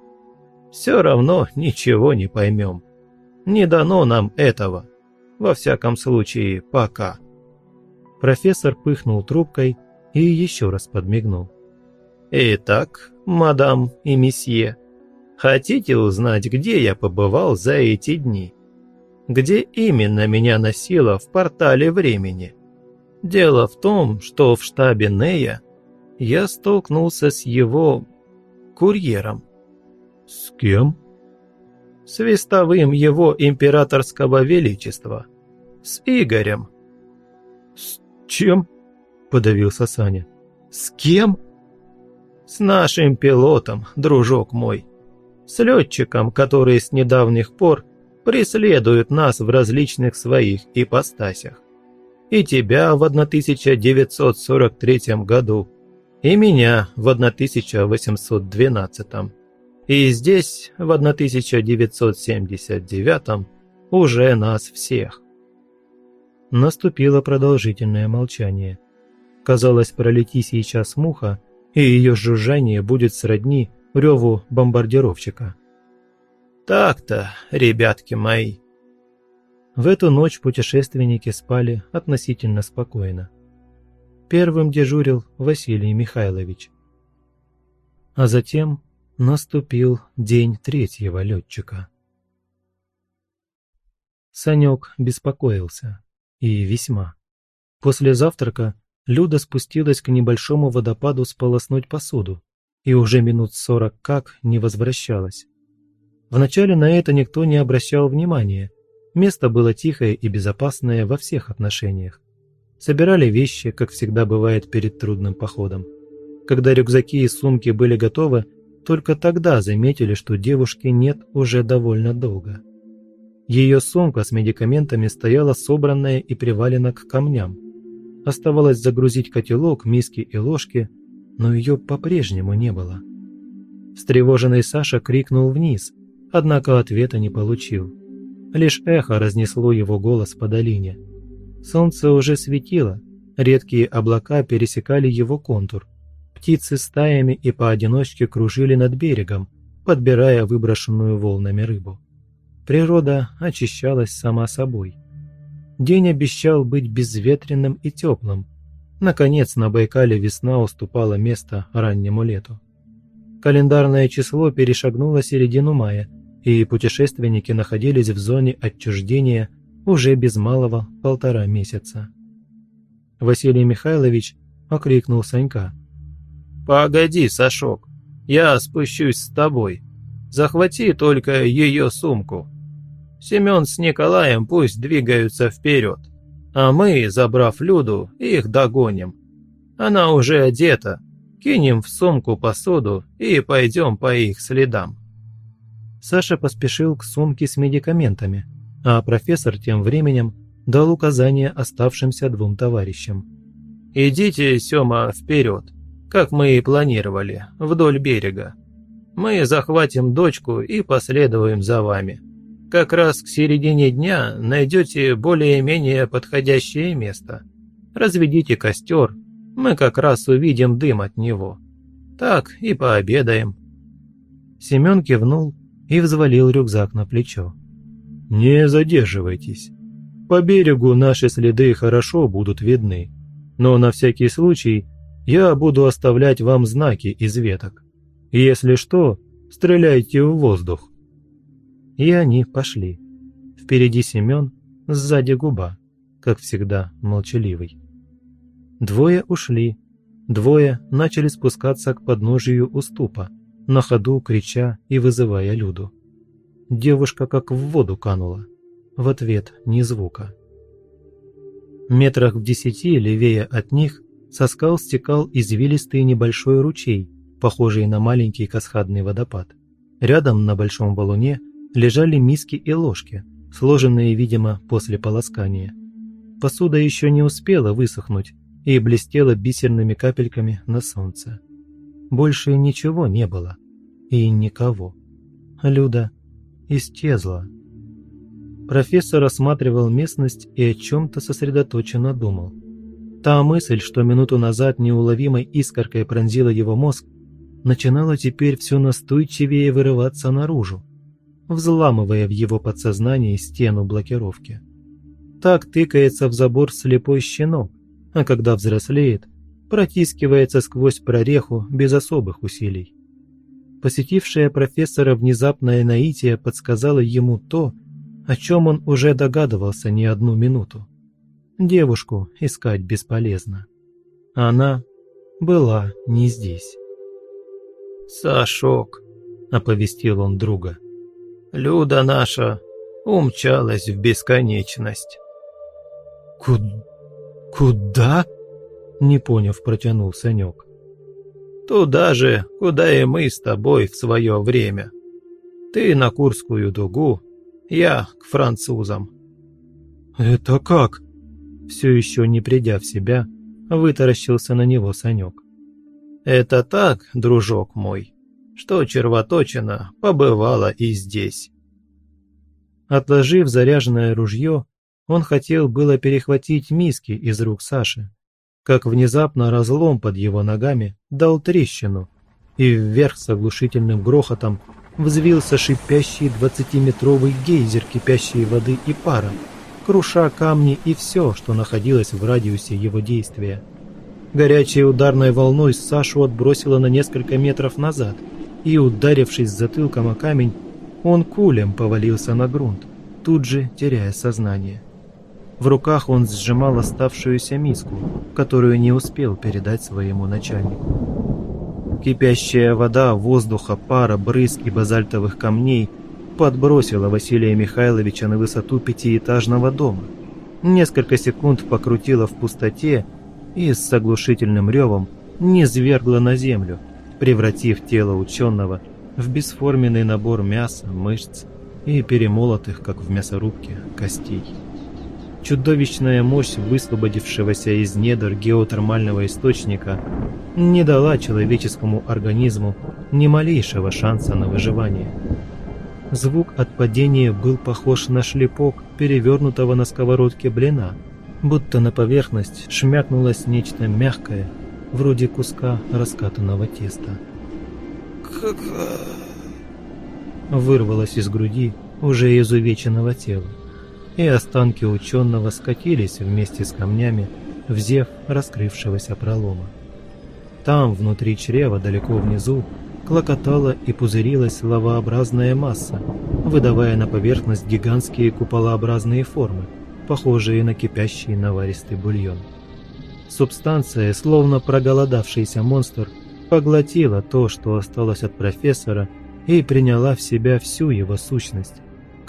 Все равно ничего не поймем. Не дано нам этого. Во всяком случае, пока. Профессор пыхнул трубкой и еще раз подмигнул. Итак, мадам и месье, хотите узнать, где я побывал за эти дни? где именно меня носило в портале времени. Дело в том, что в штабе Нея я столкнулся с его курьером. С кем? С вестовым его императорского величества. С Игорем. С чем? Подавился Саня. С кем? С нашим пилотом, дружок мой. С летчиком, который с недавних пор преследуют нас в различных своих ипостасях. И тебя в 1943 году, и меня в 1812. И здесь, в 1979 уже нас всех. Наступило продолжительное молчание. Казалось, пролети сейчас муха, и ее жужжание будет сродни реву бомбардировщика. «Так-то, ребятки мои». В эту ночь путешественники спали относительно спокойно. Первым дежурил Василий Михайлович. А затем наступил день третьего летчика. Санек беспокоился. И весьма. После завтрака Люда спустилась к небольшому водопаду сполоснуть посуду и уже минут сорок как не возвращалась. Вначале на это никто не обращал внимания. Место было тихое и безопасное во всех отношениях. Собирали вещи, как всегда бывает перед трудным походом. Когда рюкзаки и сумки были готовы, только тогда заметили, что девушки нет уже довольно долго. Ее сумка с медикаментами стояла собранная и привалена к камням. Оставалось загрузить котелок, миски и ложки, но ее по-прежнему не было. Встревоженный Саша крикнул вниз, однако ответа не получил. Лишь эхо разнесло его голос по долине. Солнце уже светило, редкие облака пересекали его контур. Птицы стаями и поодиночке кружили над берегом, подбирая выброшенную волнами рыбу. Природа очищалась сама собой. День обещал быть безветренным и теплым. Наконец на Байкале весна уступала место раннему лету. Календарное число перешагнуло середину мая, и путешественники находились в зоне отчуждения уже без малого полтора месяца. Василий Михайлович окрикнул Санька. «Погоди, Сашок, я спущусь с тобой. Захвати только ее сумку. Семен с Николаем пусть двигаются вперед, а мы, забрав Люду, их догоним. Она уже одета, кинем в сумку посуду и пойдем по их следам». Саша поспешил к сумке с медикаментами, а профессор тем временем дал указание оставшимся двум товарищам. «Идите, Сёма, вперед, как мы и планировали, вдоль берега. Мы захватим дочку и последуем за вами. Как раз к середине дня найдете более-менее подходящее место. Разведите костер, мы как раз увидим дым от него. Так и пообедаем». Семен кивнул и взвалил рюкзак на плечо. «Не задерживайтесь. По берегу наши следы хорошо будут видны, но на всякий случай я буду оставлять вам знаки из веток. Если что, стреляйте в воздух. И они пошли. Впереди Семен, сзади губа, как всегда молчаливый. Двое ушли, двое начали спускаться к подножию уступа, на ходу крича и вызывая Люду. Девушка как в воду канула. В ответ ни звука. Метрах в десяти левее от них со скал стекал извилистый небольшой ручей, похожий на маленький каскадный водопад. Рядом на большом валуне – лежали миски и ложки, сложенные, видимо, после полоскания. Посуда еще не успела высохнуть и блестела бисерными капельками на солнце. Больше ничего не было. И никого. Люда исчезла. Профессор осматривал местность и о чем-то сосредоточенно думал. Та мысль, что минуту назад неуловимой искоркой пронзила его мозг, начинала теперь все настойчивее вырываться наружу взламывая в его подсознании стену блокировки. Так тыкается в забор слепой щенок, а когда взрослеет, протискивается сквозь прореху без особых усилий. Посетившая профессора внезапное наитие подсказала ему то, о чем он уже догадывался не одну минуту. Девушку искать бесполезно. Она была не здесь. «Сашок», — оповестил он друга. Люда наша умчалась в бесконечность. Куд... куда? Не поняв, протянул Санек. Туда же, куда и мы с тобой в свое время. Ты на Курскую дугу, я к французам. Это как? Все еще не придя в себя, вытаращился на него Санек. Это так, дружок мой что червоточина побывала и здесь. Отложив заряженное ружье, он хотел было перехватить миски из рук Саши, как внезапно разлом под его ногами дал трещину, и вверх с оглушительным грохотом взвился шипящий двадцатиметровый гейзер кипящей воды и пара, круша камни и все, что находилось в радиусе его действия. Горячей ударной волной Сашу отбросило на несколько метров назад, и, ударившись затылком о камень, он кулем повалился на грунт, тут же теряя сознание. В руках он сжимал оставшуюся миску, которую не успел передать своему начальнику. Кипящая вода, воздуха, пара, брызг и базальтовых камней подбросила Василия Михайловича на высоту пятиэтажного дома. Несколько секунд покрутила в пустоте и с оглушительным ревом низвергла на землю, превратив тело ученого в бесформенный набор мяса, мышц и перемолотых, как в мясорубке, костей. Чудовищная мощь высвободившегося из недр геотермального источника не дала человеческому организму ни малейшего шанса на выживание. Звук от падения был похож на шлепок перевернутого на сковородке блина, будто на поверхность шмякнулось нечто мягкое, вроде куска раскатанного теста. «Как...» Вырвалось из груди уже изувеченного тела и останки ученого скатились вместе с камнями в зев раскрывшегося пролома. Там, внутри чрева, далеко внизу, клокотала и пузырилась лавообразная масса, выдавая на поверхность гигантские куполообразные формы, похожие на кипящий наваристый бульон. Субстанция, словно проголодавшийся монстр, поглотила то, что осталось от профессора, и приняла в себя всю его сущность,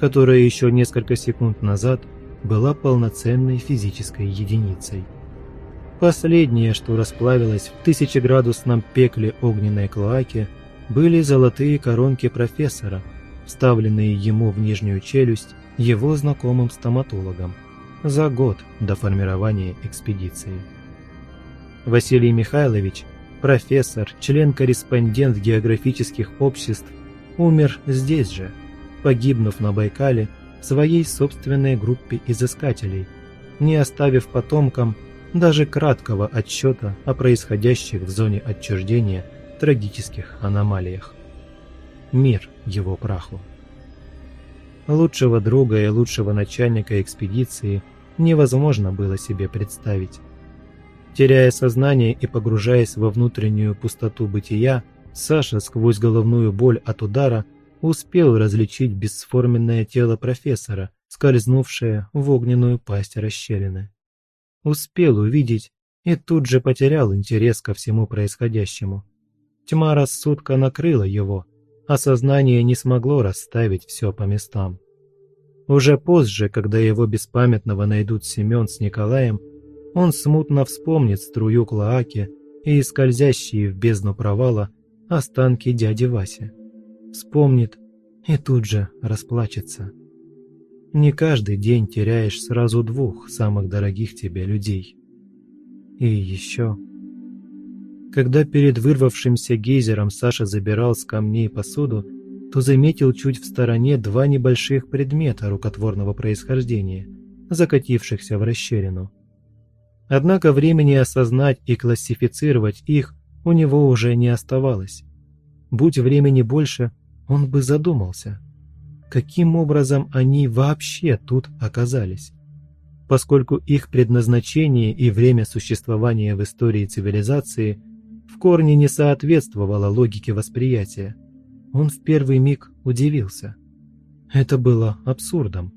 которая еще несколько секунд назад была полноценной физической единицей. Последнее, что расплавилось в тысячеградусном пекле огненной клоаки, были золотые коронки профессора, вставленные ему в нижнюю челюсть его знакомым стоматологом за год до формирования экспедиции. Василий Михайлович, профессор, член-корреспондент географических обществ, умер здесь же – погибнув на Байкале в своей собственной группе изыскателей, не оставив потомкам даже краткого отчета о происходящих в зоне отчуждения трагических аномалиях. Мир его праху. Лучшего друга и лучшего начальника экспедиции невозможно было себе представить. Теряя сознание и погружаясь во внутреннюю пустоту бытия, Саша сквозь головную боль от удара успел различить бесформенное тело профессора, скользнувшее в огненную пасть расщелины. Успел увидеть и тут же потерял интерес ко всему происходящему. Тьма рассудка накрыла его, а сознание не смогло расставить все по местам. Уже позже, когда его беспамятного найдут Семен с Николаем, он смутно вспомнит струю клоаки и скользящие в бездну провала останки дяди Васи вспомнит и тут же расплачется. Не каждый день теряешь сразу двух самых дорогих тебе людей. И еще... Когда перед вырвавшимся гейзером Саша забирал с камней посуду, то заметил чуть в стороне два небольших предмета рукотворного происхождения, закатившихся в расщелину. Однако времени осознать и классифицировать их у него уже не оставалось. Будь времени больше, он бы задумался, каким образом они вообще тут оказались. Поскольку их предназначение и время существования в истории цивилизации в корне не соответствовало логике восприятия, он в первый миг удивился. Это было абсурдом.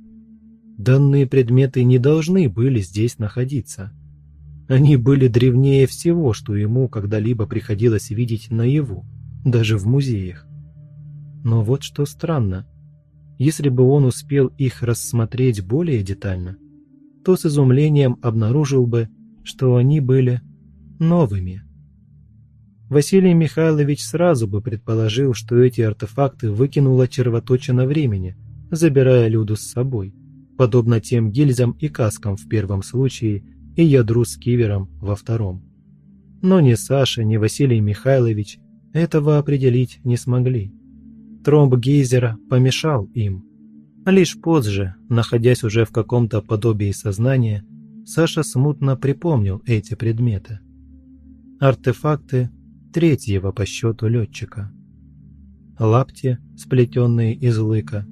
Данные предметы не должны были здесь находиться. Они были древнее всего, что ему когда-либо приходилось видеть наяву, даже в музеях. Но вот что странно. Если бы он успел их рассмотреть более детально, то с изумлением обнаружил бы, что они были новыми. Василий Михайлович сразу бы предположил, что эти артефакты выкинула червоточина времени, забирая Люду с собой, подобно тем гильзам и каскам в первом случае и ядру с кивером во втором. Но ни Саша, ни Василий Михайлович этого определить не смогли. Тромб гейзера помешал им. Лишь позже, находясь уже в каком-то подобии сознания, Саша смутно припомнил эти предметы. Артефакты третьего по счету летчика. Лапти, сплетенные из лыка,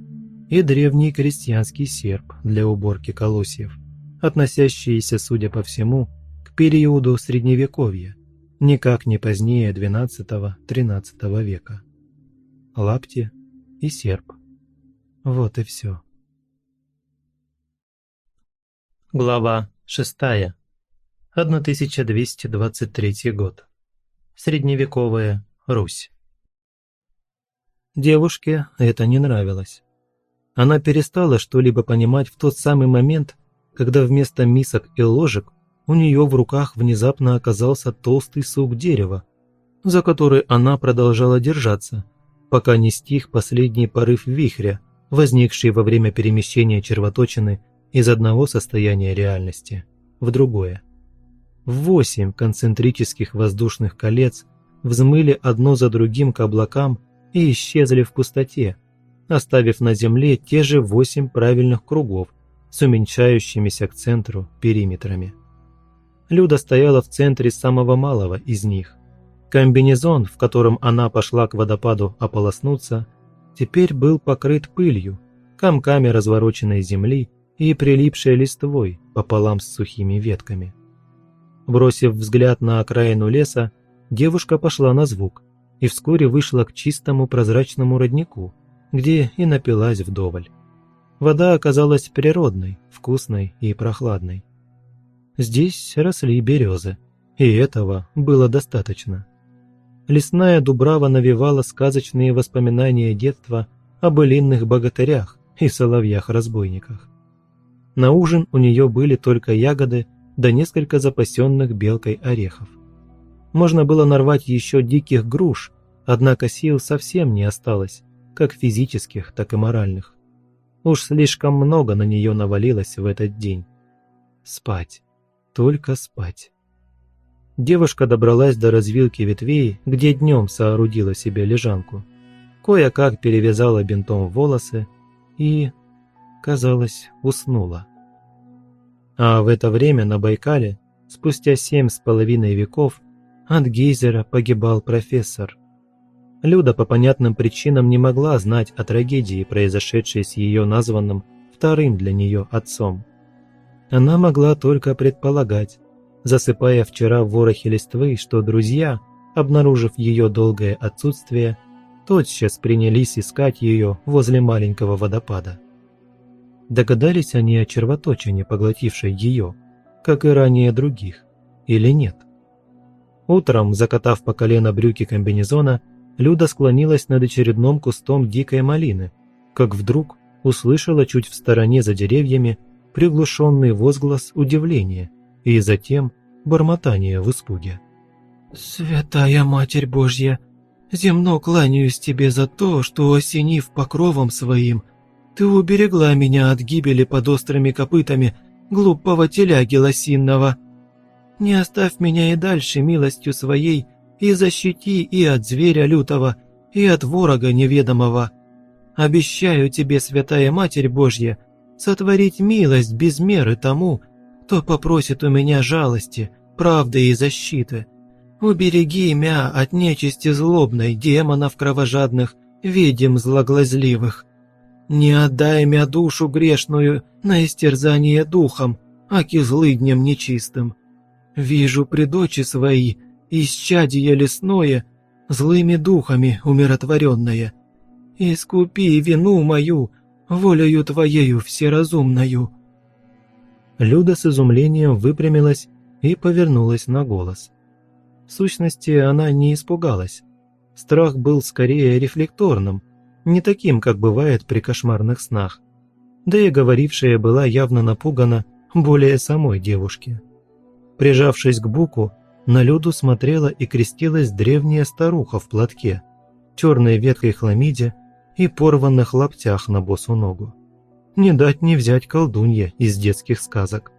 и древний крестьянский серп для уборки колосьев, относящиеся, судя по всему, к периоду Средневековья, никак не позднее XII-XIII века. Лапти и серп. Вот и все. Глава 6. 1223 год. Средневековая Русь. Девушке это не нравилось. Она перестала что-либо понимать в тот самый момент, когда вместо мисок и ложек у нее в руках внезапно оказался толстый сук дерева, за который она продолжала держаться, пока не стих последний порыв вихря, возникший во время перемещения червоточины из одного состояния реальности в другое. Восемь концентрических воздушных колец взмыли одно за другим к облакам и исчезли в пустоте, оставив на Земле те же восемь правильных кругов с уменьшающимися к центру периметрами. Люда стояла в центре самого малого из них. Комбинезон, в котором она пошла к водопаду ополоснуться, теперь был покрыт пылью, комками развороченной земли и прилипшей листвой пополам с сухими ветками. Бросив взгляд на окраину леса, девушка пошла на звук и вскоре вышла к чистому прозрачному роднику, где и напилась вдоволь. Вода оказалась природной, вкусной и прохладной. Здесь росли березы, и этого было достаточно. Лесная дубрава навевала сказочные воспоминания детства о былинных богатырях и соловьях-разбойниках. На ужин у нее были только ягоды да несколько запасенных белкой орехов. Можно было нарвать еще диких груш, однако сил совсем не осталось, как физических, так и моральных. Уж слишком много на нее навалилось в этот день. Спать. Только спать. Девушка добралась до развилки ветвей, где днем соорудила себе лежанку. Кое-как перевязала бинтом волосы и, казалось, уснула. А в это время на Байкале, спустя семь с половиной веков, от гейзера погибал профессор. Люда по понятным причинам не могла знать о трагедии, произошедшей с ее названным вторым для нее отцом. Она могла только предполагать, засыпая вчера в ворохе листвы, что друзья, обнаружив ее долгое отсутствие, тотчас принялись искать ее возле маленького водопада. Догадались они о червоточине, поглотившей ее, как и ранее других, или нет? Утром, закатав по колено брюки комбинезона, Люда склонилась над очередным кустом дикой малины, как вдруг услышала чуть в стороне за деревьями приглушенный возглас удивления и затем бормотание в испуге. «Святая Матерь Божья, земно кланяюсь тебе за то, что, осенив покровом своим, ты уберегла меня от гибели под острыми копытами глупого теляги лосинного. Не оставь меня и дальше милостью своей, и защити и от зверя лютого, и от ворога неведомого. Обещаю тебе, святая Матерь Божья, сотворить милость без меры тому, кто попросит у меня жалости, правды и защиты. Убереги мя от нечисти злобной, демонов кровожадных, ведьм злоглазливых. Не отдай мя душу грешную на истерзание духом, аки злыднем нечистым. Вижу предочи свои, исчадие лесное, злыми духами умиротворенное. Искупи вину мою, волею твоею всеразумною». Люда с изумлением выпрямилась и повернулась на голос. В сущности, она не испугалась. Страх был скорее рефлекторным, не таким, как бывает при кошмарных снах. Да и говорившая была явно напугана более самой девушки. Прижавшись к буку, на Люду смотрела и крестилась древняя старуха в платке, черной веткой хламиде и порванных лаптях на босу ногу. Не дать не взять колдунья из детских сказок.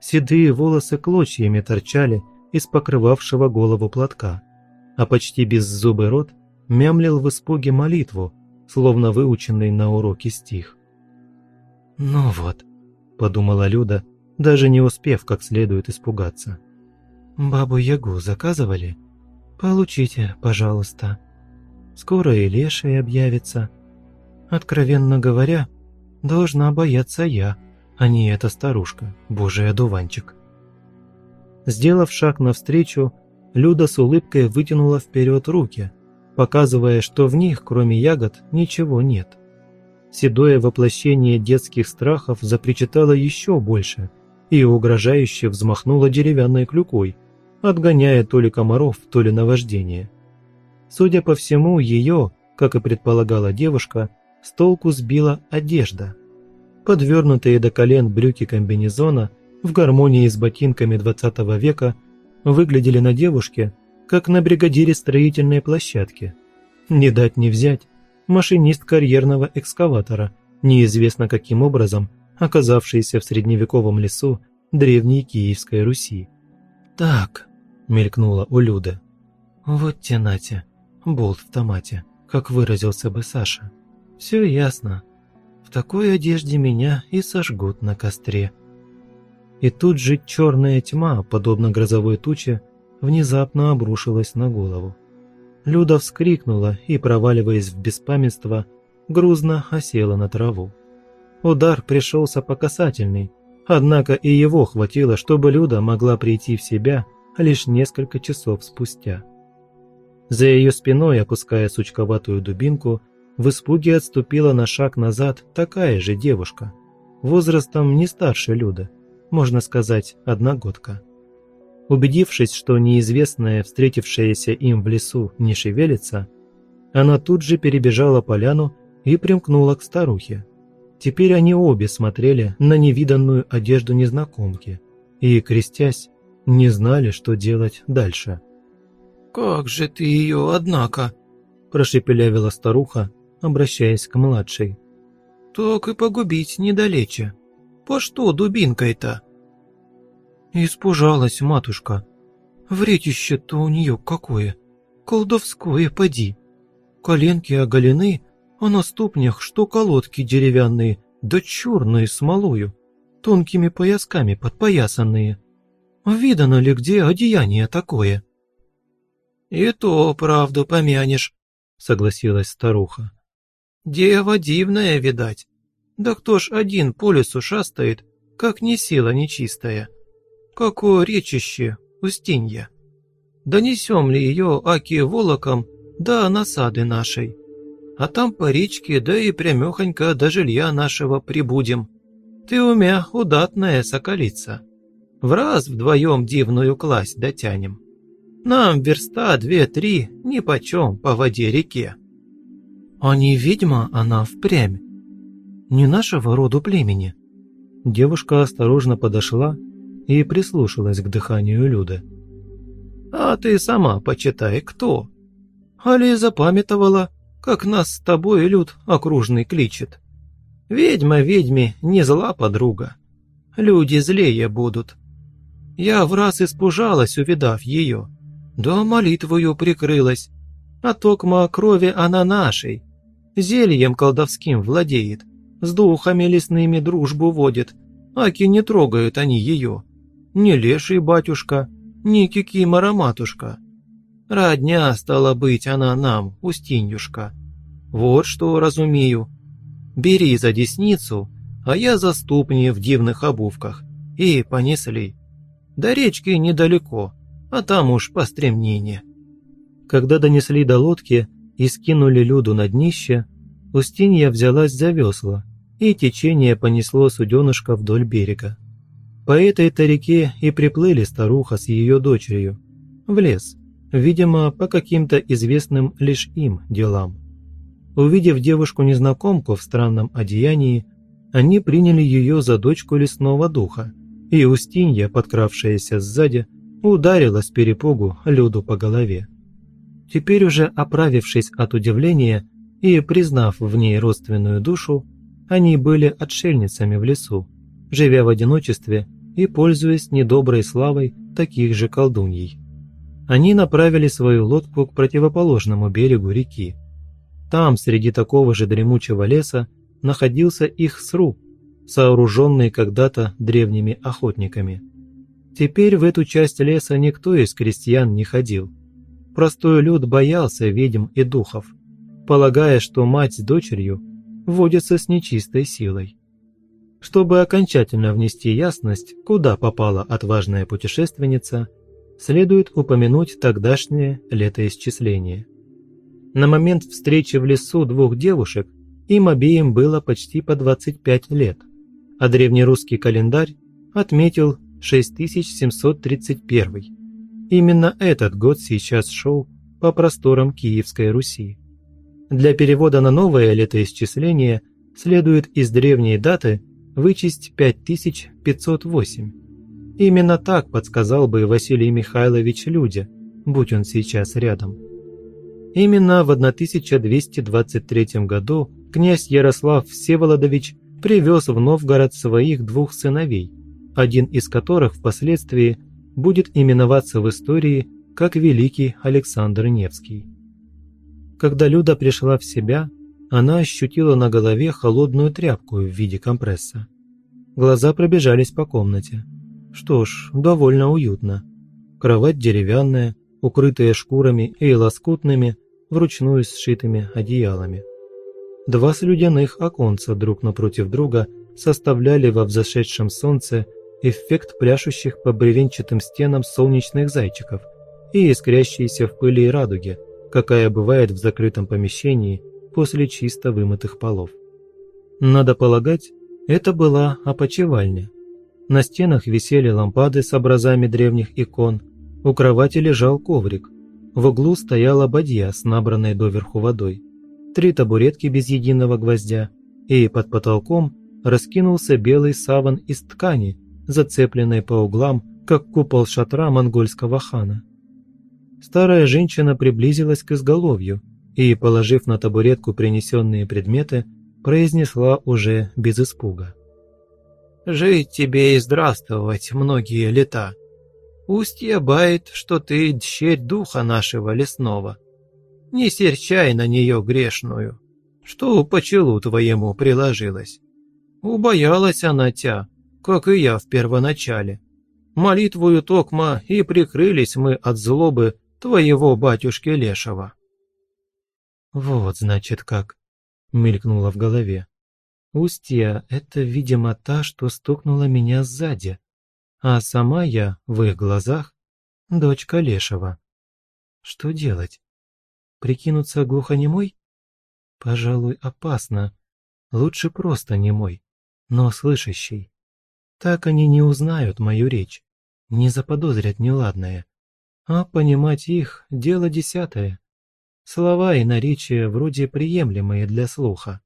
Седые волосы клочьями торчали из покрывавшего голову платка, а почти беззубый рот мямлил в испуге молитву, словно выученный на уроке стих. «Ну вот», – подумала Люда, даже не успев как следует испугаться. «Бабу-ягу заказывали? Получите, пожалуйста. Скоро и леший объявится. Откровенно говоря, должна бояться я, а не эта старушка, божий одуванчик». Сделав шаг навстречу, Люда с улыбкой вытянула вперед руки, показывая, что в них, кроме ягод, ничего нет. Седое воплощение детских страхов запричитало еще больше и угрожающе взмахнуло деревянной клюкой, отгоняя то ли комаров, то ли наваждение. Судя по всему, ее, как и предполагала девушка, с толку сбила одежда. Подвернутые до колен брюки комбинезона в гармонии с ботинками 20 века выглядели на девушке, как на бригадире строительной площадки. Не дать не взять, машинист карьерного экскаватора, неизвестно каким образом оказавшийся в средневековом лесу древней Киевской Руси. «Так», – мелькнула у Люды, – «вот те нате, болт в томате, как выразился бы Саша. Все ясно. В такой одежде меня и сожгут на костре». И тут же черная тьма, подобно грозовой туче, внезапно обрушилась на голову. Люда вскрикнула и, проваливаясь в беспамятство, грузно осела на траву. Удар пришелся по касательной, однако и его хватило, чтобы Люда могла прийти в себя лишь несколько часов спустя. За ее спиной, опуская сучковатую дубинку, в испуге отступила на шаг назад такая же девушка, возрастом не старше Люда, можно сказать, одногодка. Убедившись, что неизвестная, встретившаяся им в лесу, не шевелится, она тут же перебежала поляну и примкнула к старухе. Теперь они обе смотрели на невиданную одежду незнакомки и, крестясь, не знали, что делать дальше. «Как же ты ее, однако!» – прошепелявила старуха, обращаясь к младшей. «Так и погубить недалече. По что дубинкой-то?» Испужалась матушка. Вретище-то у нее какое. Колдовское поди. Коленки оголены, а на ступнях что колодки деревянные, да черные смолою, тонкими поясками подпоясанные. Видано ли где одеяние такое? «И то правду помянешь», — согласилась старуха. «Дева дивная, видать. Да кто ж один по лесу шастает, как не сила нечистая?» Какое речище, Устинья! Донесем ли ее аки волоком до насады нашей? А там по речке, да и прямехонько до жилья нашего прибудем. Ты умя удатная соколица. В раз вдвоем дивную класть дотянем. Нам верста две-три нипочем по воде реке. А не ведьма она впрямь? Не нашего роду племени? Девушка осторожно подошла и прислушалась к дыханию Люды. «А ты сама почитай, кто? Али запамятовала, как нас с тобой Люд окружный кличет. Ведьма ведьме не зла подруга. Люди злее будут. Я в раз испужалась, увидав ее, да молитвою прикрылась, а токма крови она нашей. Зельем колдовским владеет, с духами лесными дружбу водит, аки не трогают они ее ни леший батюшка, ни кикимора матушка. Родня стала быть она нам, Устиньюшка. Вот что разумею. Бери за десницу, а я за ступни в дивных обувках. И понесли. До речки недалеко, а там уж по стремнению. Когда донесли до лодки и скинули Люду на днище, Устинья взялась за весла, и течение понесло суденышко вдоль берега. По этой-то реке и приплыли старуха с ее дочерью. В лес, видимо, по каким-то известным лишь им делам. Увидев девушку-незнакомку в странном одеянии, они приняли ее за дочку лесного духа, и Устинья, подкравшаяся сзади, ударила с перепугу Люду по голове. Теперь уже оправившись от удивления и признав в ней родственную душу, они были отшельницами в лесу, живя в одиночестве и пользуясь недоброй славой таких же колдуньей. Они направили свою лодку к противоположному берегу реки. Там, среди такого же дремучего леса, находился их сруб, сооруженный когда-то древними охотниками. Теперь в эту часть леса никто из крестьян не ходил. Простой люд боялся ведьм и духов, полагая, что мать с дочерью водятся с нечистой силой. Чтобы окончательно внести ясность, куда попала отважная путешественница, следует упомянуть тогдашнее летоисчисление. На момент встречи в лесу двух девушек им обеим было почти по 25 лет, а древнерусский календарь отметил 6731. Именно этот год сейчас шел по просторам Киевской Руси. Для перевода на новое летоисчисление следует из древней даты вычесть 5508. Именно так подсказал бы Василий Михайлович Людя, будь он сейчас рядом. Именно в 1223 году князь Ярослав Всеволодович привез в Новгород своих двух сыновей, один из которых впоследствии будет именоваться в истории как Великий Александр Невский. Когда Люда пришла в себя, она ощутила на голове холодную тряпку в виде компресса. Глаза пробежались по комнате. Что ж, довольно уютно. Кровать деревянная, укрытая шкурами и лоскутными, вручную сшитыми одеялами. Два слюдяных оконца друг напротив друга составляли во взошедшем солнце эффект пляшущих по бревенчатым стенам солнечных зайчиков и искрящиеся в пыли и радуге, какая бывает в закрытом помещении после чисто вымытых полов. Надо полагать, это была опочивальня. На стенах висели лампады с образами древних икон, у кровати лежал коврик, в углу стояла бадья с набранной доверху водой, три табуретки без единого гвоздя, и под потолком раскинулся белый саван из ткани, зацепленной по углам, как купол шатра монгольского хана. Старая женщина приблизилась к изголовью и, положив на табуретку принесенные предметы, произнесла уже без испуга. «Жить тебе и здравствовать многие лета. Устье бает, что ты дщерь духа нашего лесного. Не серчай на нее грешную, что по челу твоему приложилась. Убоялась она тя, как и я в первоначале. Молитвую Токма и прикрылись мы от злобы твоего батюшки Лешего». «Вот, значит, как», — мелькнуло в голове. «Устья — это, видимо, та, что стукнула меня сзади, а сама я, в их глазах, дочка Лешего. Что делать? Прикинуться глухонемой? Пожалуй, опасно. Лучше просто немой, но слышащий. Так они не узнают мою речь, не заподозрят неладное. А понимать их – дело десятое. Слова и наречия вроде приемлемые для слуха.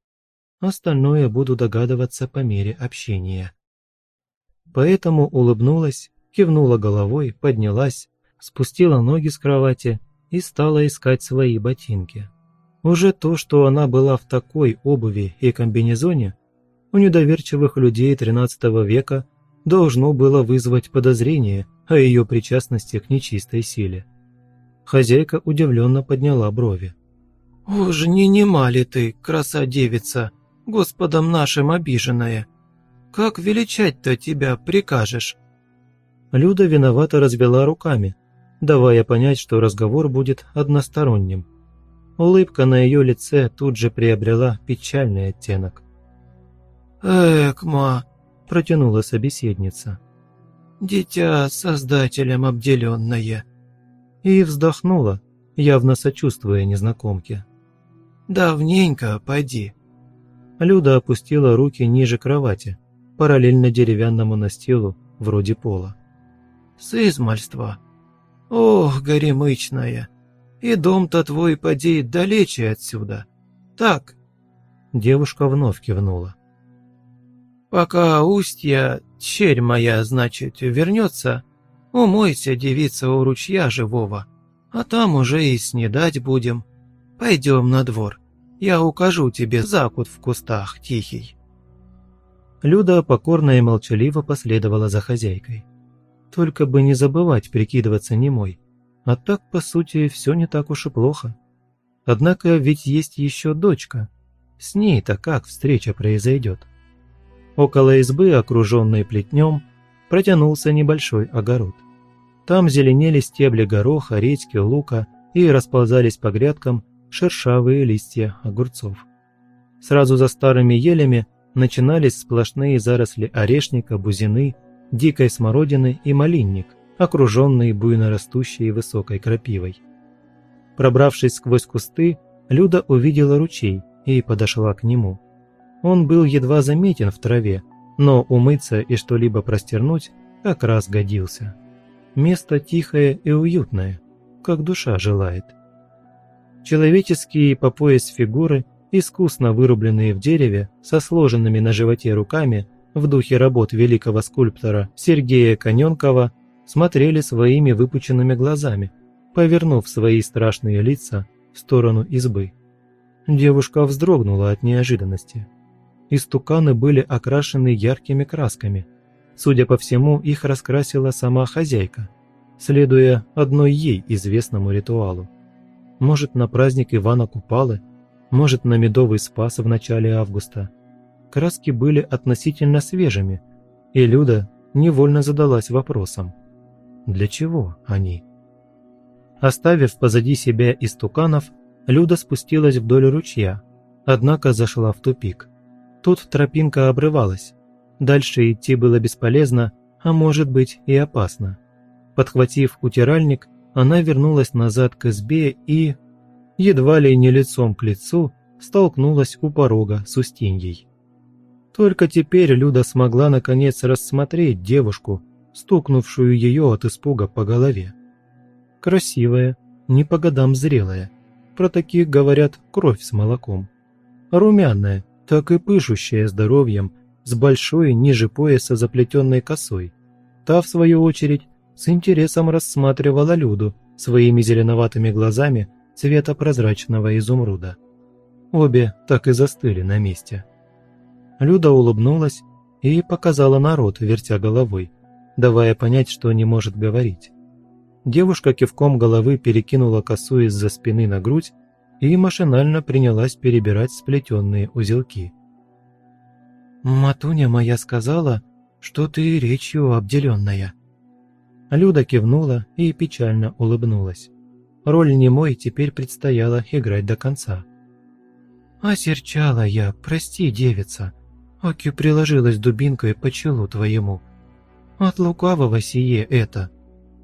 Остальное буду догадываться по мере общения. Поэтому улыбнулась, кивнула головой, поднялась, спустила ноги с кровати и стала искать свои ботинки. Уже то, что она была в такой обуви и комбинезоне, у недоверчивых людей XIII века должно было вызвать подозрение о ее причастности к нечистой силе. Хозяйка удивленно подняла брови. «Уж не нема ли ты, краса-девица, Господом нашим обиженная? Как величать-то тебя прикажешь?» Люда виновато развела руками, давая понять, что разговор будет односторонним. Улыбка на ее лице тут же приобрела печальный оттенок. «Экма!» – протянула собеседница. «Дитя создателем обделенное!» и вздохнула, явно сочувствуя незнакомке. «Давненько, поди». Люда опустила руки ниже кровати, параллельно деревянному настилу, вроде пола. «С измальства. Ох, горемычная, и дом-то твой, поди, далече отсюда. Так?» Девушка вновь кивнула. «Пока устья, черь моя, значит, вернется, Умойся, девица, у ручья живого, а там уже и снедать будем. Пойдем на двор, я укажу тебе закут в кустах тихий». Люда покорно и молчаливо последовала за хозяйкой. Только бы не забывать прикидываться немой. А так, по сути, все не так уж и плохо. Однако ведь есть еще дочка. С ней-то как встреча произойдет? Около избы, окруженной плетнем, протянулся небольшой огород. Там зеленели стебли гороха, редьки, лука и расползались по грядкам шершавые листья огурцов. Сразу за старыми елями начинались сплошные заросли орешника, бузины, дикой смородины и малинник, окруженные буйно растущей высокой крапивой. Пробравшись сквозь кусты, Люда увидела ручей и подошла к нему. Он был едва заметен в траве, но умыться и что-либо простернуть как раз годился. Место тихое и уютное, как душа желает. Человеческие по пояс фигуры, искусно вырубленные в дереве, со сложенными на животе руками, в духе работ великого скульптора Сергея Коненкова, смотрели своими выпученными глазами, повернув свои страшные лица в сторону избы. Девушка вздрогнула от неожиданности. Истуканы были окрашены яркими красками. Судя по всему, их раскрасила сама хозяйка, следуя одной ей известному ритуалу. Может, на праздник Ивана Купалы, может, на Медовый Спас в начале августа. Краски были относительно свежими, и Люда невольно задалась вопросом, для чего они? Оставив позади себя истуканов, Люда спустилась вдоль ручья, однако зашла в тупик. Тут тропинка обрывалась. Дальше идти было бесполезно, а может быть и опасно. Подхватив утиральник, она вернулась назад к избе и, едва ли не лицом к лицу, столкнулась у порога с Устиньей. Только теперь Люда смогла наконец рассмотреть девушку, стукнувшую ее от испуга по голове. Красивая, не по годам зрелая. Про таких говорят кровь с молоком. Румяная, так и пышущая здоровьем, с большой ниже пояса заплетенной косой. Та, в свою очередь, с интересом рассматривала Люду своими зеленоватыми глазами цвета прозрачного изумруда. Обе так и застыли на месте. Люда улыбнулась и показала народ, вертя головой, давая понять, что не может говорить. Девушка кивком головы перекинула косу из-за спины на грудь и машинально принялась перебирать сплетенные узелки. «Матуня моя сказала, что ты речью обделенная». Люда кивнула и печально улыбнулась. Роль немой теперь предстояло играть до конца. «Осерчала я, прости, девица. Оки приложилась дубинкой по челу твоему. От лукавого сие это.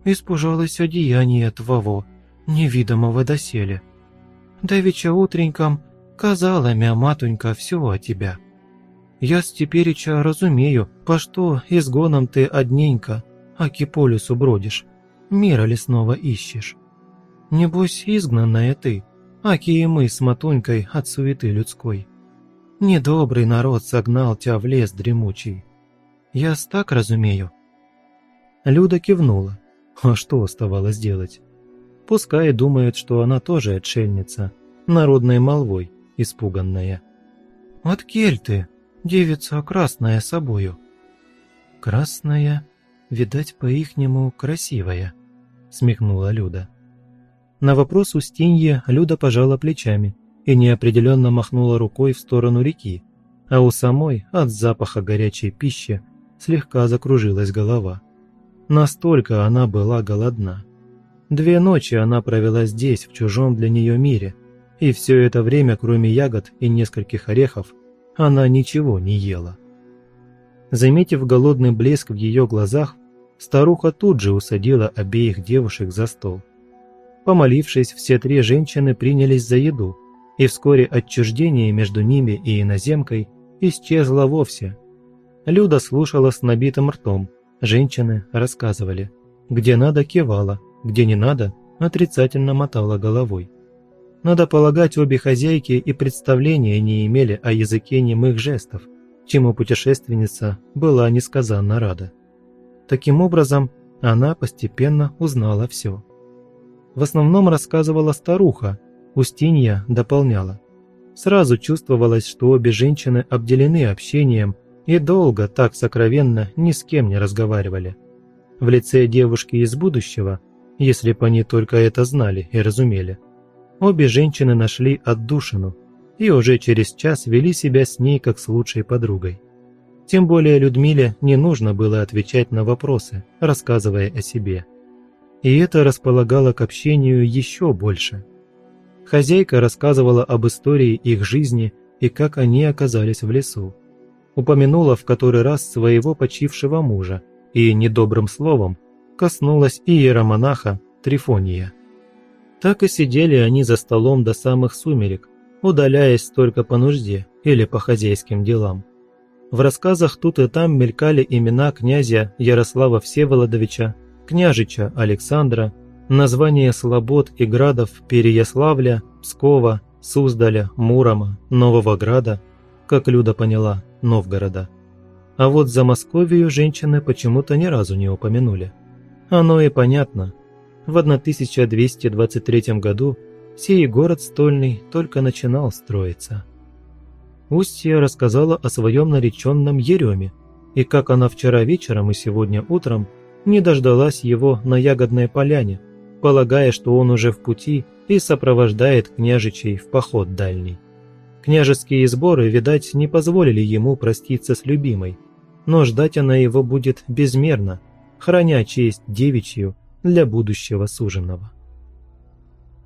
Испужалась одеяние твоего, невидимого доселе. Давеча утреньком казала мя матунька все о тебя. Я с тепереча разумею, по что изгоном ты одненько, аки по лесу бродишь, мира лесного ищешь. Небось, изгнанная ты, аки и мы с матунькой от суеты людской. Недобрый народ согнал тебя в лес дремучий. Я так разумею?» Люда кивнула. А что оставалось делать? Пускай думают, что она тоже отшельница, народной молвой испуганная. «От кель ты, девица красная собою». «Красная, видать, по-ихнему красивая», — смехнула Люда. На вопрос Устиньи Люда пожала плечами и неопределенно махнула рукой в сторону реки, а у самой от запаха горячей пищи слегка закружилась голова. Настолько она была голодна. Две ночи она провела здесь, в чужом для нее мире, и все это время, кроме ягод и нескольких орехов, она ничего не ела. Заметив голодный блеск в ее глазах, старуха тут же усадила обеих девушек за стол. Помолившись, все три женщины принялись за еду, и вскоре отчуждение между ними и иноземкой исчезло вовсе. Люда слушала с набитым ртом, женщины рассказывали. Где надо, кивала, где не надо, отрицательно мотала головой. Надо полагать, обе хозяйки и представления не имели о языке немых жестов, чему путешественница была несказанно рада. Таким образом, она постепенно узнала все. В основном рассказывала старуха, Устинья дополняла. Сразу чувствовалось, что обе женщины обделены общением и долго так сокровенно ни с кем не разговаривали. В лице девушки из будущего если бы они только это знали и разумели. Обе женщины нашли отдушину и уже через час вели себя с ней как с лучшей подругой. Тем более Людмиле не нужно было отвечать на вопросы, рассказывая о себе. И это располагало к общению еще больше. Хозяйка рассказывала об истории их жизни и как они оказались в лесу. Упомянула в который раз своего почившего мужа и недобрым словом коснулась и иеромонаха Трифония. Так и сидели они за столом до самых сумерек, удаляясь только по нужде или по хозяйским делам. В рассказах тут и там мелькали имена князя Ярослава Всеволодовича, княжича Александра, названия слобод и градов Переяславля, Пскова, Суздаля, Мурома, Нового Града, как Люда поняла, Новгорода. А вот за Московию женщины почему-то ни разу не упомянули. Оно и понятно. В 1223 году сей город стольный только начинал строиться. Устья рассказала о своем нареченном Ереме, и как она вчера вечером и сегодня утром не дождалась его на Ягодной поляне, полагая, что он уже в пути и сопровождает княжичей в поход дальний. Княжеские сборы, видать, не позволили ему проститься с любимой, но ждать она его будет безмерно, храня честь девичью для будущего суженого.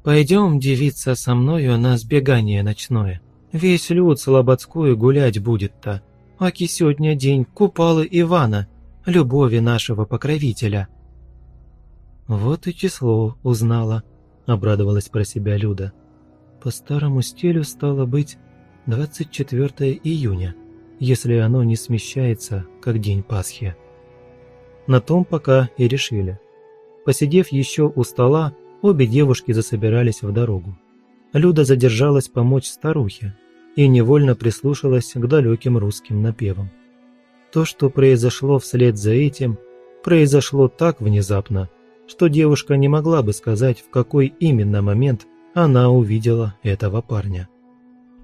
«Пойдем, девица, со мною на сбегание ночное. Весь люд слободскую гулять будет-то. Аки сегодня день купалы Ивана, любови нашего покровителя». «Вот и число узнала», – обрадовалась про себя Люда. «По старому стилю стало быть 24 июня, если оно не смещается, как день Пасхи». На том пока и решили. Посидев еще у стола, обе девушки засобирались в дорогу. Люда задержалась помочь старухе и невольно прислушалась к далеким русским напевам. То, что произошло вслед за этим, произошло так внезапно, что девушка не могла бы сказать, в какой именно момент она увидела этого парня.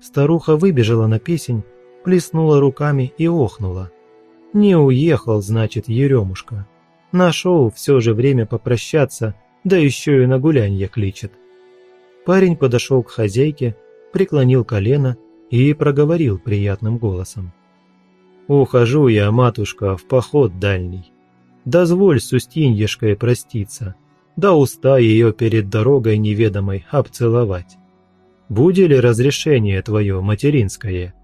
Старуха выбежала на песень, плеснула руками и охнула. Не уехал, значит, Еремушка. Нашел все же время попрощаться, да еще и на гулянье кличет. Парень подошел к хозяйке, преклонил колено и проговорил приятным голосом. «Ухожу я, матушка, в поход дальний. Дозволь с Устиньешкой проститься, да уста ее перед дорогой неведомой обцеловать. Буде ли разрешение твое материнское?»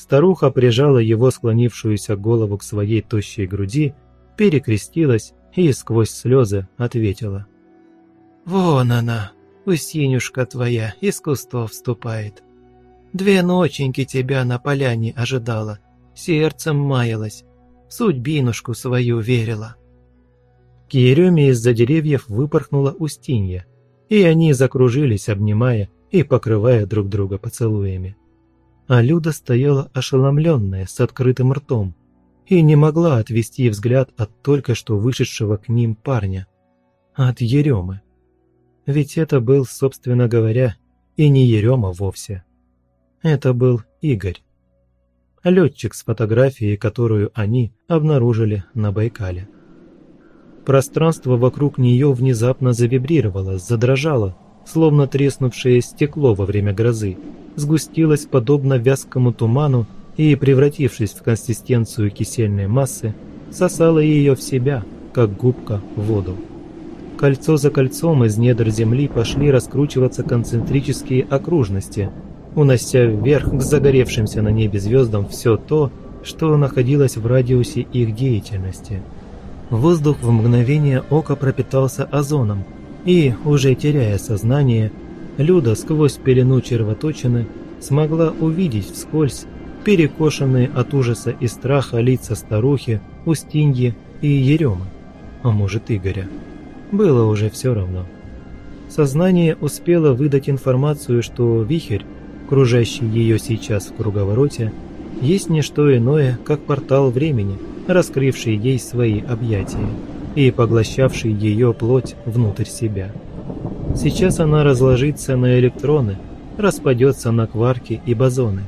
Старуха прижала его склонившуюся голову к своей тощей груди, перекрестилась и сквозь слезы ответила. «Вон она, Устинюшка твоя, из кустов вступает. Две ноченьки тебя на поляне ожидала, сердцем маялась, судьбинушку свою верила». К Ереме из-за деревьев выпорхнула Устинья, и они закружились, обнимая и покрывая друг друга поцелуями а Люда стояла ошеломленная, с открытым ртом, и не могла отвести взгляд от только что вышедшего к ним парня, от Еремы. Ведь это был, собственно говоря, и не Ерема вовсе. Это был Игорь. Летчик с фотографией, которую они обнаружили на Байкале. Пространство вокруг нее внезапно завибрировало, задрожало, словно треснувшее стекло во время грозы, сгустилась подобно вязкому туману и, превратившись в консистенцию кисельной массы, сосала ее в себя, как губка в воду. Кольцо за кольцом из недр земли пошли раскручиваться концентрические окружности, унося вверх к загоревшимся на небе звездам все то, что находилось в радиусе их деятельности. Воздух в мгновение ока пропитался озоном, и, уже теряя сознание, Люда сквозь пелену червоточины смогла увидеть вскользь перекошенные от ужаса и страха лица старухи, Устиньи и Еремы, а может Игоря. Было уже все равно. Сознание успело выдать информацию, что вихрь, кружащий ее сейчас в круговороте, есть не что иное, как портал времени, раскрывший ей свои объятия и поглощавший ее плоть внутрь себя. Сейчас она разложится на электроны, распадется на кварки и бозоны,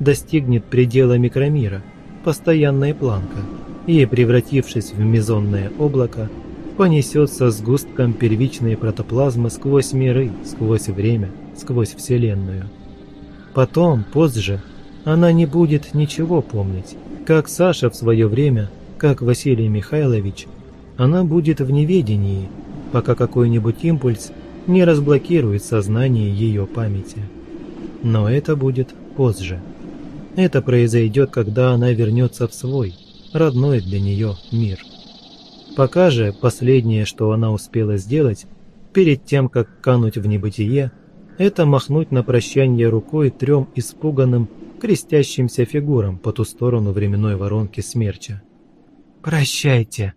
достигнет предела микромира, постоянная планка, и, превратившись в мезонное облако, понесется с густком первичной протоплазмы сквозь миры, сквозь время, сквозь Вселенную. Потом, позже, она не будет ничего помнить, как Саша в свое время, как Василий Михайлович, она будет в неведении, пока какой-нибудь импульс не разблокирует сознание ее памяти. Но это будет позже. Это произойдет, когда она вернется в свой, родной для нее мир. Пока же последнее, что она успела сделать, перед тем, как кануть в небытие, это махнуть на прощание рукой трем испуганным, крестящимся фигурам по ту сторону временной воронки смерча. «Прощайте!»